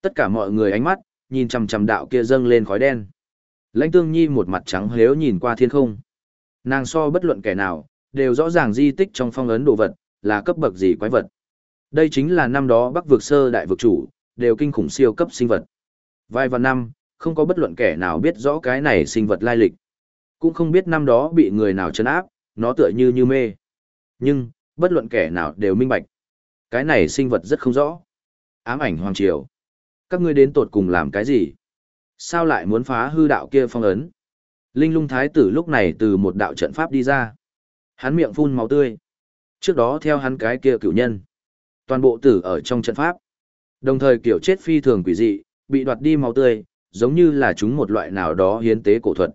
Tất cả mọi người ánh mắt, nhìn chằm chằm đạo kia dâng lên khói đen. Lãnh Tương Nhi một mặt trắng hếu nhìn qua thiên không. Nàng so bất luận kẻ nào, đều rõ ràng di tích trong phong ấn đồ vật, là cấp bậc gì quái vật. Đây chính là năm đó Bắc vực sơ đại vực chủ, đều kinh khủng siêu cấp sinh vật. Vài vạn năm, không có bất luận kẻ nào biết rõ cái này sinh vật lai lịch. Cũng không biết năm đó bị người nào chấn áp, nó tựa như như mê. Nhưng, bất luận kẻ nào đều minh bạch. Cái này sinh vật rất không rõ. Ám ảnh hoàng triều. Các ngươi đến tột cùng làm cái gì? Sao lại muốn phá hư đạo kia phong ấn? Linh lung thái tử lúc này từ một đạo trận pháp đi ra. Hắn miệng phun máu tươi. Trước đó theo hắn cái kia cửu nhân. Toàn bộ tử ở trong trận pháp. Đồng thời kiểu chết phi thường quỷ dị, bị đoạt đi máu tươi, giống như là chúng một loại nào đó hiến tế cổ thuật.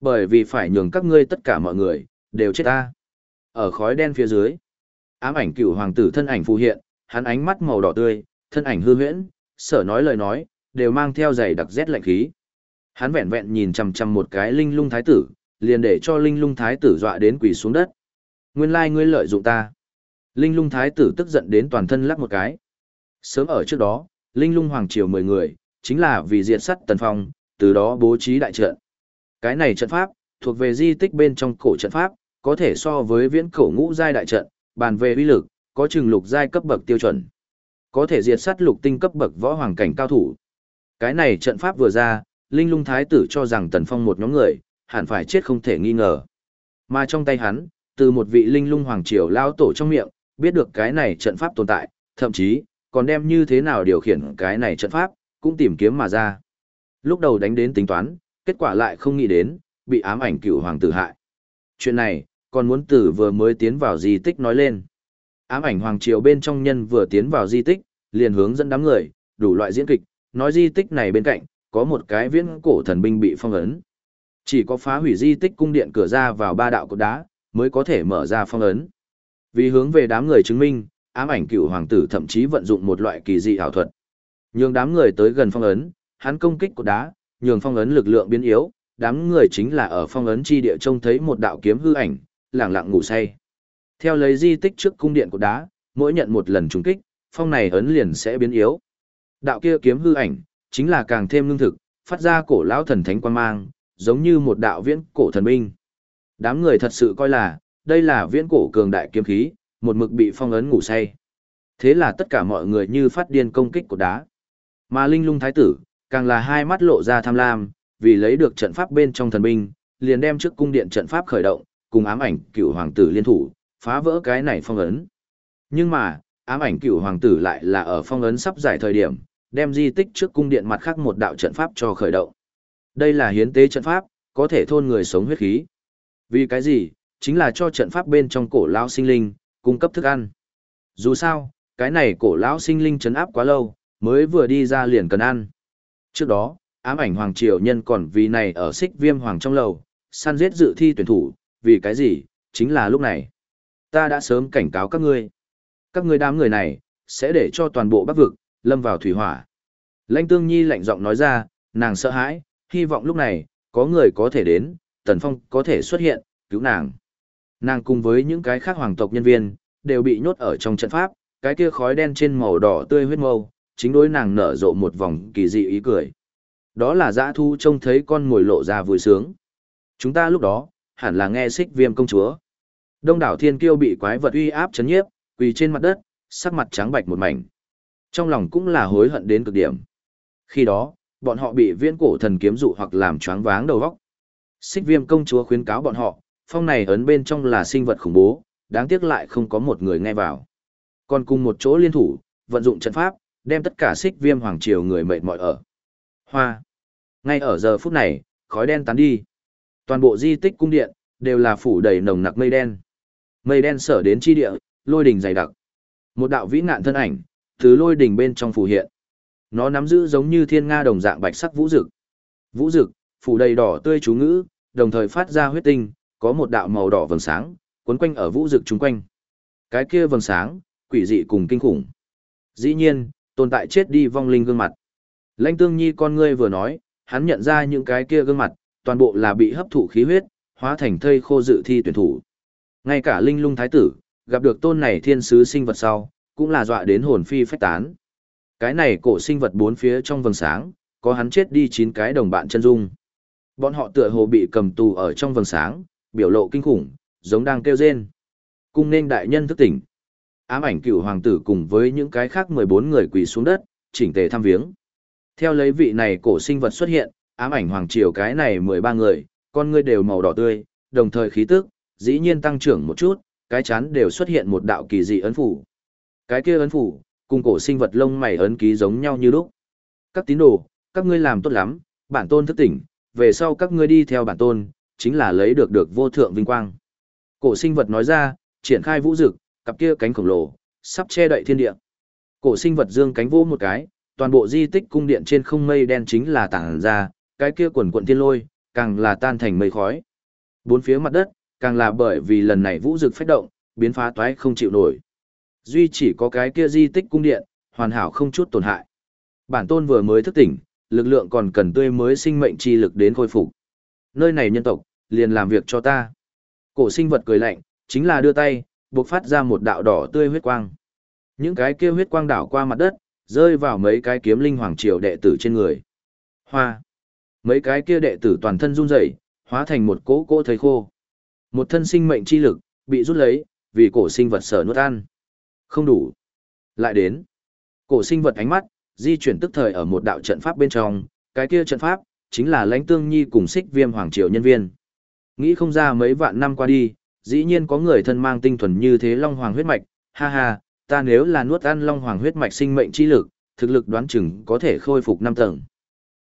Bởi vì phải nhường các ngươi tất cả mọi người, đều chết ta. Ở khói đen phía dưới, ám ảnh cửu hoàng tử thân ảnh phù hiện, hắn ánh mắt màu đỏ tươi, thân ảnh hư huyễn, sở nói lời nói, đều mang theo giày đặc rét lạnh khí. Hắn vẹn vẹn nhìn chằm chằm một cái linh lung thái tử, liền để cho linh lung thái tử dọa đến quỳ xuống đất. Nguyên lai ngươi lợi dụng ta. Linh lung thái tử tức giận đến toàn thân lắc một cái. Sớm ở trước đó, linh lung hoàng triều 10 người, chính là vì diệt sắt tần phong, từ đó bố trí đại trận. Cái này trận pháp, thuộc về di tích bên trong cổ trận pháp, có thể so với viễn cổ ngũ giai đại trận, bàn về uy lực, có chừng lục giai cấp bậc tiêu chuẩn. Có thể diệt sát lục tinh cấp bậc võ hoàng cảnh cao thủ. Cái này trận pháp vừa ra, Linh Lung Thái tử cho rằng Tần Phong một nhóm người, hẳn phải chết không thể nghi ngờ. Mà trong tay hắn, từ một vị Linh Lung Hoàng Triều lao tổ trong miệng, biết được cái này trận pháp tồn tại, thậm chí, còn đem như thế nào điều khiển cái này trận pháp, cũng tìm kiếm mà ra. Lúc đầu đánh đến tính toán, kết quả lại không nghĩ đến, bị ám ảnh cựu hoàng tử hại. Chuyện này, còn muốn tử vừa mới tiến vào di tích nói lên. Ám ảnh hoàng triều bên trong nhân vừa tiến vào di tích, liền hướng dẫn đám người, đủ loại diễn kịch, nói di tích này bên cạnh, có một cái viễn cổ thần binh bị phong ấn. Chỉ có phá hủy di tích cung điện cửa ra vào ba đạo cột đá, mới có thể mở ra phong ấn. Vì hướng về đám người chứng minh, ám ảnh cựu hoàng tử thậm chí vận dụng một loại kỳ dị ảo thuật. Nhường đám người tới gần phong ấn, hắn công kích cột đá, nhường phong ấn lực lượng biến yếu, đám người chính là ở phong ấn chi địa trông thấy một đạo kiếm hư ảnh, lẳng lặng ngủ say. Theo lấy di tích trước cung điện của đá, mỗi nhận một lần trùng kích, phong này ấn liền sẽ biến yếu. Đạo kia kiếm hư ảnh, chính là càng thêm lương thực, phát ra cổ lão thần thánh quan mang, giống như một đạo viễn cổ thần binh. Đám người thật sự coi là, đây là viễn cổ cường đại kiếm khí, một mực bị phong ấn ngủ say. Thế là tất cả mọi người như phát điên công kích của đá. Mà linh lung thái tử, càng là hai mắt lộ ra tham lam, vì lấy được trận pháp bên trong thần binh, liền đem trước cung điện trận pháp khởi động, cùng ám ảnh cựu hoàng tử liên thủ, phá vỡ cái này phong ấn. Nhưng mà, ám ảnh cựu hoàng tử lại là ở phong ấn sắp giải thời điểm, đem di tích trước cung điện mặt khác một đạo trận pháp cho khởi động. Đây là hiến tế trận pháp, có thể thôn người sống huyết khí. Vì cái gì? Chính là cho trận pháp bên trong cổ lão sinh linh, cung cấp thức ăn. Dù sao, cái này cổ lão sinh linh chấn áp quá lâu, mới vừa đi ra liền cần ăn. Trước đó, ám ảnh hoàng triều nhân còn vì này ở xích viêm hoàng trong lầu, săn giết dự thi tuyển thủ, vì cái gì? Chính là lúc này. Ta đã sớm cảnh cáo các ngươi. Các ngươi đám người này, sẽ để cho toàn bộ bắc vực, lâm vào thủy hỏa. Lãnh Tương Nhi lạnh giọng nói ra, nàng sợ hãi, hy vọng lúc này, có người có thể đến, Tần Phong có thể xuất hiện, cứu nàng. Nàng cùng với những cái khác hoàng tộc nhân viên, đều bị nhốt ở trong trận pháp, cái kia khói đen trên màu đỏ tươi huyết mâu, chính đối nàng nở rộ một vòng kỳ dị ý cười. Đó là dã thu trông thấy con ngồi lộ ra vui sướng. Chúng ta lúc đó, hẳn là nghe xích viêm công chúa. Đông đảo thiên kiêu bị quái vật uy áp chấn nhiếp, quỳ trên mặt đất, sắc mặt trắng bạch một mảnh. Trong lòng cũng là hối hận đến cực điểm. Khi đó, bọn họ bị viễn cổ thần kiếm dụ hoặc làm choáng váng đầu óc. Xích viêm công chúa khuyến cáo bọn họ, phong này ấn bên trong là sinh vật khủng bố, đáng tiếc lại không có một người nghe vào. Còn cùng một chỗ liên thủ, vận dụng trận pháp, đem tất cả xích viêm hoàng triều người mệt mỏi ở. Hoa. Ngay ở giờ phút này, khói đen tán đi. Toàn bộ di tích cung điện, đều là phủ đầy nồng nặc mây đen. Mây đen sở đến chi địa, lôi đỉnh dày đặc. Một đạo vĩ nạn thân ảnh, từ lôi đỉnh bên trong phủ hiện. Nó nắm giữ giống như thiên nga đồng dạng bạch sắc vũ dực. Vũ dực, phủ đầy đỏ tươi chú ngữ, đồng thời phát ra huyết tinh, có một đạo màu đỏ vầng sáng, quấn quanh ở vũ dực chung quanh. Cái kia vầng sáng, quỷ dị cùng kinh khủng. Dĩ nhiên, tồn tại chết đi vong linh gương mặt. Lãnh Tương Nhi con ngươi vừa nói, hắn nhận ra những cái kia gương mặt, toàn bộ là bị hấp thụ khí huyết, hóa thành thây khô dự thi tuyển thủ. Ngay cả linh lung thái tử, gặp được tôn này thiên sứ sinh vật sau, cũng là dọa đến hồn phi phách tán. Cái này cổ sinh vật bốn phía trong vầng sáng, có hắn chết đi chín cái đồng bạn chân dung. Bọn họ tựa hồ bị cầm tù ở trong vầng sáng, biểu lộ kinh khủng, giống đang kêu rên. Cung nên đại nhân thức tỉnh. Ám ảnh cựu hoàng tử cùng với những cái khác 14 người quỳ xuống đất, chỉnh tề thăm viếng. Theo lấy vị này cổ sinh vật xuất hiện, ám ảnh hoàng triều cái này 13 người, con ngươi đều màu đỏ tươi, đồng thời khí tức, dĩ nhiên tăng trưởng một chút, cái chán đều xuất hiện một đạo kỳ dị ấn phủ. Cái kia ấn phủ, cùng cổ sinh vật lông mày ấn ký giống nhau như lúc. Các tín đồ, các ngươi làm tốt lắm, bản tôn thức tỉnh, về sau các ngươi đi theo bản tôn, chính là lấy được được vô thượng vinh quang. Cổ sinh vật nói ra, triển khai vũ dực, cặp kia cánh khổng lồ, sắp che đậy thiên địa. Cổ sinh vật dương cánh vô một cái, toàn bộ di tích cung điện trên không mây đen chính là tảng ra, cái kia quần quận thiên lôi, càng là tan thành mây khói. Bốn phía mặt đất, càng là bởi vì lần này vũ dực phách động, biến phá toái không chịu nổi. Duy chỉ có cái kia di tích cung điện, hoàn hảo không chút tổn hại. Bản tôn vừa mới thức tỉnh, lực lượng còn cần tươi mới sinh mệnh chi lực đến khôi phục. Nơi này nhân tộc, liền làm việc cho ta. Cổ sinh vật cười lạnh, chính là đưa tay, buộc phát ra một đạo đỏ tươi huyết quang. Những cái kia huyết quang đảo qua mặt đất, rơi vào mấy cái kiếm linh hoàng triều đệ tử trên người. Hoa. Mấy cái kia đệ tử toàn thân run rẩy, hóa thành một cỗ cỗ thấy khô. Một thân sinh mệnh chi lực, bị rút lấy, vì cổ sinh vật sở nuốt ăn. Không đủ. Lại đến. Cổ sinh vật ánh mắt, di chuyển tức thời ở một đạo trận pháp bên trong, cái kia trận pháp, chính là lãnh tương nhi cùng xích viêm hoàng triều nhân viên. Nghĩ không ra mấy vạn năm qua đi, dĩ nhiên có người thân mang tinh thuần như thế long hoàng huyết mạch, ha ha, ta nếu là nuốt ăn long hoàng huyết mạch sinh mệnh chi lực, thực lực đoán chừng có thể khôi phục năm tầng.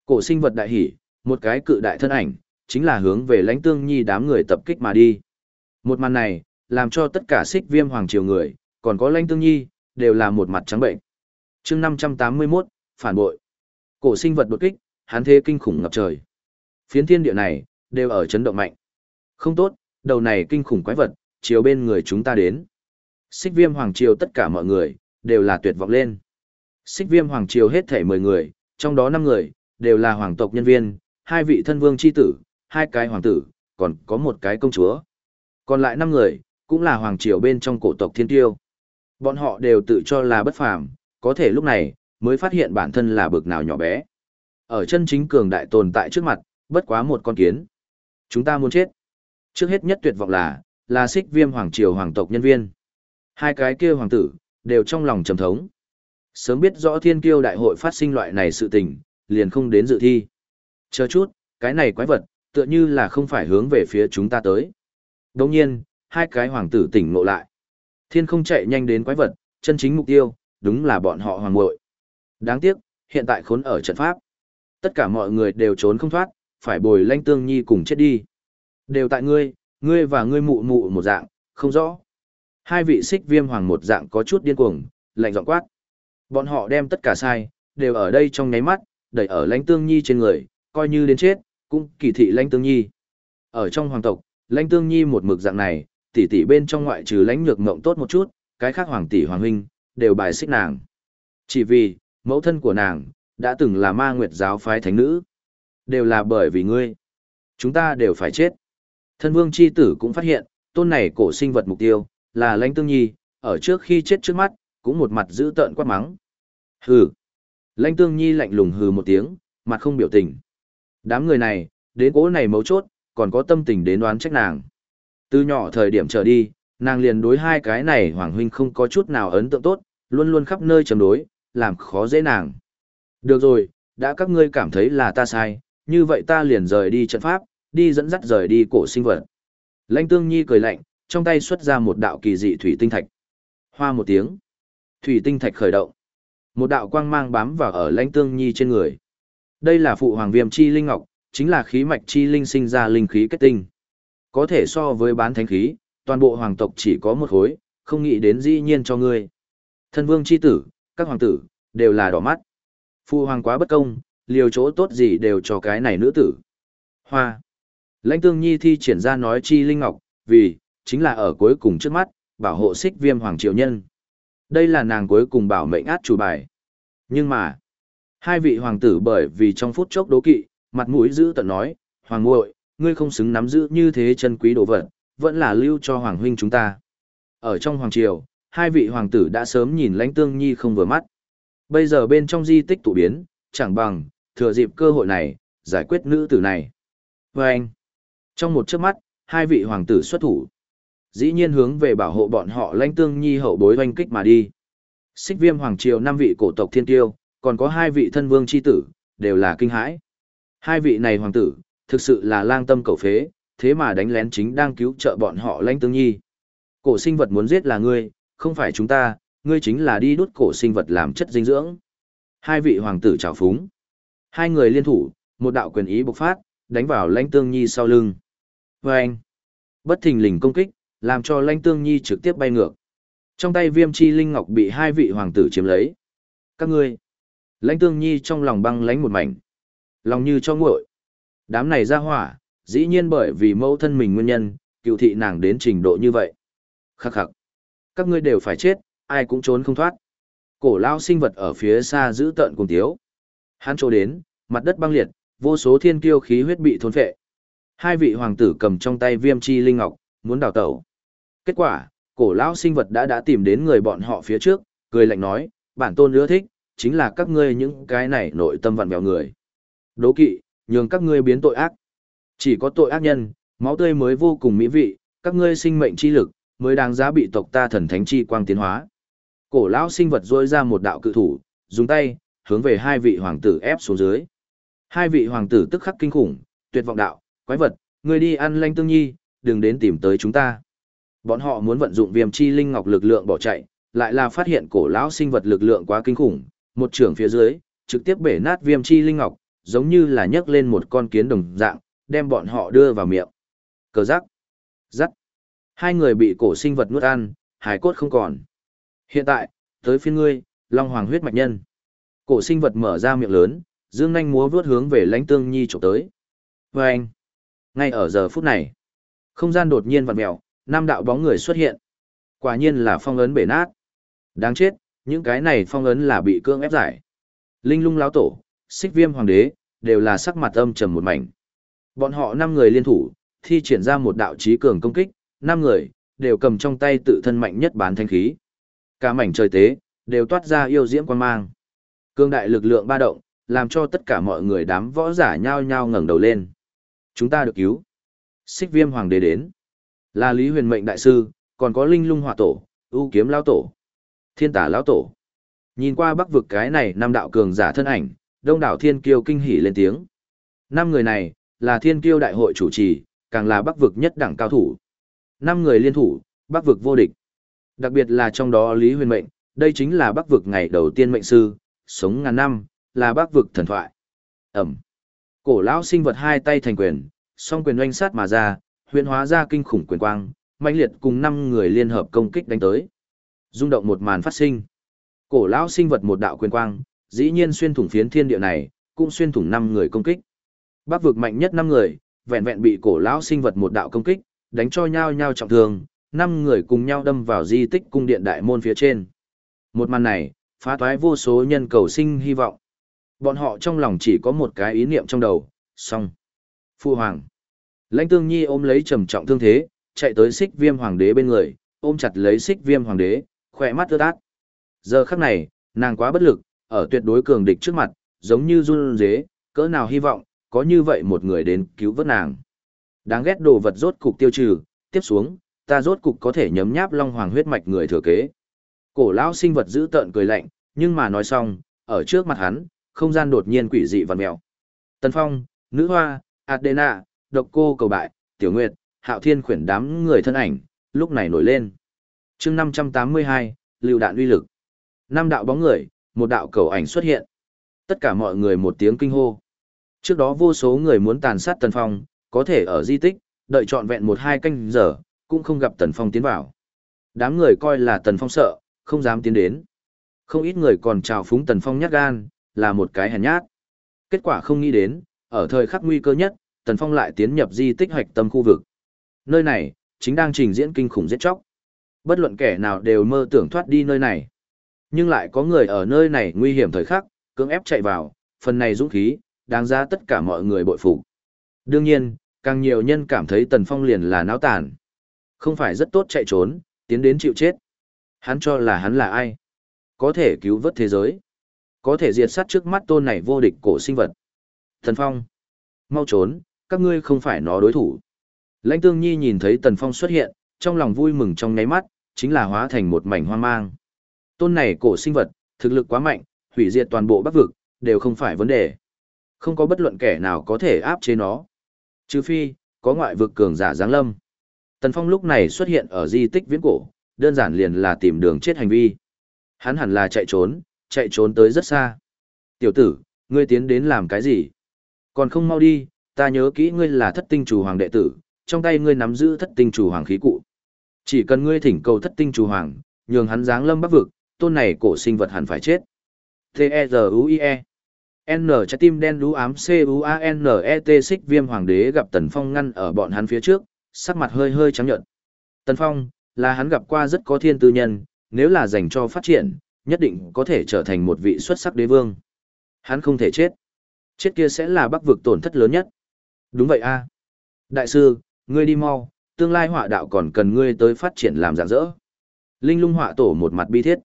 Cổ sinh vật đại hỉ, một cái cự đại thân ảnh, chính là hướng về lãnh tương nhi đám người tập kích mà đi. Một màn này, làm cho tất cả xích viêm hoàng triều người, còn có lãnh tương nhi, đều là một mặt trắng bệnh. chương 581, phản bội. Cổ sinh vật đột kích, hắn thế kinh khủng ngập trời. Phiến thiên địa này, đều ở chấn động mạnh. Không tốt, đầu này kinh khủng quái vật, chiều bên người chúng ta đến. Xích viêm hoàng triều tất cả mọi người, đều là tuyệt vọng lên. Xích viêm hoàng triều hết thể 10 người, trong đó 5 người, đều là hoàng tộc nhân viên, hai vị thân vương chi tử, hai cái hoàng tử, còn có một cái công chúa. Còn lại năm người, cũng là hoàng triều bên trong cổ tộc thiên tiêu. Bọn họ đều tự cho là bất phàm, có thể lúc này, mới phát hiện bản thân là bực nào nhỏ bé. Ở chân chính cường đại tồn tại trước mặt, bất quá một con kiến. Chúng ta muốn chết. Trước hết nhất tuyệt vọng là, là xích viêm hoàng triều hoàng tộc nhân viên. Hai cái kia hoàng tử, đều trong lòng trầm thống. Sớm biết rõ thiên kiêu đại hội phát sinh loại này sự tình, liền không đến dự thi. Chờ chút, cái này quái vật, tựa như là không phải hướng về phía chúng ta tới. Đồng nhiên, hai cái hoàng tử tỉnh ngộ lại. Thiên không chạy nhanh đến quái vật, chân chính mục tiêu, đúng là bọn họ hoàng muội. Đáng tiếc, hiện tại khốn ở trận pháp. Tất cả mọi người đều trốn không thoát, phải bồi lanh tương nhi cùng chết đi. Đều tại ngươi, ngươi và ngươi mụ mụ một dạng, không rõ. Hai vị xích viêm hoàng một dạng có chút điên cuồng, lạnh giọng quát. Bọn họ đem tất cả sai, đều ở đây trong nháy mắt, đẩy ở lãnh tương nhi trên người, coi như đến chết, cũng kỳ thị lãnh tương nhi. Ở trong hoàng tộc, lãnh tương nhi một mực dạng này, tỷ tỷ bên trong ngoại trừ lãnh nhược ngộng tốt một chút, cái khác hoàng tỷ hoàng huynh, đều bài xích nàng. Chỉ vì, mẫu thân của nàng, đã từng là ma nguyệt giáo phái thánh nữ. Đều là bởi vì ngươi. Chúng ta đều phải chết. Thân vương chi tử cũng phát hiện, tôn này cổ sinh vật mục tiêu, là lãnh tương nhi, ở trước khi chết trước mắt, cũng một mặt giữ tợn quát mắng. Hừ. Lãnh tương nhi lạnh lùng hừ một tiếng, mặt không biểu tình. Đám người này, đến cố này mấu chốt, còn có tâm tình đến đoán trách nàng. Từ nhỏ thời điểm trở đi, nàng liền đối hai cái này hoàng huynh không có chút nào ấn tượng tốt, luôn luôn khắp nơi chầm đối, làm khó dễ nàng. Được rồi, đã các ngươi cảm thấy là ta sai, như vậy ta liền rời đi trận pháp, đi dẫn dắt rời đi cổ sinh vật. Lãnh Tương Nhi cười lạnh, trong tay xuất ra một đạo kỳ dị thủy tinh thạch. Hoa một tiếng, thủy tinh thạch khởi động. Một đạo quang mang bám vào ở lãnh tương nhi trên người. Đây là phụ hoàng viêm chi linh ngọc, chính là khí mạch chi linh sinh ra linh khí kết tinh. Có thể so với bán thánh khí, toàn bộ hoàng tộc chỉ có một khối, không nghĩ đến dĩ nhiên cho ngươi. Thân vương chi tử, các hoàng tử, đều là đỏ mắt. Phụ hoàng quá bất công, liều chỗ tốt gì đều cho cái này nữ tử. Hoa. Lãnh tương nhi thi triển ra nói chi linh ngọc, vì, chính là ở cuối cùng trước mắt, bảo hộ xích viêm hoàng triều nhân. Đây là nàng cuối cùng bảo mệnh át chủ bài. Nhưng mà, hai vị hoàng tử bởi vì trong phút chốc đố kỵ, mặt mũi giữ tận nói, hoàng muội ngươi không xứng nắm giữ như thế chân quý đồ vật, vẫn là lưu cho hoàng huynh chúng ta. Ở trong hoàng triều, hai vị hoàng tử đã sớm nhìn lãnh tương nhi không vừa mắt. Bây giờ bên trong di tích tụ biến, chẳng bằng, thừa dịp cơ hội này, giải quyết nữ tử này. Và anh, trong một chớp mắt, hai vị hoàng tử xuất thủ. Dĩ nhiên hướng về bảo hộ bọn họ lãnh tương nhi hậu bối oanh kích mà đi. Xích viêm hoàng triều năm vị cổ tộc thiên tiêu, còn có hai vị thân vương chi tử, đều là kinh hãi. Hai vị này hoàng tử, thực sự là lang tâm cầu phế, thế mà đánh lén chính đang cứu trợ bọn họ lãnh tương nhi. Cổ sinh vật muốn giết là ngươi, không phải chúng ta, ngươi chính là đi đốt cổ sinh vật làm chất dinh dưỡng. Hai vị hoàng tử trào phúng. Hai người liên thủ, một đạo quyền ý bộc phát, đánh vào lãnh tương nhi sau lưng. Và anh, bất thình lình công kích, làm cho lãnh tương nhi trực tiếp bay ngược. Trong tay viêm chi linh ngọc bị hai vị hoàng tử chiếm lấy. Các ngươi, lãnh tương nhi trong lòng băng lãnh một mảnh. Lòng như cho nguội. Đám này ra hỏa, dĩ nhiên bởi vì mẫu thân mình nguyên nhân, cựu thị nàng đến trình độ như vậy. Khắc khắc. Các ngươi đều phải chết, ai cũng trốn không thoát. Cổ lao sinh vật ở phía xa giữ tợn cùng tiếu. Hắn trô đến, mặt đất băng liệt, vô số thiên kiêu khí huyết bị thôn phệ. Hai vị hoàng tử cầm trong tay viêm chi linh ngọc, muốn đào tẩu. Kết quả, cổ lão sinh vật đã đã tìm đến người bọn họ phía trước, cười lạnh nói, bản tôn ưa thích, chính là các ngươi những cái này nội tâm vặn vẹo người. Đố kỵ, nhường các ngươi biến tội ác. Chỉ có tội ác nhân, máu tươi mới vô cùng mỹ vị, các ngươi sinh mệnh chi lực, mới đáng giá bị tộc ta thần thánh chi quang tiến hóa. Cổ lão sinh vật rôi ra một đạo cự thủ, dùng tay, hướng về hai vị hoàng tử ép xuống dưới. Hai vị hoàng tử tức khắc kinh khủng, tuyệt vọng đạo, quái vật, ngươi đi ăn lanh tương nhi, đừng đến tìm tới chúng ta. Bọn họ muốn vận dụng viêm chi linh ngọc lực lượng bỏ chạy, lại là phát hiện cổ lão sinh vật lực lượng quá kinh khủng, một trưởng phía dưới, trực tiếp bể nát viêm chi linh ngọc, giống như là nhấc lên một con kiến đồng dạng, đem bọn họ đưa vào miệng. Cờ rắc Rắc. Hai người bị cổ sinh vật nuốt ăn, hải cốt không còn. Hiện tại, tới phiên ngươi, Long Hoàng huyết mạch nhân. Cổ sinh vật mở ra miệng lớn, dương nhanh múa vướt hướng về lãnh tương nhi trộm tới. Và anh, ngay ở giờ phút này, không gian đột nhiên vặn mèo, năm đạo bóng người xuất hiện. Quả nhiên là phong ấn bể nát. Đáng chết, những cái này phong ấn là bị cương ép giải. Linh lung lão tổ, xích viêm hoàng đế, đều là sắc mặt âm trầm một mảnh. Bọn họ năm người liên thủ, thi triển ra một đạo trí cường công kích, năm người, đều cầm trong tay tự thân mạnh nhất bán thanh khí. Cả mảnh trời tế, đều toát ra yêu diễm quan mang. Cương đại lực lượng ba động, làm cho tất cả mọi người đám võ giả nhao nhao ngẩng đầu lên. Chúng ta được cứu. Xích viêm hoàng đế đến. Là Lý huyền mệnh đại sư, còn có linh lung hỏa tổ, ưu kiếm lao tổ, thiên tả lão tổ. Nhìn qua bắc vực cái này năm đạo cường giả thân ảnh, đông đảo thiên kiêu kinh hỉ lên tiếng. Năm người này, là thiên kiêu đại hội chủ trì, càng là bắc vực nhất đẳng cao thủ. Năm người liên thủ, bắc vực vô địch. Đặc biệt là trong đó Lý huyền mệnh, đây chính là bắc vực ngày đầu tiên mệnh sư, sống ngàn năm, là bắc vực thần thoại. Ẩm. Cổ lão sinh vật hai tay thành quyền, song quyền oanh sát mà ra, huyền hóa ra kinh khủng quyền quang, mãnh liệt cùng năm người liên hợp công kích đánh tới. Rung động một màn phát sinh. Cổ lão sinh vật một đạo quyền quang, dĩ nhiên xuyên thủng phiến thiên địa này, cũng xuyên thủng năm người công kích. Bác vực mạnh nhất năm người, vẹn vẹn bị cổ lão sinh vật một đạo công kích, đánh cho nhau nhau trọng thương, năm người cùng nhau đâm vào di tích cung điện đại môn phía trên. Một màn này, phá toái vô số nhân cầu sinh hy vọng. Bọn họ trong lòng chỉ có một cái ý niệm trong đầu, xong. Phu hoàng. Lãnh tương nhi ôm lấy trầm trọng thương thế, chạy tới xích viêm hoàng đế bên người, ôm chặt lấy xích viêm hoàng đế, khỏe mắt ướt át. Giờ khắc này, nàng quá bất lực, ở tuyệt đối cường địch trước mặt, giống như run rế, cỡ nào hy vọng, có như vậy một người đến cứu vớt nàng. Đáng ghét đồ vật rốt cục tiêu trừ, tiếp xuống, ta rốt cục có thể nhấm nháp long hoàng huyết mạch người thừa kế. Cổ lão sinh vật giữ tợn cười lạnh, nhưng mà nói xong, ở trước mặt hắn, không gian đột nhiên quỷ dị vặn mèo. Tần Phong, Nữ Hoa, Adena, Độc Cô cầu bại, Tiểu Nguyệt, Hạo Thiên khuyển đám người thân ảnh, lúc này nổi lên chương 582, lưu đạn uy lực. Năm đạo bóng người, một đạo cầu ảnh xuất hiện. Tất cả mọi người một tiếng kinh hô. Trước đó vô số người muốn tàn sát Tần Phong, có thể ở di tích, đợi trọn vẹn một hai canh giờ, cũng không gặp Tần Phong tiến vào. Đám người coi là Tần Phong sợ, không dám tiến đến. Không ít người còn chào phúng Tần Phong nhát gan, là một cái hèn nhát. Kết quả không nghĩ đến, ở thời khắc nguy cơ nhất, Tần Phong lại tiến nhập di tích hoạch tâm khu vực. Nơi này, chính đang trình diễn kinh khủng giết chóc. Bất luận kẻ nào đều mơ tưởng thoát đi nơi này. Nhưng lại có người ở nơi này nguy hiểm thời khắc, cưỡng ép chạy vào, phần này dũng khí, đáng ra tất cả mọi người bội phục. Đương nhiên, càng nhiều nhân cảm thấy Tần Phong liền là náo tàn. Không phải rất tốt chạy trốn, tiến đến chịu chết. Hắn cho là hắn là ai? Có thể cứu vớt thế giới. Có thể diệt sát trước mắt tôn này vô địch cổ sinh vật. Tần Phong. Mau trốn, các ngươi không phải nó đối thủ. Lãnh Tương Nhi nhìn thấy Tần Phong xuất hiện, trong lòng vui mừng trong nháy mắt, chính là hóa thành một mảnh hoang mang. Tôn này cổ sinh vật, thực lực quá mạnh, hủy diệt toàn bộ bắc vực, đều không phải vấn đề. Không có bất luận kẻ nào có thể áp chế nó. Trừ phi, có ngoại vực cường giả giáng lâm. Tần Phong lúc này xuất hiện ở di tích viễn cổ, đơn giản liền là tìm đường chết hành vi. Hắn hẳn là chạy trốn, chạy trốn tới rất xa. Tiểu tử, ngươi tiến đến làm cái gì? Còn không mau đi, ta nhớ kỹ ngươi là thất tinh chủ hoàng đệ tử, trong tay ngươi nắm giữ thất tinh chủ hoàng khí cụ. Chỉ cần ngươi thỉnh cầu thất tinh chủ hoàng, nhường hắn giáng lâm bắc vực, tôn này cổ sinh vật hẳn phải chết. T-E-Z-U-I-E N trái tim đen đú ám C-U-A-N-E-T xích viêm hoàng đế gặp Tần Phong ngăn ở bọn hắn phía trước, sắc mặt hơi hơi trắng nhợt. Tần Phong, là hắn gặp qua rất có thiên tư nhân, nếu là dành cho phát triển, nhất định có thể trở thành một vị xuất sắc đế vương. Hắn không thể chết. Chết kia sẽ là bắc vực tổn thất lớn nhất. Đúng vậy a Đại sư, ngươi đi mau, tương lai họa đạo còn cần ngươi tới phát triển làm dạng dỡ. Linh lung họa tổ một mặt bi thiết.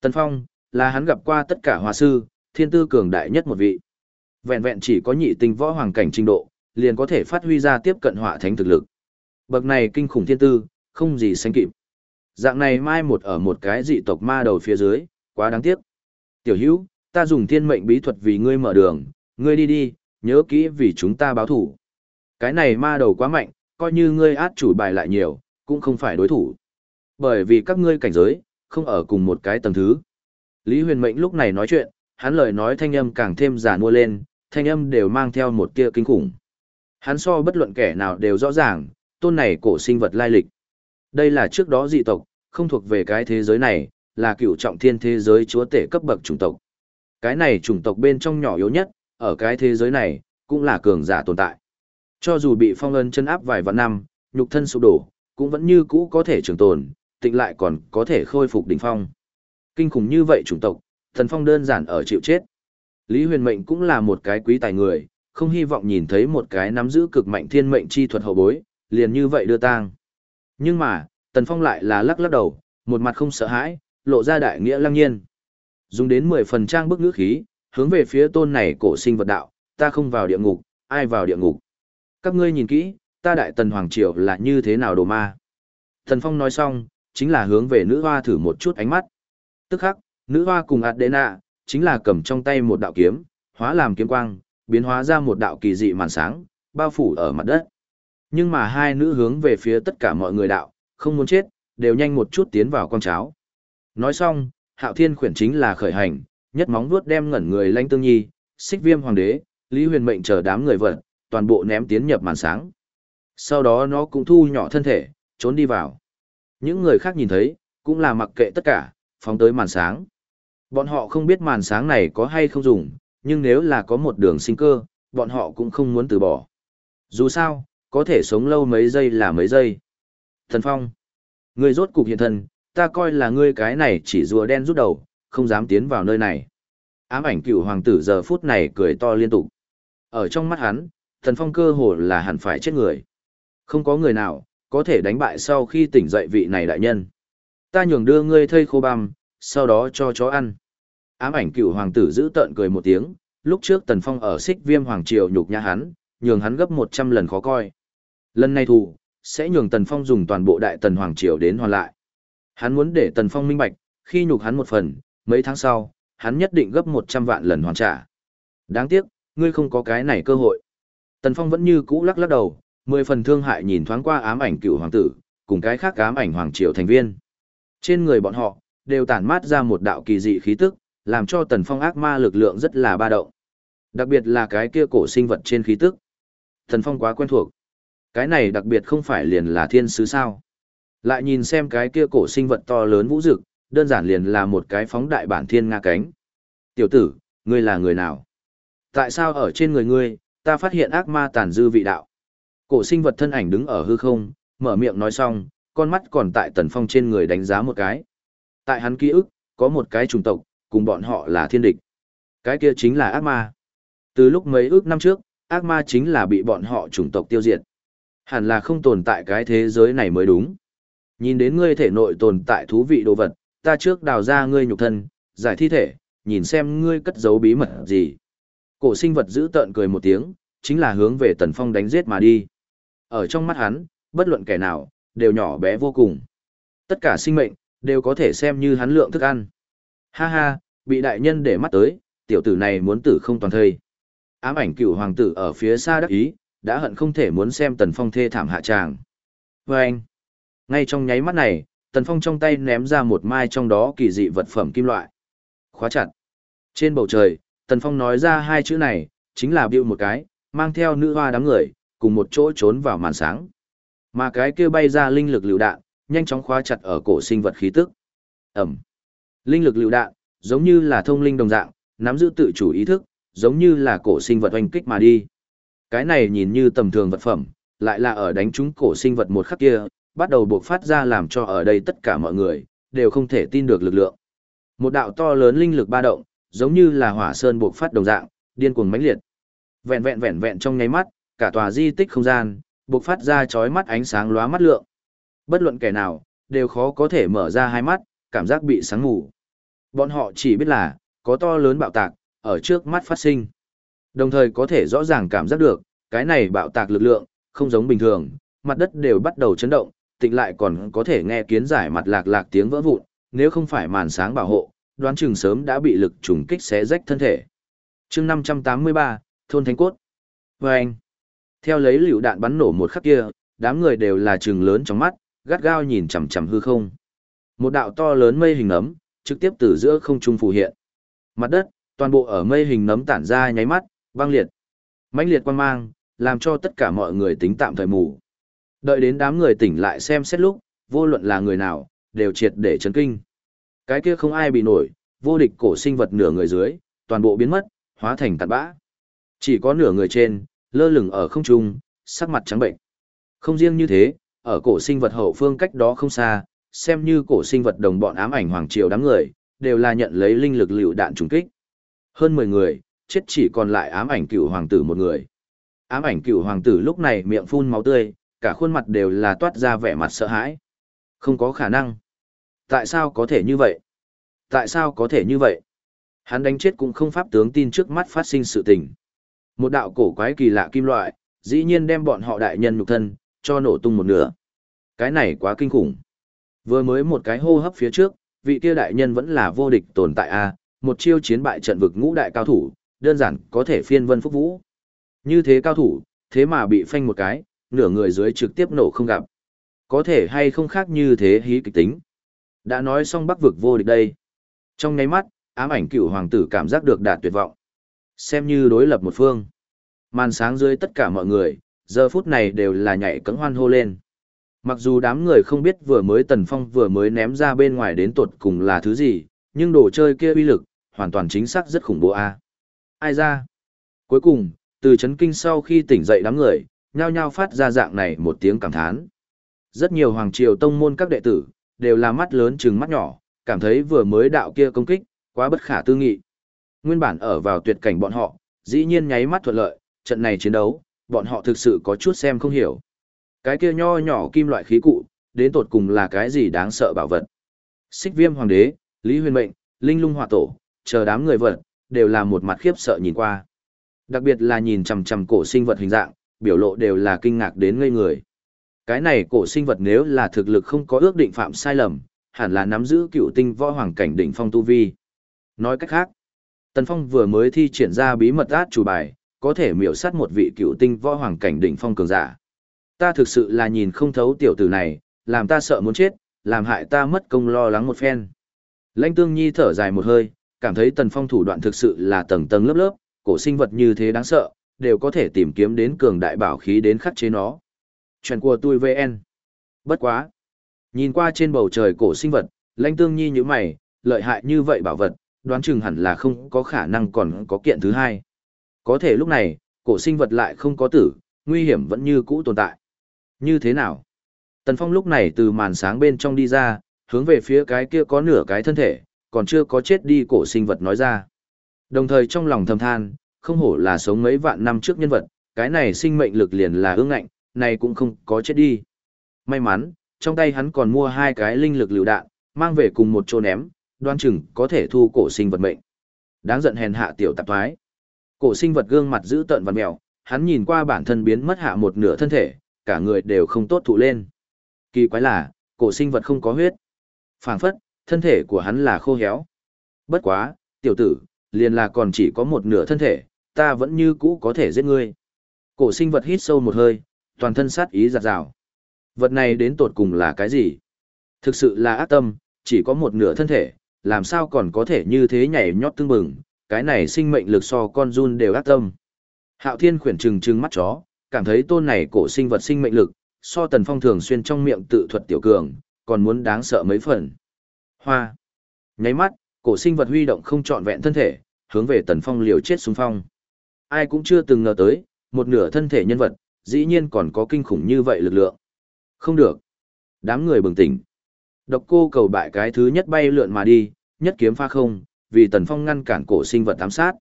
Tần Phong, là hắn gặp qua tất cả hòa sư, thiên tư cường đại nhất một vị. Vẹn vẹn chỉ có nhị tinh võ hoàng cảnh trình độ, liền có thể phát huy ra tiếp cận họa thánh thực lực. Bậc này kinh khủng thiên tư, không gì sánh kịp. Dạng này mai một ở một cái dị tộc ma đầu phía dưới, quá đáng tiếc. Tiểu hữu, ta dùng thiên mệnh bí thuật vì ngươi mở đường, ngươi đi đi, nhớ kỹ vì chúng ta báo thủ. Cái này ma đầu quá mạnh, coi như ngươi át chủ bài lại nhiều, cũng không phải đối thủ. Bởi vì các ngươi cảnh giới, không ở cùng một cái tầng thứ. Lý huyền mệnh lúc này nói chuyện, hắn lời nói thanh âm càng thêm giả mua lên, thanh âm đều mang theo một tia kinh khủng. Hắn so bất luận kẻ nào đều rõ ràng, tôn này cổ sinh vật lai lịch. Đây là trước đó dị tộc, không thuộc về cái thế giới này, là cựu trọng thiên thế giới chúa tể cấp bậc chủng tộc. Cái này chủng tộc bên trong nhỏ yếu nhất, ở cái thế giới này, cũng là cường giả tồn tại. Cho dù bị phong ân chân áp vài vạn năm, nhục thân sụp đổ, cũng vẫn như cũ có thể trường tồn, tịnh lại còn có thể khôi phục đỉnh phong. Kinh khủng như vậy chủng tộc, thần phong đơn giản ở chịu chết. Lý huyền mệnh cũng là một cái quý tài người, không hy vọng nhìn thấy một cái nắm giữ cực mạnh thiên mệnh chi thuật hậu bối, liền như vậy đưa tang. Nhưng mà, tần phong lại là lắc lắc đầu, một mặt không sợ hãi, lộ ra đại nghĩa lăng nhiên. Dùng đến 10 phần trang bức ngữ khí, hướng về phía tôn này cổ sinh vật đạo, ta không vào địa ngục, ai vào địa ngục. Các ngươi nhìn kỹ, ta đại tần hoàng triều là như thế nào đồ ma. Thần Phong nói xong, chính là hướng về nữ hoa thử một chút ánh mắt. Tức khắc, nữ hoa cùng Adena, chính là cầm trong tay một đạo kiếm, hóa làm kiếm quang, biến hóa ra một đạo kỳ dị màn sáng, bao phủ ở mặt đất. Nhưng mà hai nữ hướng về phía tất cả mọi người đạo, không muốn chết, đều nhanh một chút tiến vào quang cháo. Nói xong, hạo thiên khuyển chính là khởi hành, nhất móng vuốt đem ngẩn người lanh tương nhi, xích viêm hoàng đế, lý huyền mệnh chờ đám người vật, toàn bộ ném tiến nhập màn sáng. Sau đó nó cũng thu nhỏ thân thể, trốn đi vào. Những người khác nhìn thấy, cũng là mặc kệ tất cả, phóng tới màn sáng. Bọn họ không biết màn sáng này có hay không dùng, nhưng nếu là có một đường sinh cơ, bọn họ cũng không muốn từ bỏ. Dù sao, có thể sống lâu mấy giây là mấy giây. Thần Phong, người rốt cục hiện thân, ta coi là ngươi cái này chỉ rùa đen rút đầu, không dám tiến vào nơi này. Ám ảnh cựu hoàng tử giờ phút này cười to liên tục. Ở trong mắt hắn, Thần Phong cơ hồ là hẳn phải chết người. Không có người nào, có thể đánh bại sau khi tỉnh dậy vị này đại nhân. Ta nhường đưa ngươi thây khô băm, sau đó cho chó ăn. Ám ảnh cựu hoàng tử giữ tợn cười một tiếng, lúc trước Tần Phong ở xích viêm hoàng triều nhục nhã hắn, nhường hắn gấp 100 lần khó coi. Lần này thù, sẽ nhường Tần Phong dùng toàn bộ đại tần hoàng triều đến hoàn lại. Hắn muốn để Tần Phong minh bạch, khi nhục hắn một phần, mấy tháng sau, hắn nhất định gấp 100 vạn lần hoàn trả. Đáng tiếc, ngươi không có cái này cơ hội. Tần Phong vẫn như cũ lắc lắc đầu, mười phần thương hại nhìn thoáng qua ám ảnh cựu hoàng tử, cùng cái khác ám ảnh hoàng triều thành viên. Trên người bọn họ, đều tản mát ra một đạo kỳ dị khí tức, làm cho Tần Phong ác ma lực lượng rất là ba động. Đặc biệt là cái kia cổ sinh vật trên khí tức. Tần Phong quá quen thuộc. Cái này đặc biệt không phải liền là thiên sứ sao. Lại nhìn xem cái kia cổ sinh vật to lớn vũ dực, đơn giản liền là một cái phóng đại bản thiên nga cánh. Tiểu tử, ngươi là người nào? Tại sao ở trên người ngươi, ta phát hiện ác ma tàn dư vị đạo? Cổ sinh vật thân ảnh đứng ở hư không, mở miệng nói xong, con mắt còn tại tần phong trên người đánh giá một cái. Tại hắn ký ức, có một cái chủng tộc, cùng bọn họ là thiên địch. Cái kia chính là ác ma. Từ lúc mấy ước năm trước, ác ma chính là bị bọn họ chủng tộc tiêu diệt. Hẳn là không tồn tại cái thế giới này mới đúng. Nhìn đến ngươi thể nội tồn tại thú vị đồ vật, ta trước đào ra ngươi nhục thân, giải thi thể, nhìn xem ngươi cất giấu bí mật gì. Cổ sinh vật giữ tợn cười một tiếng, chính là hướng về tần phong đánh giết mà đi. Ở trong mắt hắn, bất luận kẻ nào, đều nhỏ bé vô cùng. Tất cả sinh mệnh, đều có thể xem như hắn lượng thức ăn. Ha ha, bị đại nhân để mắt tới, tiểu tử này muốn tử không toàn thây. Ám ảnh cựu hoàng tử ở phía xa đắc ý, đã hận không thể muốn xem tần phong thê thảm hạ tràng. Và anh, ngay trong nháy mắt này, tần phong trong tay ném ra một mai trong đó kỳ dị vật phẩm kim loại. Khóa chặt. Trên bầu trời, tần phong nói ra hai chữ này, chính là biểu một cái, mang theo nữ hoa đám người, cùng một chỗ trốn vào màn sáng. Mà cái kia bay ra linh lực lựu đạn, nhanh chóng khóa chặt ở cổ sinh vật khí tức. Ẩm. Linh lực lựu đạn, giống như là thông linh đồng dạng, nắm giữ tự chủ ý thức, giống như là cổ sinh vật oanh kích mà đi. Cái này nhìn như tầm thường vật phẩm, lại là ở đánh trúng cổ sinh vật một khắc kia, bắt đầu buộc phát ra làm cho ở đây tất cả mọi người, đều không thể tin được lực lượng. Một đạo to lớn linh lực ba động, giống như là hỏa sơn buộc phát đồng dạng, điên cuồng mãnh liệt. Vẹn vẹn vẹn vẹn trong nháy mắt, cả tòa di tích không gian, buộc phát ra chói mắt ánh sáng lóa mắt lượng. Bất luận kẻ nào, đều khó có thể mở ra hai mắt, cảm giác bị sáng ngủ. Bọn họ chỉ biết là, có to lớn bạo tạc, ở trước mắt phát sinh. Đồng thời có thể rõ ràng cảm giác được, cái này bạo tạc lực lượng, không giống bình thường, mặt đất đều bắt đầu chấn động, tịnh lại còn có thể nghe kiến giải mặt lạc lạc tiếng vỡ vụn, nếu không phải màn sáng bảo hộ, đoán chừng sớm đã bị lực trùng kích xé rách thân thể. chương 583, Thôn Thánh Cốt. Và anh, theo lấy liều đạn bắn nổ một khắc kia, đám người đều là trừng lớn trong mắt, gắt gao nhìn chằm chằm hư không. Một đạo to lớn mây hình nấm, trực tiếp từ giữa không trung phù hiện. Mặt đất, toàn bộ ở mây hình nấm tản ra nháy mắt, băng liệt. mãnh liệt quan mang, làm cho tất cả mọi người tính tạm thời mù. Đợi đến đám người tỉnh lại xem xét lúc, vô luận là người nào, đều triệt để chấn kinh. Cái kia không ai bị nổi, vô địch cổ sinh vật nửa người dưới, toàn bộ biến mất, hóa thành tạt bã. Chỉ có nửa người trên, lơ lửng ở không trung, sắc mặt trắng bệnh. Không riêng như thế, ở cổ sinh vật hậu phương cách đó không xa, xem như cổ sinh vật đồng bọn ám ảnh hoàng triều đám người, đều là nhận lấy linh lực liều đạn trùng kích. Hơn 10 người, chết chỉ còn lại ám ảnh cựu hoàng tử một người. Ám ảnh cựu hoàng tử lúc này miệng phun máu tươi, cả khuôn mặt đều là toát ra vẻ mặt sợ hãi. Không có khả năng. Tại sao có thể như vậy? Tại sao có thể như vậy? Hắn đánh chết cũng không pháp tướng tin trước mắt phát sinh sự tình. Một đạo cổ quái kỳ lạ kim loại, dĩ nhiên đem bọn họ đại nhân nhục thân, cho nổ tung một nửa. Cái này quá kinh khủng. Vừa mới một cái hô hấp phía trước, vị kia đại nhân vẫn là vô địch tồn tại a, một chiêu chiến bại trận vực ngũ đại cao thủ, đơn giản có thể phiên vân phúc vũ. Như thế cao thủ, thế mà bị phanh một cái, nửa người dưới trực tiếp nổ không gặp. Có thể hay không khác như thế hí kịch tính. Đã nói xong bắc vực vô địch đây. Trong nháy mắt, ám ảnh cựu hoàng tử cảm giác được đạt tuyệt vọng. Xem như đối lập một phương. Màn sáng dưới tất cả mọi người, giờ phút này đều là nhảy cẫng hoan hô lên. Mặc dù đám người không biết vừa mới Tần Phong vừa mới ném ra bên ngoài đến tuột cùng là thứ gì, nhưng đồ chơi kia uy lực, hoàn toàn chính xác rất khủng bố a. Ai ra? Cuối cùng, từ chấn kinh sau khi tỉnh dậy đám người, nhao nhao phát ra dạng này một tiếng cảm thán. Rất nhiều hoàng triều tông môn các đệ tử, đều là mắt lớn chừng mắt nhỏ, cảm thấy vừa mới đạo kia công kích, quá bất khả tư nghị. Nguyên bản ở vào tuyệt cảnh bọn họ, dĩ nhiên nháy mắt thuận lợi, trận này chiến đấu, bọn họ thực sự có chút xem không hiểu. Cái kia nho nhỏ kim loại khí cụ, đến tột cùng là cái gì đáng sợ bảo vật. Xích viêm hoàng đế, Lý Huyền Mệnh, Linh Lung Hỏa Tổ, chờ đám người vật, đều là một mặt khiếp sợ nhìn qua. Đặc biệt là nhìn chằm chằm cổ sinh vật hình dạng, biểu lộ đều là kinh ngạc đến ngây người. Cái này cổ sinh vật nếu là thực lực không có ước định phạm sai lầm, hẳn là nắm giữ cựu tinh võ hoàng cảnh đỉnh phong tu vi. Nói cách khác, Tần Phong vừa mới thi triển ra bí mật át chủ bài, có thể miểu sát một vị cựu tinh võ hoàng cảnh đỉnh phong cường giả. Ta thực sự là nhìn không thấu tiểu tử này, làm ta sợ muốn chết, làm hại ta mất công lo lắng một phen. Lãnh Tương Nhi thở dài một hơi, cảm thấy Tần Phong thủ đoạn thực sự là tầng tầng lớp lớp, cổ sinh vật như thế đáng sợ, đều có thể tìm kiếm đến cường đại bảo khí đến khắc chế nó. Chuyện của tôi VN. Bất quá. Nhìn qua trên bầu trời cổ sinh vật, lãnh tương nhi như mày, lợi hại như vậy bảo vật, đoán chừng hẳn là không có khả năng còn có kiện thứ hai. Có thể lúc này, cổ sinh vật lại không có tử, nguy hiểm vẫn như cũ tồn tại. Như thế nào? Tần Phong lúc này từ màn sáng bên trong đi ra, hướng về phía cái kia có nửa cái thân thể, còn chưa có chết đi cổ sinh vật nói ra. Đồng thời trong lòng thầm than, không hổ là sống mấy vạn năm trước nhân vật, cái này sinh mệnh lực liền là ương ngạnh, này cũng không có chết đi. May mắn, trong tay hắn còn mua hai cái linh lực lựu đạn, mang về cùng một chỗ ném, đoan chừng có thể thu cổ sinh vật mệnh. Đáng giận hèn hạ tiểu tạp thoái. Cổ sinh vật gương mặt giữ tợn và mèo, hắn nhìn qua bản thân biến mất hạ một nửa thân thể, cả người đều không tốt thụ lên. Kỳ quái là, cổ sinh vật không có huyết. phảng phất, thân thể của hắn là khô héo. Bất quá, tiểu tử, liền là còn chỉ có một nửa thân thể, ta vẫn như cũ có thể giết ngươi. Cổ sinh vật hít sâu một hơi, toàn thân sát ý giặt rào. Vật này đến tột cùng là cái gì? Thực sự là ác tâm, chỉ có một nửa thân thể, làm sao còn có thể như thế nhảy nhót tương bừng, cái này sinh mệnh lực so con run đều ác tâm. Hạo Thiên khuyển trừng trừng mắt chó, cảm thấy tôn này cổ sinh vật sinh mệnh lực, so tần phong thường xuyên trong miệng tự thuật tiểu cường, còn muốn đáng sợ mấy phần. Hoa. Nháy mắt, cổ sinh vật huy động không trọn vẹn thân thể, hướng về tần phong liều chết xuống phong. Ai cũng chưa từng ngờ tới, một nửa thân thể nhân vật, dĩ nhiên còn có kinh khủng như vậy lực lượng. Không được. Đám người bừng tỉnh. Độc cô cầu bại cái thứ nhất bay lượn mà đi, nhất kiếm pha không, vì tần phong ngăn cản cổ sinh vật ám sát.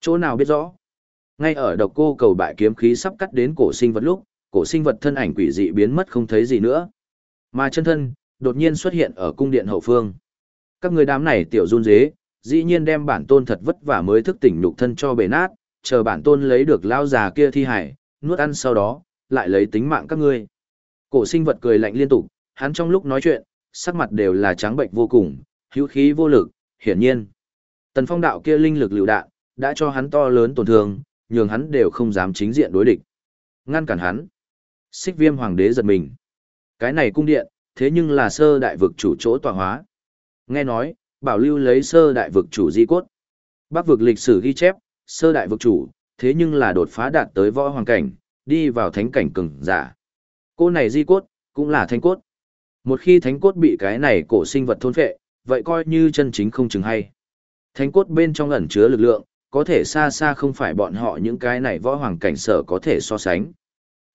Chỗ nào biết rõ. Ngay ở độc cô cầu bại kiếm khí sắp cắt đến cổ sinh vật lúc, cổ sinh vật thân ảnh quỷ dị biến mất không thấy gì nữa. Mà chân thân, đột nhiên xuất hiện ở cung điện hậu phương. Các người đám này tiểu run dế, dĩ nhiên đem bản tôn thật vất vả mới thức tỉnh nhục thân cho bể nát, chờ bản tôn lấy được lao già kia thi hải, nuốt ăn sau đó, lại lấy tính mạng các ngươi. Cổ sinh vật cười lạnh liên tục, hắn trong lúc nói chuyện, sắc mặt đều là trắng bệnh vô cùng, hữu khí vô lực, hiển nhiên. Tần phong đạo kia linh lực lựu đạn, đã cho hắn to lớn tổn thương, nhường hắn đều không dám chính diện đối địch. Ngăn cản hắn. Xích viêm hoàng đế giật mình. Cái này cung điện, thế nhưng là sơ đại vực chủ chỗ tọa hóa. Nghe nói, bảo lưu lấy sơ đại vực chủ di cốt. Bác vực lịch sử ghi chép, sơ đại vực chủ, thế nhưng là đột phá đạt tới võ hoàng cảnh, đi vào thánh cảnh cường giả. Cô này di cốt, cũng là thánh cốt. Một khi thánh cốt bị cái này cổ sinh vật thôn phệ, vậy coi như chân chính không chừng hay. Thánh cốt bên trong ẩn chứa lực lượng, có thể xa xa không phải bọn họ những cái này võ hoàng cảnh sở có thể so sánh.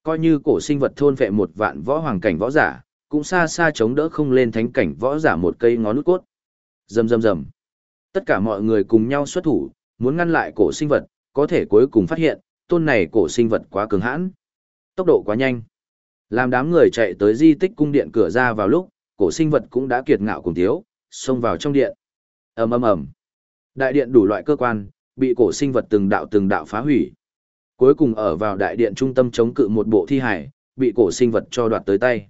Coi như cổ sinh vật thôn phệ một vạn võ hoàng cảnh võ giả, cũng xa xa chống đỡ không lên thánh cảnh võ giả một cây ngón nút cốt. Rầm rầm rầm. Tất cả mọi người cùng nhau xuất thủ, muốn ngăn lại cổ sinh vật, có thể cuối cùng phát hiện, tôn này cổ sinh vật quá cường hãn. Tốc độ quá nhanh. Làm đám người chạy tới di tích cung điện cửa ra vào lúc, cổ sinh vật cũng đã kiệt ngạo cùng thiếu, xông vào trong điện. ầm ầm ầm. Đại điện đủ loại cơ quan, bị cổ sinh vật từng đạo từng đạo phá hủy. Cuối cùng ở vào đại điện trung tâm chống cự một bộ thi hải, bị cổ sinh vật cho đoạt tới tay.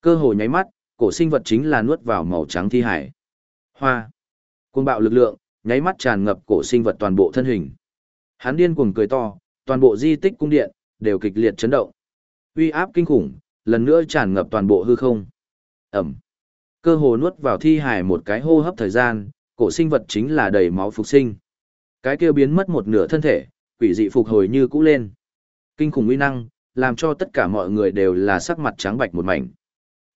Cơ hồ nháy mắt, cổ sinh vật chính là nuốt vào màu trắng thi hải. Hoa. Cuồng bạo lực lượng, nháy mắt tràn ngập cổ sinh vật toàn bộ thân hình. Hắn điên cuồng cười to, toàn bộ di tích cung điện đều kịch liệt chấn động. Uy áp kinh khủng, lần nữa tràn ngập toàn bộ hư không. Ẩm. Cơ hồ nuốt vào thi hải một cái hô hấp thời gian, cổ sinh vật chính là đầy máu phục sinh. Cái kia biến mất một nửa thân thể, quỷ dị phục hồi như cũ lên. Kinh khủng uy năng, làm cho tất cả mọi người đều là sắc mặt trắng bạch một mảnh.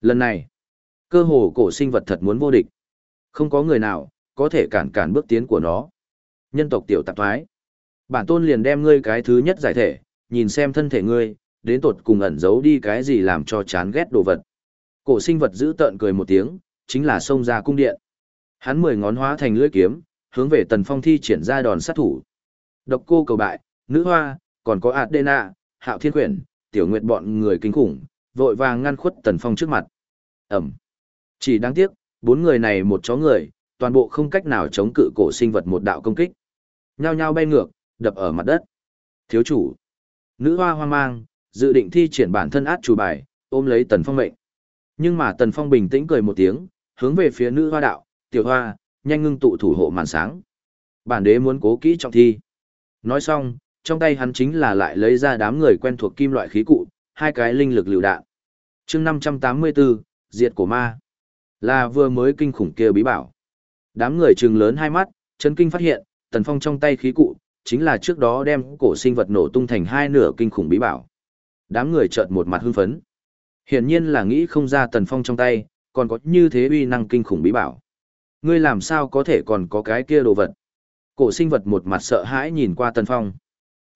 Lần này, cơ hồ cổ sinh vật thật muốn vô địch. Không có người nào, có thể cản cản bước tiến của nó. Nhân tộc tiểu tạp thoái. Bản tôn liền đem ngươi cái thứ nhất giải thể, nhìn xem thân thể ngươi, đến tột cùng ẩn giấu đi cái gì làm cho chán ghét đồ vật. Cổ sinh vật giữ tợn cười một tiếng, chính là xông ra cung điện. Hắn mười ngón hóa thành lưỡi kiếm, hướng về tần phong thi triển ra đòn sát thủ. Độc cô cầu bại, nữ hoa, còn có Adena, hạo thiên quyển, tiểu nguyệt bọn người kinh khủng, vội vàng ngăn khuất tần phong trước mặt. Ẩm. Chỉ đáng tiếc, bốn người này một chó người, toàn bộ không cách nào chống cự cổ sinh vật một đạo công kích. Nhao nhao bay ngược, đập ở mặt đất. Thiếu chủ. Nữ hoa hoang mang, dự định thi triển bản thân át chủ bài, ôm lấy tần phong mệnh. Nhưng mà tần phong bình tĩnh cười một tiếng, hướng về phía nữ hoa đạo, tiểu hoa, nhanh ngưng tụ thủ hộ màn sáng. Bản đế muốn cố kỹ trọng thi. Nói xong, trong tay hắn chính là lại lấy ra đám người quen thuộc kim loại khí cụ, hai cái linh lực lựu đạn. chương 584, diệt của ma. Là vừa mới kinh khủng kia bí bảo. Đám người trừng lớn hai mắt, chấn Kinh phát hiện, Tần Phong trong tay khí cụ, chính là trước đó đem cổ sinh vật nổ tung thành hai nửa kinh khủng bí bảo. Đám người chợt một mặt hưng phấn. Hiển nhiên là nghĩ không ra Tần Phong trong tay, còn có như thế uy năng kinh khủng bí bảo. Ngươi làm sao có thể còn có cái kia đồ vật? Cổ sinh vật một mặt sợ hãi nhìn qua Tần Phong.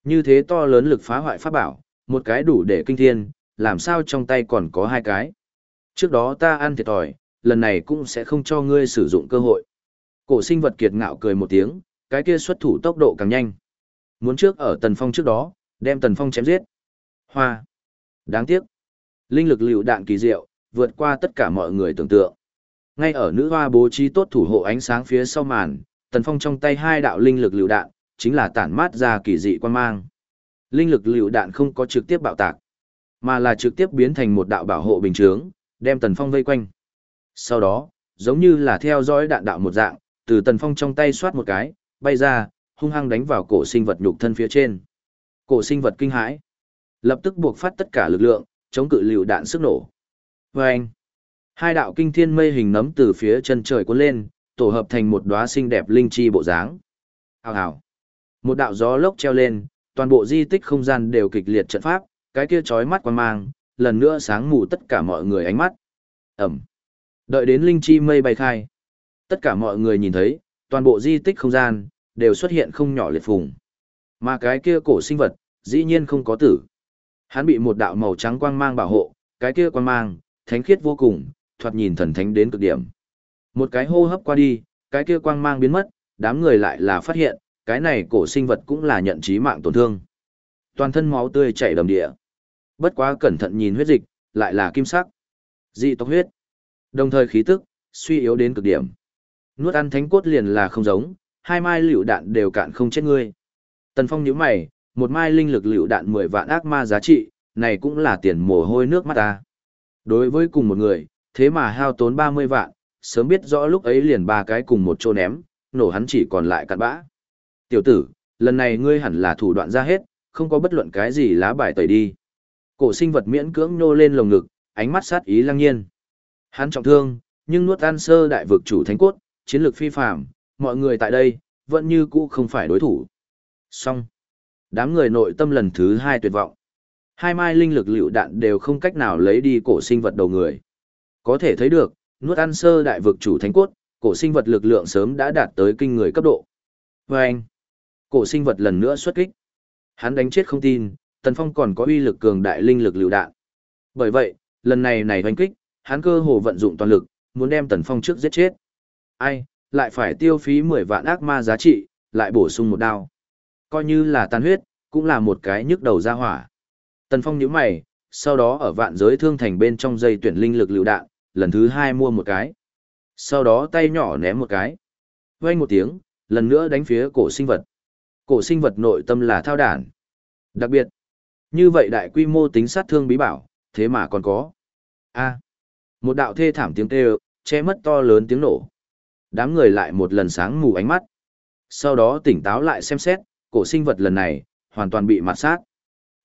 Như thế to lớn lực phá hoại pháp bảo, một cái đủ để kinh thiên, làm sao trong tay còn có hai cái. Trước đó ta ăn thiệt thòi, lần này cũng sẽ không cho ngươi sử dụng cơ hội. Cổ sinh vật kiệt ngạo cười một tiếng, cái kia xuất thủ tốc độ càng nhanh. Muốn trước ở Tần Phong trước đó, đem Tần Phong chém giết. Hoa. Đáng tiếc. Linh lực liệu đạn kỳ diệu, vượt qua tất cả mọi người tưởng tượng. Ngay ở nữ hoa bố trí tốt thủ hộ ánh sáng phía sau màn, Tần Phong trong tay hai đạo linh lực liệu đạn, chính là tản mát ra kỳ dị quan mang. Linh lực liệu đạn không có trực tiếp bạo tạc, mà là trực tiếp biến thành một đạo bảo hộ bình chướng, đem Tần Phong vây quanh. Sau đó, giống như là theo dõi đạn đạo một dạng, từ Tần Phong trong tay xoát một cái, bay ra, hung hăng đánh vào cổ sinh vật nhục thân phía trên. Cổ sinh vật kinh hãi, lập tức buộc phát tất cả lực lượng, chống cự liều đạn sức nổ. Và anh, hai đạo kinh thiên mây hình nấm từ phía chân trời cuốn lên, tổ hợp thành một đóa xinh đẹp linh chi bộ dáng. Hào hào. Một đạo gió lốc treo lên, toàn bộ di tích không gian đều kịch liệt trận pháp, cái kia chói mắt quan mang, lần nữa sáng mù tất cả mọi người ánh mắt. Ẩm. Đợi đến linh chi mây bay khai. Tất cả mọi người nhìn thấy, toàn bộ di tích không gian, đều xuất hiện không nhỏ liệt phùng. Mà cái kia cổ sinh vật, dĩ nhiên không có tử. Hắn bị một đạo màu trắng quang mang bảo hộ, cái kia quang mang, thánh khiết vô cùng, thoạt nhìn thần thánh đến cực điểm. Một cái hô hấp qua đi, cái kia quang mang biến mất, đám người lại là phát hiện, cái này cổ sinh vật cũng là nhận trí mạng tổn thương. Toàn thân máu tươi chảy đầm địa. Bất quá cẩn thận nhìn huyết dịch, lại là kim sắc. Dị tộc huyết. Đồng thời khí tức, suy yếu đến cực điểm. Nuốt ăn thánh cốt liền là không giống, hai mai liều đạn đều cạn không chết ngươi. Tần Phong nhíu mày, một mai linh lực liều đạn 10 vạn ác ma giá trị, này cũng là tiền mồ hôi nước mắt ta. Đối với cùng một người, thế mà hao tốn 30 vạn, sớm biết rõ lúc ấy liền ba cái cùng một chỗ ném, nổ hắn chỉ còn lại cặn bã. Tiểu tử, lần này ngươi hẳn là thủ đoạn ra hết, không có bất luận cái gì lá bài tẩy đi. Cổ sinh vật miễn cưỡng nô lên lồng ngực, ánh mắt sát ý lăng nhiên. Hắn trọng thương, nhưng nuốt ăn sơ đại vực chủ thánh cốt, chiến lược phi phạm, mọi người tại đây, vẫn như cũ không phải đối thủ. Xong. Đám người nội tâm lần thứ hai tuyệt vọng. Hai mai linh lực liệu đạn đều không cách nào lấy đi cổ sinh vật đầu người. Có thể thấy được, nuốt ăn sơ đại vực chủ thánh cốt, cổ sinh vật lực lượng sớm đã đạt tới kinh người cấp độ. Vâng! cổ sinh vật lần nữa xuất kích. Hắn đánh chết không tin, Tần Phong còn có uy lực cường đại linh lực liệu đạn. Bởi vậy, lần này này hoành kích, hắn cơ hồ vận dụng toàn lực, muốn đem Tần Phong trước giết chết. Ai, lại phải tiêu phí 10 vạn ác ma giá trị, lại bổ sung một đao. Coi như là tan huyết, cũng là một cái nhức đầu ra hỏa. Tần Phong nhíu mày, sau đó ở vạn giới thương thành bên trong dây tuyển linh lực lựu đạn, lần thứ hai mua một cái. Sau đó tay nhỏ ném một cái. Vang một tiếng, lần nữa đánh phía cổ sinh vật. Cổ sinh vật nội tâm là thao đản. Đặc biệt, như vậy đại quy mô tính sát thương bí bảo, thế mà còn có. A. một đạo thê thảm tiếng kêu, che mất to lớn tiếng nổ. Đám người lại một lần sáng mù ánh mắt. Sau đó tỉnh táo lại xem xét, cổ sinh vật lần này, hoàn toàn bị mặt sát.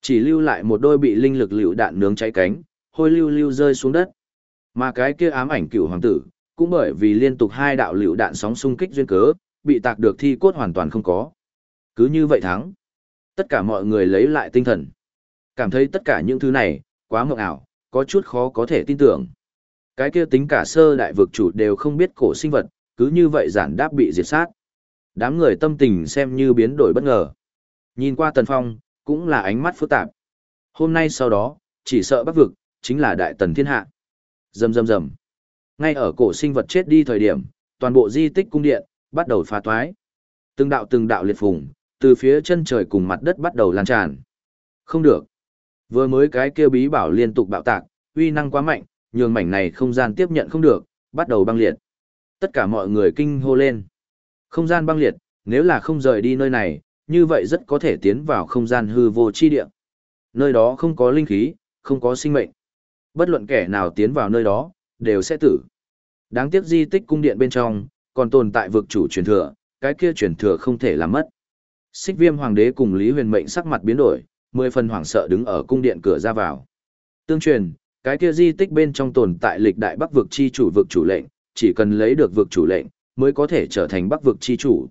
Chỉ lưu lại một đôi bị linh lực liều đạn nướng cháy cánh, hôi lưu lưu rơi xuống đất. Mà cái kia ám ảnh cửu hoàng tử, cũng bởi vì liên tục hai đạo liều đạn sóng xung kích duyên cớ, bị tạc được thi cốt hoàn toàn không có. Cứ như vậy thắng. Tất cả mọi người lấy lại tinh thần. Cảm thấy tất cả những thứ này, quá mộng ảo, có chút khó có thể tin tưởng. Cái kia tính cả sơ đại vực chủ đều không biết cổ sinh vật, cứ như vậy giản đáp bị diệt sát. Đám người tâm tình xem như biến đổi bất ngờ. Nhìn qua Tần Phong, cũng là ánh mắt phức tạp. Hôm nay sau đó, chỉ sợ bắc vực, chính là đại tần thiên hạ. Rầm rầm rầm. Ngay ở cổ sinh vật chết đi thời điểm, toàn bộ di tích cung điện, bắt đầu phá toái. Từng đạo từng đạo liệt phùng, từ phía chân trời cùng mặt đất bắt đầu lan tràn. Không được. Vừa mới cái kia bí bảo liên tục bạo tạc, uy năng quá mạnh, nhường mảnh này không gian tiếp nhận không được, bắt đầu băng liệt. Tất cả mọi người kinh hô lên. Không gian băng liệt, nếu là không rời đi nơi này, như vậy rất có thể tiến vào không gian hư vô chi địa. Nơi đó không có linh khí, không có sinh mệnh. Bất luận kẻ nào tiến vào nơi đó, đều sẽ tử. Đáng tiếc di tích cung điện bên trong, còn tồn tại vực chủ truyền thừa, cái kia truyền thừa không thể làm mất. Xích viêm hoàng đế cùng Lý huyền mệnh sắc mặt biến đổi, mười phần hoảng sợ đứng ở cung điện cửa ra vào. Tương truyền, cái kia di tích bên trong tồn tại lịch đại bắc vực chi chủ vực chủ lệnh, chỉ cần lấy được vực chủ lệnh, mới có thể trở thành bắc vực chi chủ,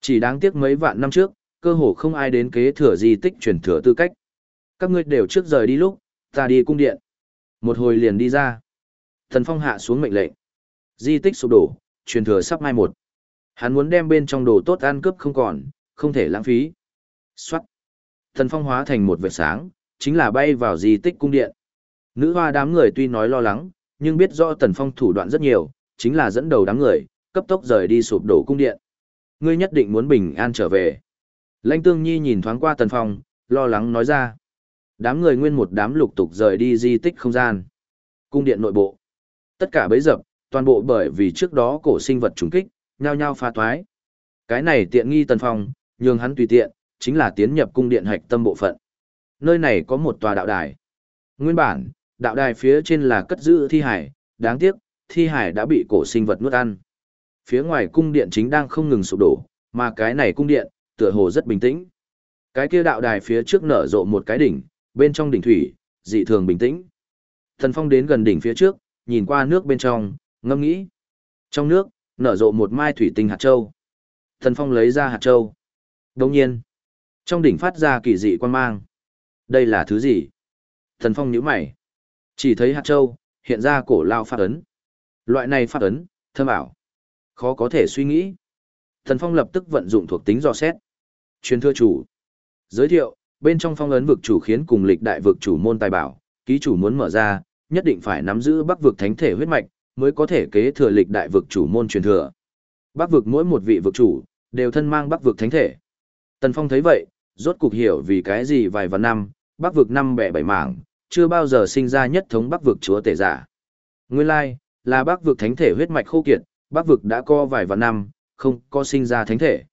Chỉ đáng tiếc mấy vạn năm trước, cơ hồ không ai đến kế thừa di tích truyền thừa tư cách. Các ngươi đều trước rời đi lúc, ta đi cung điện. Một hồi liền đi ra. Thần Phong hạ xuống mệnh lệnh. Di tích sụp đổ, truyền thừa sắp mai một. Hắn muốn đem bên trong đồ tốt ăn cướp không còn, không thể lãng phí. Xoát. Thần Phong hóa thành một vệt sáng, chính là bay vào di tích cung điện. Nữ hoa đám người tuy nói lo lắng, nhưng biết rõ Tần Phong thủ đoạn rất nhiều, chính là dẫn đầu đám người, cấp tốc rời đi sụp đổ cung điện. Ngươi nhất định muốn bình an trở về. Lãnh Tương Nhi nhìn thoáng qua Tần Phong, lo lắng nói ra. Đám người nguyên một đám lục tục rời đi di tích không gian. Cung điện nội bộ. Tất cả bấy dập, toàn bộ bởi vì trước đó cổ sinh vật trùng kích, nhao nhao pha toái. Cái này tiện nghi Tần Phong, nhường hắn tùy tiện, chính là tiến nhập cung điện hạch tâm bộ phận. Nơi này có một tòa đạo đài. Nguyên bản, đạo đài phía trên là cất giữ thi hải, đáng tiếc, thi hải đã bị cổ sinh vật nuốt ăn. Phía ngoài cung điện chính đang không ngừng sụp đổ, mà cái này cung điện, tựa hồ rất bình tĩnh. Cái kia đạo đài phía trước nở rộ một cái đỉnh, bên trong đỉnh thủy, dị thường bình tĩnh. Thần Phong đến gần đỉnh phía trước, nhìn qua nước bên trong, ngâm nghĩ. Trong nước, nở rộ một mai thủy tinh hạt châu. Thần Phong lấy ra hạt châu. Đồng nhiên, trong đỉnh phát ra kỳ dị quan mang. Đây là thứ gì? Thần Phong nhíu mày. Chỉ thấy hạt châu, hiện ra cổ lao phát ấn. Loại này phát ấn, thâm ảo. Khó có thể suy nghĩ. Thần Phong lập tức vận dụng thuộc tính dò xét. Truyền thưa chủ. Giới thiệu, bên trong phong ấn vực chủ khiến cùng lịch đại vực chủ môn tài bảo, ký chủ muốn mở ra, nhất định phải nắm giữ bắc vực thánh thể huyết mạch, mới có thể kế thừa lịch đại vực chủ môn truyền thừa. Bắc vực mỗi một vị vực chủ, đều thân mang bắc vực thánh thể. Tần Phong thấy vậy, rốt cục hiểu vì cái gì vài vạn năm, bắc vực năm bẻ bảy mảng, chưa bao giờ sinh ra nhất thống bắc vực chúa tể giả. Nguyên lai, là bắc vực thánh thể huyết mạch khô kiệt, bắc vực đã co vài vạn năm, không có sinh ra thánh thể.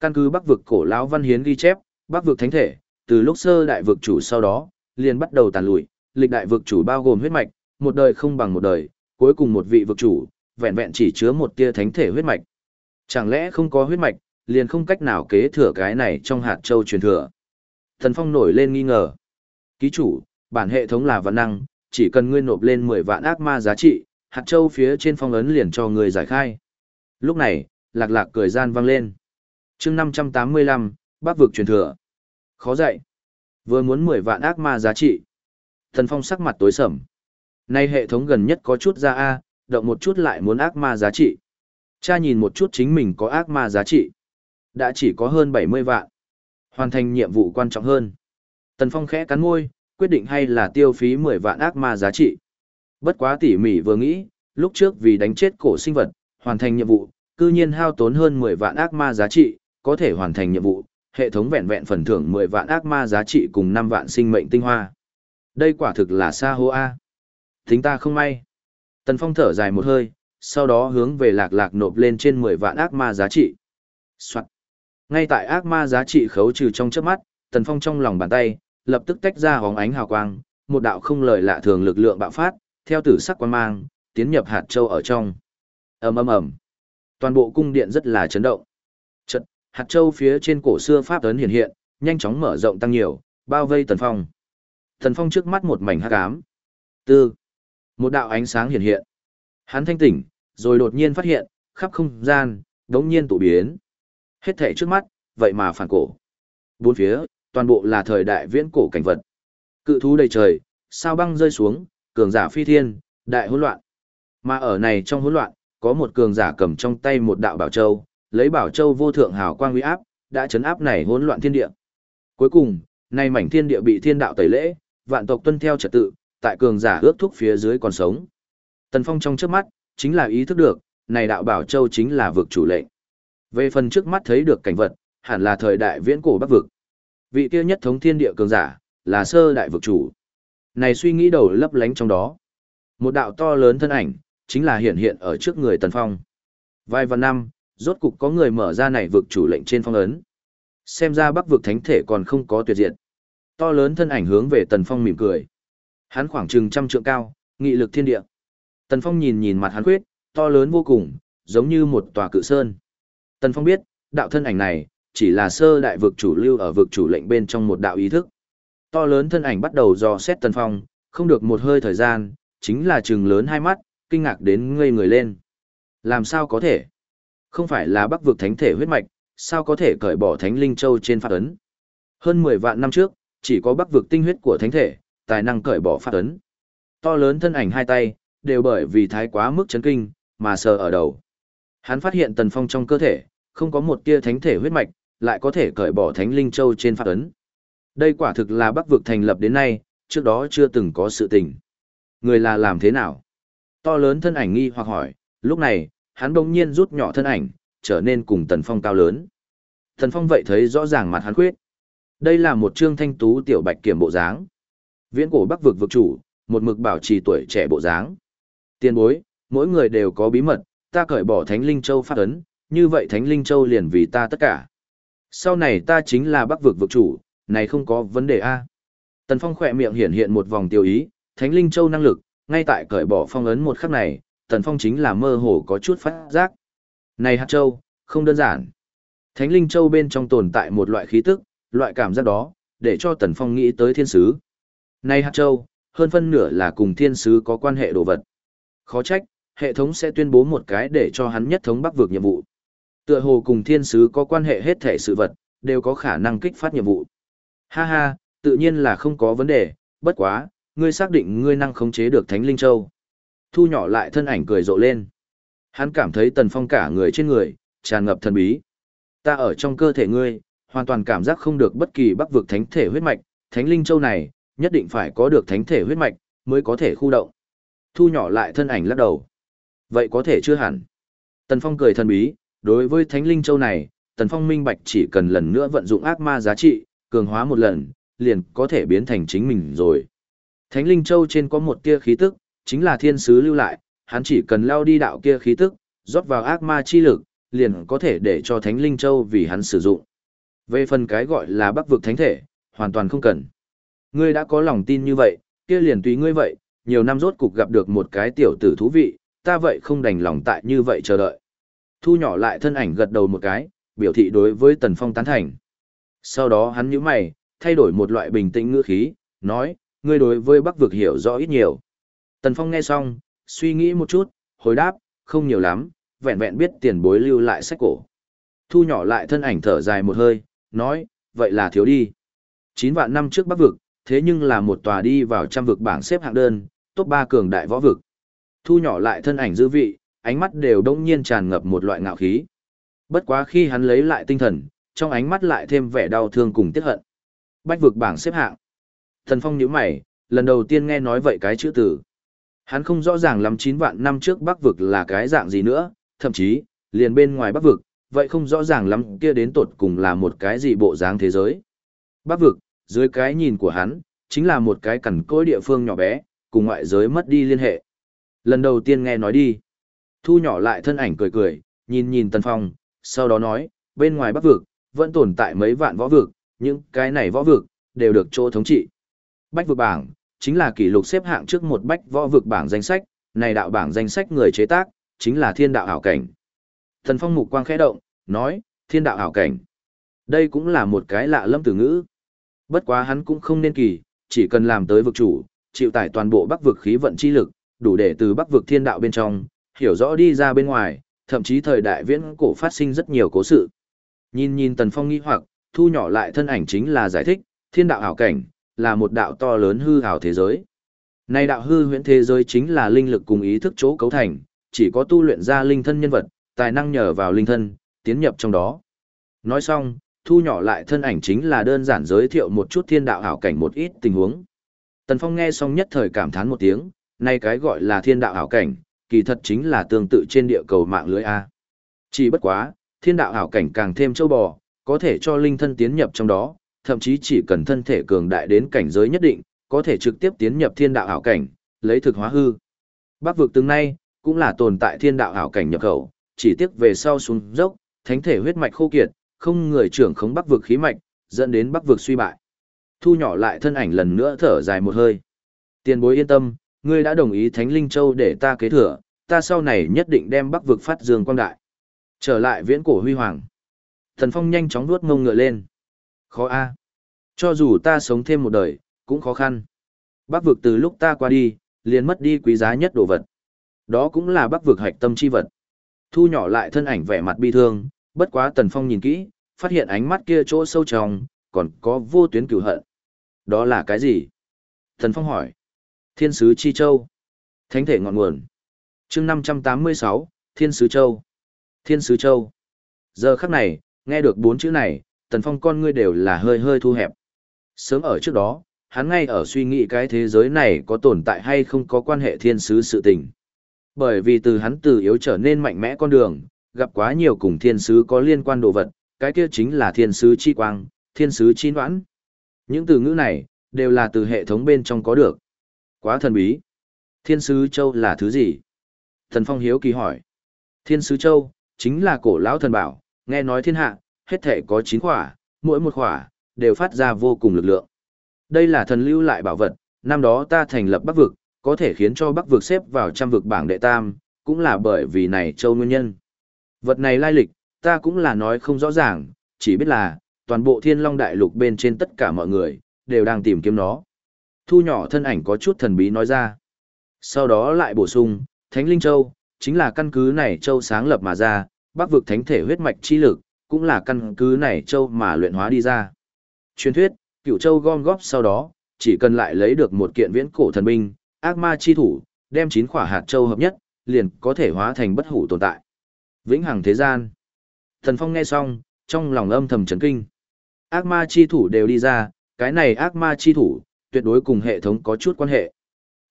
Căn cứ bắc vực cổ lão văn hiến ghi chép, bắc vực thánh thể, từ lúc sơ đại vực chủ sau đó, liền bắt đầu tàn lụi, lịch đại vực chủ bao gồm huyết mạch, một đời không bằng một đời, cuối cùng một vị vực chủ, vẹn vẹn chỉ chứa một tia thánh thể huyết mạch. Chẳng lẽ không có huyết mạch, liền không cách nào kế thừa cái này trong hạt châu truyền thừa. Thần Phong nổi lên nghi ngờ. Ký chủ, bản hệ thống là văn năng, chỉ cần ngươi nộp lên 10 vạn ác ma giá trị, hạt châu phía trên phong ấn liền cho người giải khai. Lúc này, lạc lạc cười gian vang lên. chương 585, bác vực truyền thừa. Khó dạy. Vừa muốn 10 vạn ác ma giá trị. Thần Phong sắc mặt tối sầm. Nay hệ thống gần nhất có chút ra A, động một chút lại muốn ác ma giá trị. Cha nhìn một chút chính mình có ác ma giá trị. Đã chỉ có hơn 70 vạn. Hoàn thành nhiệm vụ quan trọng hơn. Tần Phong khẽ cắn môi, quyết định hay là tiêu phí 10 vạn ác ma giá trị. Bất quá tỉ mỉ vừa nghĩ, lúc trước vì đánh chết cổ sinh vật, hoàn thành nhiệm vụ, cư nhiên hao tốn hơn 10 vạn ác ma giá trị, có thể hoàn thành nhiệm vụ, hệ thống vẹn vẹn phần thưởng 10 vạn ác ma giá trị cùng 5 vạn sinh mệnh tinh hoa. Đây quả thực là xa hô A. Tính ta không may. Tần Phong thở dài một hơi, sau đó hướng về lạc lạc nộp lên trên 10 vạn ác ma giá trị. Soạn. Ngay tại ác ma giá trị khấu trừ trong chớp mắt, Tần Phong trong lòng bàn tay, lập tức tách ra hóng ánh hào quang, một đạo không lời lạ thường lực lượng bạo phát, theo tử sắc quan mang, tiến nhập hạt châu ở trong. ầm ầm ầm, toàn bộ cung điện rất là chấn động. Chật, hạt châu phía trên cổ xưa pháp ấn hiện hiện, nhanh chóng mở rộng tăng nhiều, bao vây Tần Phong. Tần Phong trước mắt một mảnh hắc ám. Tư, một đạo ánh sáng hiện hiện. Hắn thanh tỉnh, rồi đột nhiên phát hiện, khắp không gian, đống nhiên tụ biến. Hết thảy trước mắt, vậy mà phản cổ. Bốn phía, toàn bộ là thời đại viễn cổ cảnh vật. Cự thú đầy trời, sao băng rơi xuống, cường giả phi thiên, đại hỗn loạn. Mà ở này trong hỗn loạn, có một cường giả cầm trong tay một đạo bảo châu, lấy bảo châu vô thượng hào quang uy áp, đã chấn áp này hỗn loạn thiên địa. Cuối cùng, nay mảnh thiên địa bị thiên đạo tẩy lễ, vạn tộc tuân theo trật tự, tại cường giả ước thúc phía dưới còn sống. Tần Phong trong trước mắt, chính là ý thức được, này đạo bảo châu chính là vực chủ lệnh. Về phần trước mắt thấy được cảnh vật, hẳn là thời đại viễn cổ bắc vực. Vị kia nhất thống thiên địa cường giả, là sơ đại vực chủ. Này suy nghĩ đầu lấp lánh trong đó. Một đạo to lớn thân ảnh, chính là hiện hiện ở trước người Tần Phong. Vài vạn năm, rốt cục có người mở ra này vực chủ lệnh trên phong ấn. Xem ra bắc vực thánh thể còn không có tuyệt diệt. To lớn thân ảnh hướng về Tần Phong mỉm cười. Hắn khoảng chừng trăm trượng cao, nghị lực thiên địa. Tần Phong nhìn nhìn mặt hắn khuyết, to lớn vô cùng, giống như một tòa cự sơn. Tần Phong biết, đạo thân ảnh này, chỉ là sơ đại vực chủ lưu ở vực chủ lệnh bên trong một đạo ý thức. To lớn thân ảnh bắt đầu dò xét Tần Phong, không được một hơi thời gian, chính là trừng lớn hai mắt, kinh ngạc đến ngây người lên. Làm sao có thể? Không phải là bắc vực thánh thể huyết mạch, sao có thể cởi bỏ Thánh Linh Châu trên pháp ấn. Hơn 10 vạn năm trước, chỉ có bắc vực tinh huyết của thánh thể, tài năng cởi bỏ pháp ấn. To lớn thân ảnh hai tay, đều bởi vì thái quá mức chấn kinh, mà sờ ở đầu. Hắn phát hiện tần phong trong cơ thể, không có một tia thánh thể huyết mạch, lại có thể cởi bỏ thánh linh châu trên pháp ấn. Đây quả thực là bắc vực thành lập đến nay, trước đó chưa từng có sự tình. Người là làm thế nào? To lớn thân ảnh nghi hoặc hỏi, lúc này, hắn bỗng nhiên rút nhỏ thân ảnh, trở nên cùng tần phong cao lớn. Tần phong vậy thấy rõ ràng mặt hắn khuyết. Đây là một trương thanh tú tiểu bạch kiểm bộ dáng. Viễn cổ bắc vực vực chủ, một mực bảo trì tuổi trẻ bộ dáng. Tiên bối, mỗi người đều có bí mật, ta cởi bỏ Thánh Linh Châu phát ấn, như vậy Thánh Linh Châu liền vì ta tất cả. Sau này ta chính là bắc vực vực chủ, này không có vấn đề a. Tần Phong khỏe miệng hiện hiện một vòng tiêu ý, Thánh Linh Châu năng lực, ngay tại cởi bỏ phong ấn một khắc này, Tần Phong chính là mơ hồ có chút phát giác. Này hạt châu, không đơn giản. Thánh Linh Châu bên trong tồn tại một loại khí tức, loại cảm giác đó, để cho Tần Phong nghĩ tới thiên sứ. Này hạt châu, hơn phân nửa là cùng thiên sứ có quan hệ đồ vật. Khó trách, hệ thống sẽ tuyên bố một cái để cho hắn nhất thống bắc vực nhiệm vụ. Tựa hồ cùng thiên sứ có quan hệ hết thể sự vật, đều có khả năng kích phát nhiệm vụ. Ha ha, tự nhiên là không có vấn đề, bất quá, ngươi xác định ngươi năng khống chế được Thánh Linh Châu. Thu nhỏ lại thân ảnh cười rộ lên. Hắn cảm thấy tần phong cả người trên người, tràn ngập thần bí. Ta ở trong cơ thể ngươi, hoàn toàn cảm giác không được bất kỳ bắc vực thánh thể huyết mạch, Thánh Linh Châu này, nhất định phải có được thánh thể huyết mạch, mới có thể khu động. Thu nhỏ lại thân ảnh lắc đầu. Vậy có thể chưa hẳn. Tần Phong cười thần bí, đối với Thánh Linh Châu này, Tần Phong minh bạch chỉ cần lần nữa vận dụng ác ma giá trị, cường hóa một lần, liền có thể biến thành chính mình rồi. Thánh Linh Châu trên có một tia khí tức, chính là thiên sứ lưu lại, hắn chỉ cần lao đi đạo kia khí tức, rót vào ác ma chi lực, liền có thể để cho Thánh Linh Châu vì hắn sử dụng. Về phần cái gọi là bắc vực thánh thể, hoàn toàn không cần. Ngươi đã có lòng tin như vậy, kia liền tùy ngươi vậy, nhiều năm rốt cục gặp được một cái tiểu tử thú vị, ta vậy không đành lòng tại như vậy chờ đợi. Thu nhỏ lại thân ảnh gật đầu một cái, biểu thị đối với Tần Phong tán thành. Sau đó hắn nhíu mày, thay đổi một loại bình tĩnh ngữ khí, nói, ngươi đối với bắc vực hiểu rõ ít nhiều. Tần Phong nghe xong, suy nghĩ một chút, hồi đáp, không nhiều lắm, vẹn vẹn biết tiền bối lưu lại sách cổ. Thu nhỏ lại thân ảnh thở dài một hơi, nói, vậy là thiếu đi. 9 vạn năm trước bắc vực, thế nhưng là một tòa đi vào trăm vực bảng xếp hạng đơn, top 3 cường đại võ vực. Thu nhỏ lại thân ảnh dư vị, ánh mắt đều đông nhiên tràn ngập một loại ngạo khí. Bất quá khi hắn lấy lại tinh thần, trong ánh mắt lại thêm vẻ đau thương cùng tiếc hận. Bách vực bảng xếp hạng. Thần Phong nhíu mày, lần đầu tiên nghe nói vậy cái chữ tử. Hắn không rõ ràng lắm 9 vạn năm trước Bắc vực là cái dạng gì nữa, thậm chí, liền bên ngoài Bắc vực, vậy không rõ ràng lắm kia đến tột cùng là một cái gì bộ dáng thế giới. Bắc vực, dưới cái nhìn của hắn, chính là một cái cẩn cối địa phương nhỏ bé, cùng ngoại giới mất đi liên hệ. Lần đầu tiên nghe nói đi. Thu nhỏ lại thân ảnh cười cười, nhìn nhìn Tần Phong, sau đó nói, bên ngoài Bắc vực, vẫn tồn tại mấy vạn võ vực, những cái này võ vực, đều được chỗ thống trị. Bách vực bảng, chính là kỷ lục xếp hạng trước một bách võ vực bảng danh sách, này đạo bảng danh sách người chế tác, chính là thiên đạo hảo cảnh. Thần Phong mục quang khẽ động, nói, thiên đạo hảo cảnh. Đây cũng là một cái lạ lâm từ ngữ. Bất quá hắn cũng không nên kỳ, chỉ cần làm tới vực chủ, chịu tải toàn bộ bắc vực khí vận chi lực, đủ để từ bắc vực thiên đạo bên trong, hiểu rõ đi ra bên ngoài, thậm chí thời đại viễn cổ phát sinh rất nhiều cố sự. Nhìn nhìn Tần Phong nghĩ hoặc, thu nhỏ lại thân ảnh chính là giải thích, thiên đạo hảo cảnh, là một đạo to lớn hư hảo thế giới. Này đạo hư huyễn thế giới chính là linh lực cùng ý thức chỗ cấu thành, chỉ có tu luyện ra linh thân nhân vật, tài năng nhờ vào linh thân, tiến nhập trong đó. Nói xong, thu nhỏ lại thân ảnh chính là đơn giản giới thiệu một chút thiên đạo hảo cảnh một ít tình huống. Tần Phong nghe xong nhất thời cảm thán một tiếng, nay cái gọi là thiên đạo hảo cảnh, kỳ thật chính là tương tự trên địa cầu mạng lưới A. Chỉ bất quá, thiên đạo hảo cảnh càng thêm châu bò, có thể cho linh thân tiến nhập trong đó, thậm chí chỉ cần thân thể cường đại đến cảnh giới nhất định, có thể trực tiếp tiến nhập thiên đạo hảo cảnh, lấy thực hóa hư. Bắc vực từng nay, cũng là tồn tại thiên đạo hảo cảnh nhập khẩu, chỉ tiếc về sau xuống dốc, thánh thể huyết mạch khô kiệt, không người trưởng khống bắc vực khí mạch, dẫn đến bắc vực suy bại. Thu nhỏ lại thân ảnh lần nữa thở dài một hơi. Tiền bối yên tâm, ngươi đã đồng ý Thánh Linh Châu để ta kế thừa, ta sau này nhất định đem bắc vực phát dương quang đại. Trở lại viễn cổ huy hoàng. Thần Phong nhanh chóng nuốt ngông ngựa lên. Khó a. Cho dù ta sống thêm một đời, cũng khó khăn. Bắc vực từ lúc ta qua đi, liền mất đi quý giá nhất đồ vật. Đó cũng là bắc vực hạch tâm chi vật. Thu nhỏ lại thân ảnh vẻ mặt bi thương, bất quá Tần Phong nhìn kỹ, phát hiện ánh mắt kia chỗ sâu trong, còn có vô tuyến cửu hận. Đó là cái gì? Tần Phong hỏi. Thiên sứ Chi Châu. Thánh thể ngọn nguồn. chương 586, Thiên sứ Châu. Thiên sứ Châu. Giờ khắc này, nghe được bốn chữ này, Tần Phong con ngươi đều là hơi hơi thu hẹp. Sớm ở trước đó, hắn ngay ở suy nghĩ cái thế giới này có tồn tại hay không có quan hệ thiên sứ sự tình. Bởi vì từ hắn từ yếu trở nên mạnh mẽ con đường, gặp quá nhiều cùng thiên sứ có liên quan đồ vật, cái kia chính là thiên sứ chi quang, thiên sứ chi noãn. Những từ ngữ này, đều là từ hệ thống bên trong có được. Quá thần bí. Thiên sứ châu là thứ gì? Thần Phong hiếu kỳ hỏi. Thiên sứ châu, chính là cổ lão thần bảo, nghe nói thiên hạ, hết thể có 9 khỏa, mỗi một khỏa, đều phát ra vô cùng lực lượng. Đây là thần lưu lại bảo vật, năm đó ta thành lập bắc vực, có thể khiến cho bắc vực xếp vào trăm vực bảng đệ tam, cũng là bởi vì này châu nguyên nhân. Vật này lai lịch, ta cũng là nói không rõ ràng, chỉ biết là, toàn bộ thiên long đại lục bên trên tất cả mọi người, đều đang tìm kiếm nó. Thu nhỏ thân ảnh có chút thần bí nói ra. Sau đó lại bổ sung, Thánh Linh Châu, chính là căn cứ này châu sáng lập mà ra, bắc vực thánh thể huyết mạch chi lực, cũng là căn cứ này châu mà luyện hóa đi ra. Truyền thuyết, cựu châu gom góp sau đó, chỉ cần lại lấy được một kiện viễn cổ thần binh, ác ma chi thủ, đem chín quả hạt châu hợp nhất, liền có thể hóa thành bất hủ tồn tại. Vĩnh hằng thế gian. Thần Phong nghe xong, trong lòng âm thầm chấn kinh. Ác ma chi thủ đều đi ra, cái này ác ma chi thủ, tuyệt đối cùng hệ thống có chút quan hệ.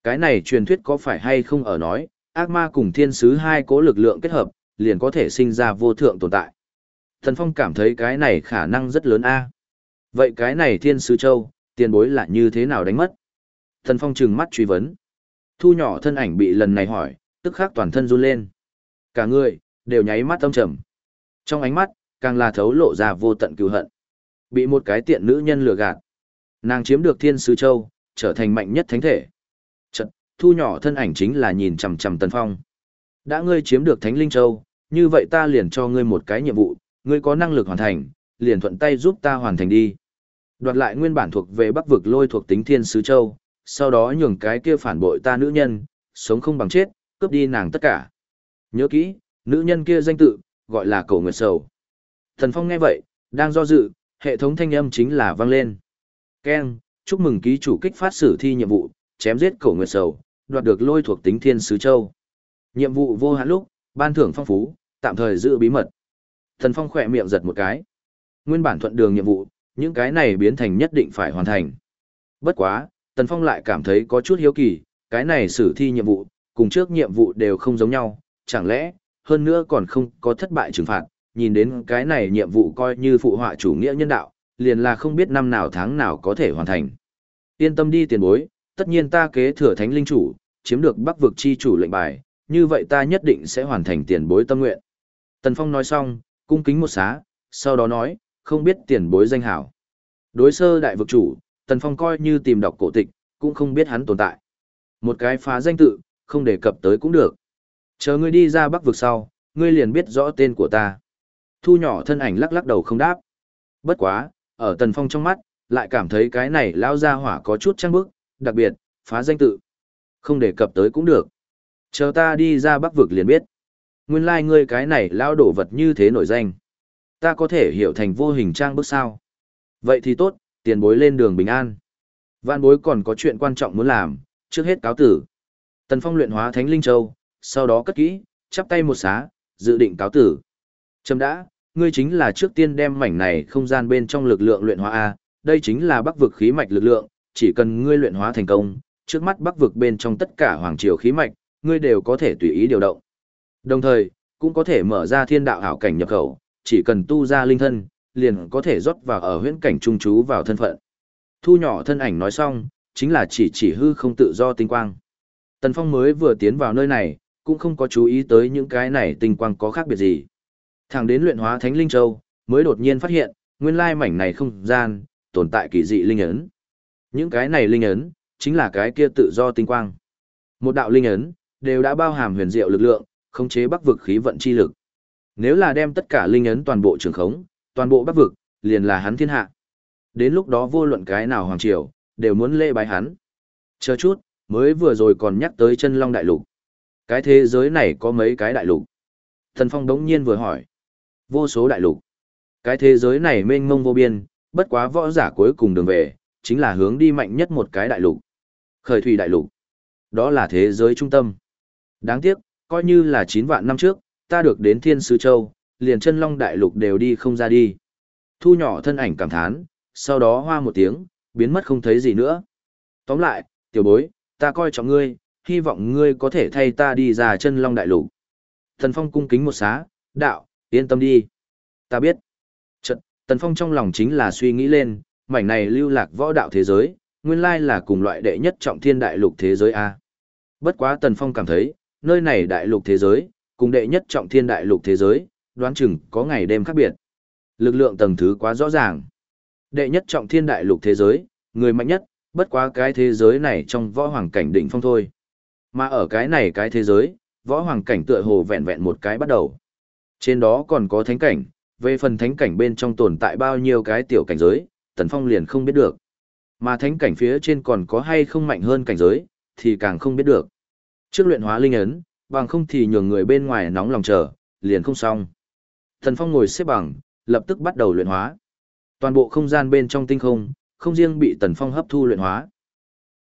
Cái này truyền thuyết có phải hay không ở nói, ác ma cùng thiên sứ hai cố lực lượng kết hợp, liền có thể sinh ra vô thượng tồn tại. Thần Phong cảm thấy cái này khả năng rất lớn a. Vậy cái này thiên sứ châu, tiền bối là như thế nào đánh mất? Thần Phong trừng mắt truy vấn. Thu nhỏ thân ảnh bị lần này hỏi, tức khắc toàn thân run lên. Cả người, đều nháy mắt tâm trầm. Trong ánh mắt, càng là thấu lộ ra vô tận cừu hận. Bị một cái tiện nữ nhân lừa gạt. Nàng chiếm được thiên sứ châu, trở thành mạnh nhất thánh thể. Thu nhỏ thân ảnh chính là nhìn chằm chằm Tần Phong. Đã ngươi chiếm được thánh linh châu, như vậy ta liền cho ngươi một cái nhiệm vụ, ngươi có năng lực hoàn thành, liền thuận tay giúp ta hoàn thành đi. Đoạt lại nguyên bản thuộc về bắc vực lôi thuộc tính thiên sứ châu, sau đó nhường cái kia phản bội ta nữ nhân, sống không bằng chết, cướp đi nàng tất cả. Nhớ kỹ, nữ nhân kia danh tự, gọi là cổ nguyệt sầu. Thần Phong nghe vậy, đang do dự, hệ thống thanh âm chính là vang lên. Ken, chúc mừng ký chủ kích phát sử thi nhiệm vụ, chém giết cổ nguyệt sầu, đoạt được lôi thuộc tính thiên sứ châu. Nhiệm vụ vô hạn lúc, ban thưởng phong phú, tạm thời giữ bí mật. Thần Phong khỏe miệng giật một cái. Nguyên bản thuận đường nhiệm vụ, những cái này biến thành nhất định phải hoàn thành. Bất quá, Tần Phong lại cảm thấy có chút hiếu kỳ, cái này xử thi nhiệm vụ, cùng trước nhiệm vụ đều không giống nhau, chẳng lẽ, hơn nữa còn không có thất bại trừng phạt, nhìn đến cái này nhiệm vụ coi như phụ họa chủ nghĩa nhân đạo, liền là không biết năm nào tháng nào có thể hoàn thành. Yên tâm đi tiền bối, tất nhiên ta kế thừa thánh linh chủ, chiếm được bắc vực chi chủ lệnh bài, như vậy ta nhất định sẽ hoàn thành tiền bối tâm nguyện. Tần Phong nói xong, cung kính một xá, sau đó nói, không biết tiền bối danh hảo. Đối sơ đại vực chủ, Tần Phong coi như tìm đọc cổ tịch, cũng không biết hắn tồn tại. Một cái phá danh tự, không đề cập tới cũng được. Chờ ngươi đi ra bắc vực sau, ngươi liền biết rõ tên của ta. Thu nhỏ thân ảnh lắc lắc đầu không đáp. Bất quá, ở Tần Phong trong mắt, lại cảm thấy cái này lao ra hỏa có chút trăng bức, đặc biệt, phá danh tự. Không đề cập tới cũng được. Chờ ta đi ra bắc vực liền biết. Nguyên lai like ngươi cái này lao đổ vật như thế nổi danh. Ta có thể hiểu thành vô hình trang bức sao. Vậy thì tốt, tiền bối lên đường bình an. Vạn bối còn có chuyện quan trọng muốn làm, trước hết cáo tử. Tần Phong luyện hóa Thánh Linh Châu, sau đó cất kỹ, chắp tay một xá, dự định cáo tử. Trầm đã, ngươi chính là trước tiên đem mảnh này không gian bên trong lực lượng luyện hóa A, đây chính là bắc vực khí mạch lực lượng, chỉ cần ngươi luyện hóa thành công, trước mắt bắc vực bên trong tất cả hoàng triều khí mạch, ngươi đều có thể tùy ý điều động. Đồng thời, cũng có thể mở ra thiên đạo hảo cảnh nhập khẩu, chỉ cần tu ra linh thân, liền có thể rót vào ở huyễn cảnh trung trú vào thân phận. Thu nhỏ thân ảnh nói xong, chính là chỉ chỉ hư không tự do tinh quang. Tần Phong mới vừa tiến vào nơi này, cũng không có chú ý tới những cái này tinh quang có khác biệt gì. Thẳng đến luyện hóa Thánh Linh Châu, mới đột nhiên phát hiện, nguyên lai mảnh này không gian, tồn tại kỳ dị linh ấn. Những cái này linh ấn, chính là cái kia tự do tinh quang. Một đạo linh ấn, đều đã bao hàm huyền diệu lực lượng, khống chế bắc vực khí vận chi lực. Nếu là đem tất cả linh ấn toàn bộ trường khống, toàn bộ bắc vực, liền là hắn thiên hạ. Đến lúc đó vô luận cái nào hoàng triều, đều muốn lễ bái hắn. Chờ chút, mới vừa rồi còn nhắc tới chân long đại lục. Cái thế giới này có mấy cái đại lục? Thần Phong đống nhiên vừa hỏi. vô số đại lục. Cái thế giới này mênh mông vô biên, bất quá võ giả cuối cùng đường về, chính là hướng đi mạnh nhất một cái đại lục. Khởi thủy đại lục. Đó là thế giới trung tâm. Đáng tiếc, coi như là 9 vạn năm trước, ta được đến Thiên Sứ Châu, liền chân long đại lục đều đi không ra đi. Thu nhỏ thân ảnh cảm thán, sau đó hoa một tiếng, biến mất không thấy gì nữa. Tóm lại, tiểu bối, ta coi trọng ngươi, hy vọng ngươi có thể thay ta đi ra chân long đại lục. Thần Phong cung kính một xá, đạo, yên tâm đi. Ta biết. Trận, Tần Phong trong lòng chính là suy nghĩ lên, mảnh này lưu lạc võ đạo thế giới, nguyên lai là cùng loại đệ nhất trọng thiên đại lục thế giới A. Bất quá Tần Phong cảm thấy, nơi này đại lục thế giới, cùng đệ nhất trọng thiên đại lục thế giới, đoán chừng có ngày đêm khác biệt. Lực lượng tầng thứ quá rõ ràng. Đệ nhất trọng thiên đại lục thế giới, người mạnh nhất, bất quá cái thế giới này trong võ hoàng cảnh đỉnh phong thôi. Mà ở cái này cái thế giới, võ hoàng cảnh tựa hồ vẹn vẹn một cái bắt đầu. Trên đó còn có thánh cảnh, về phần thánh cảnh bên trong tồn tại bao nhiêu cái tiểu cảnh giới, Tần Phong liền không biết được. Mà thánh cảnh phía trên còn có hay không mạnh hơn cảnh giới, thì càng không biết được. Trước luyện hóa linh ấn, bằng không thì nhường người bên ngoài nóng lòng chờ, liền không xong. Tần Phong ngồi xếp bằng, lập tức bắt đầu luyện hóa. Toàn bộ không gian bên trong tinh không, không riêng bị Tần Phong hấp thu luyện hóa.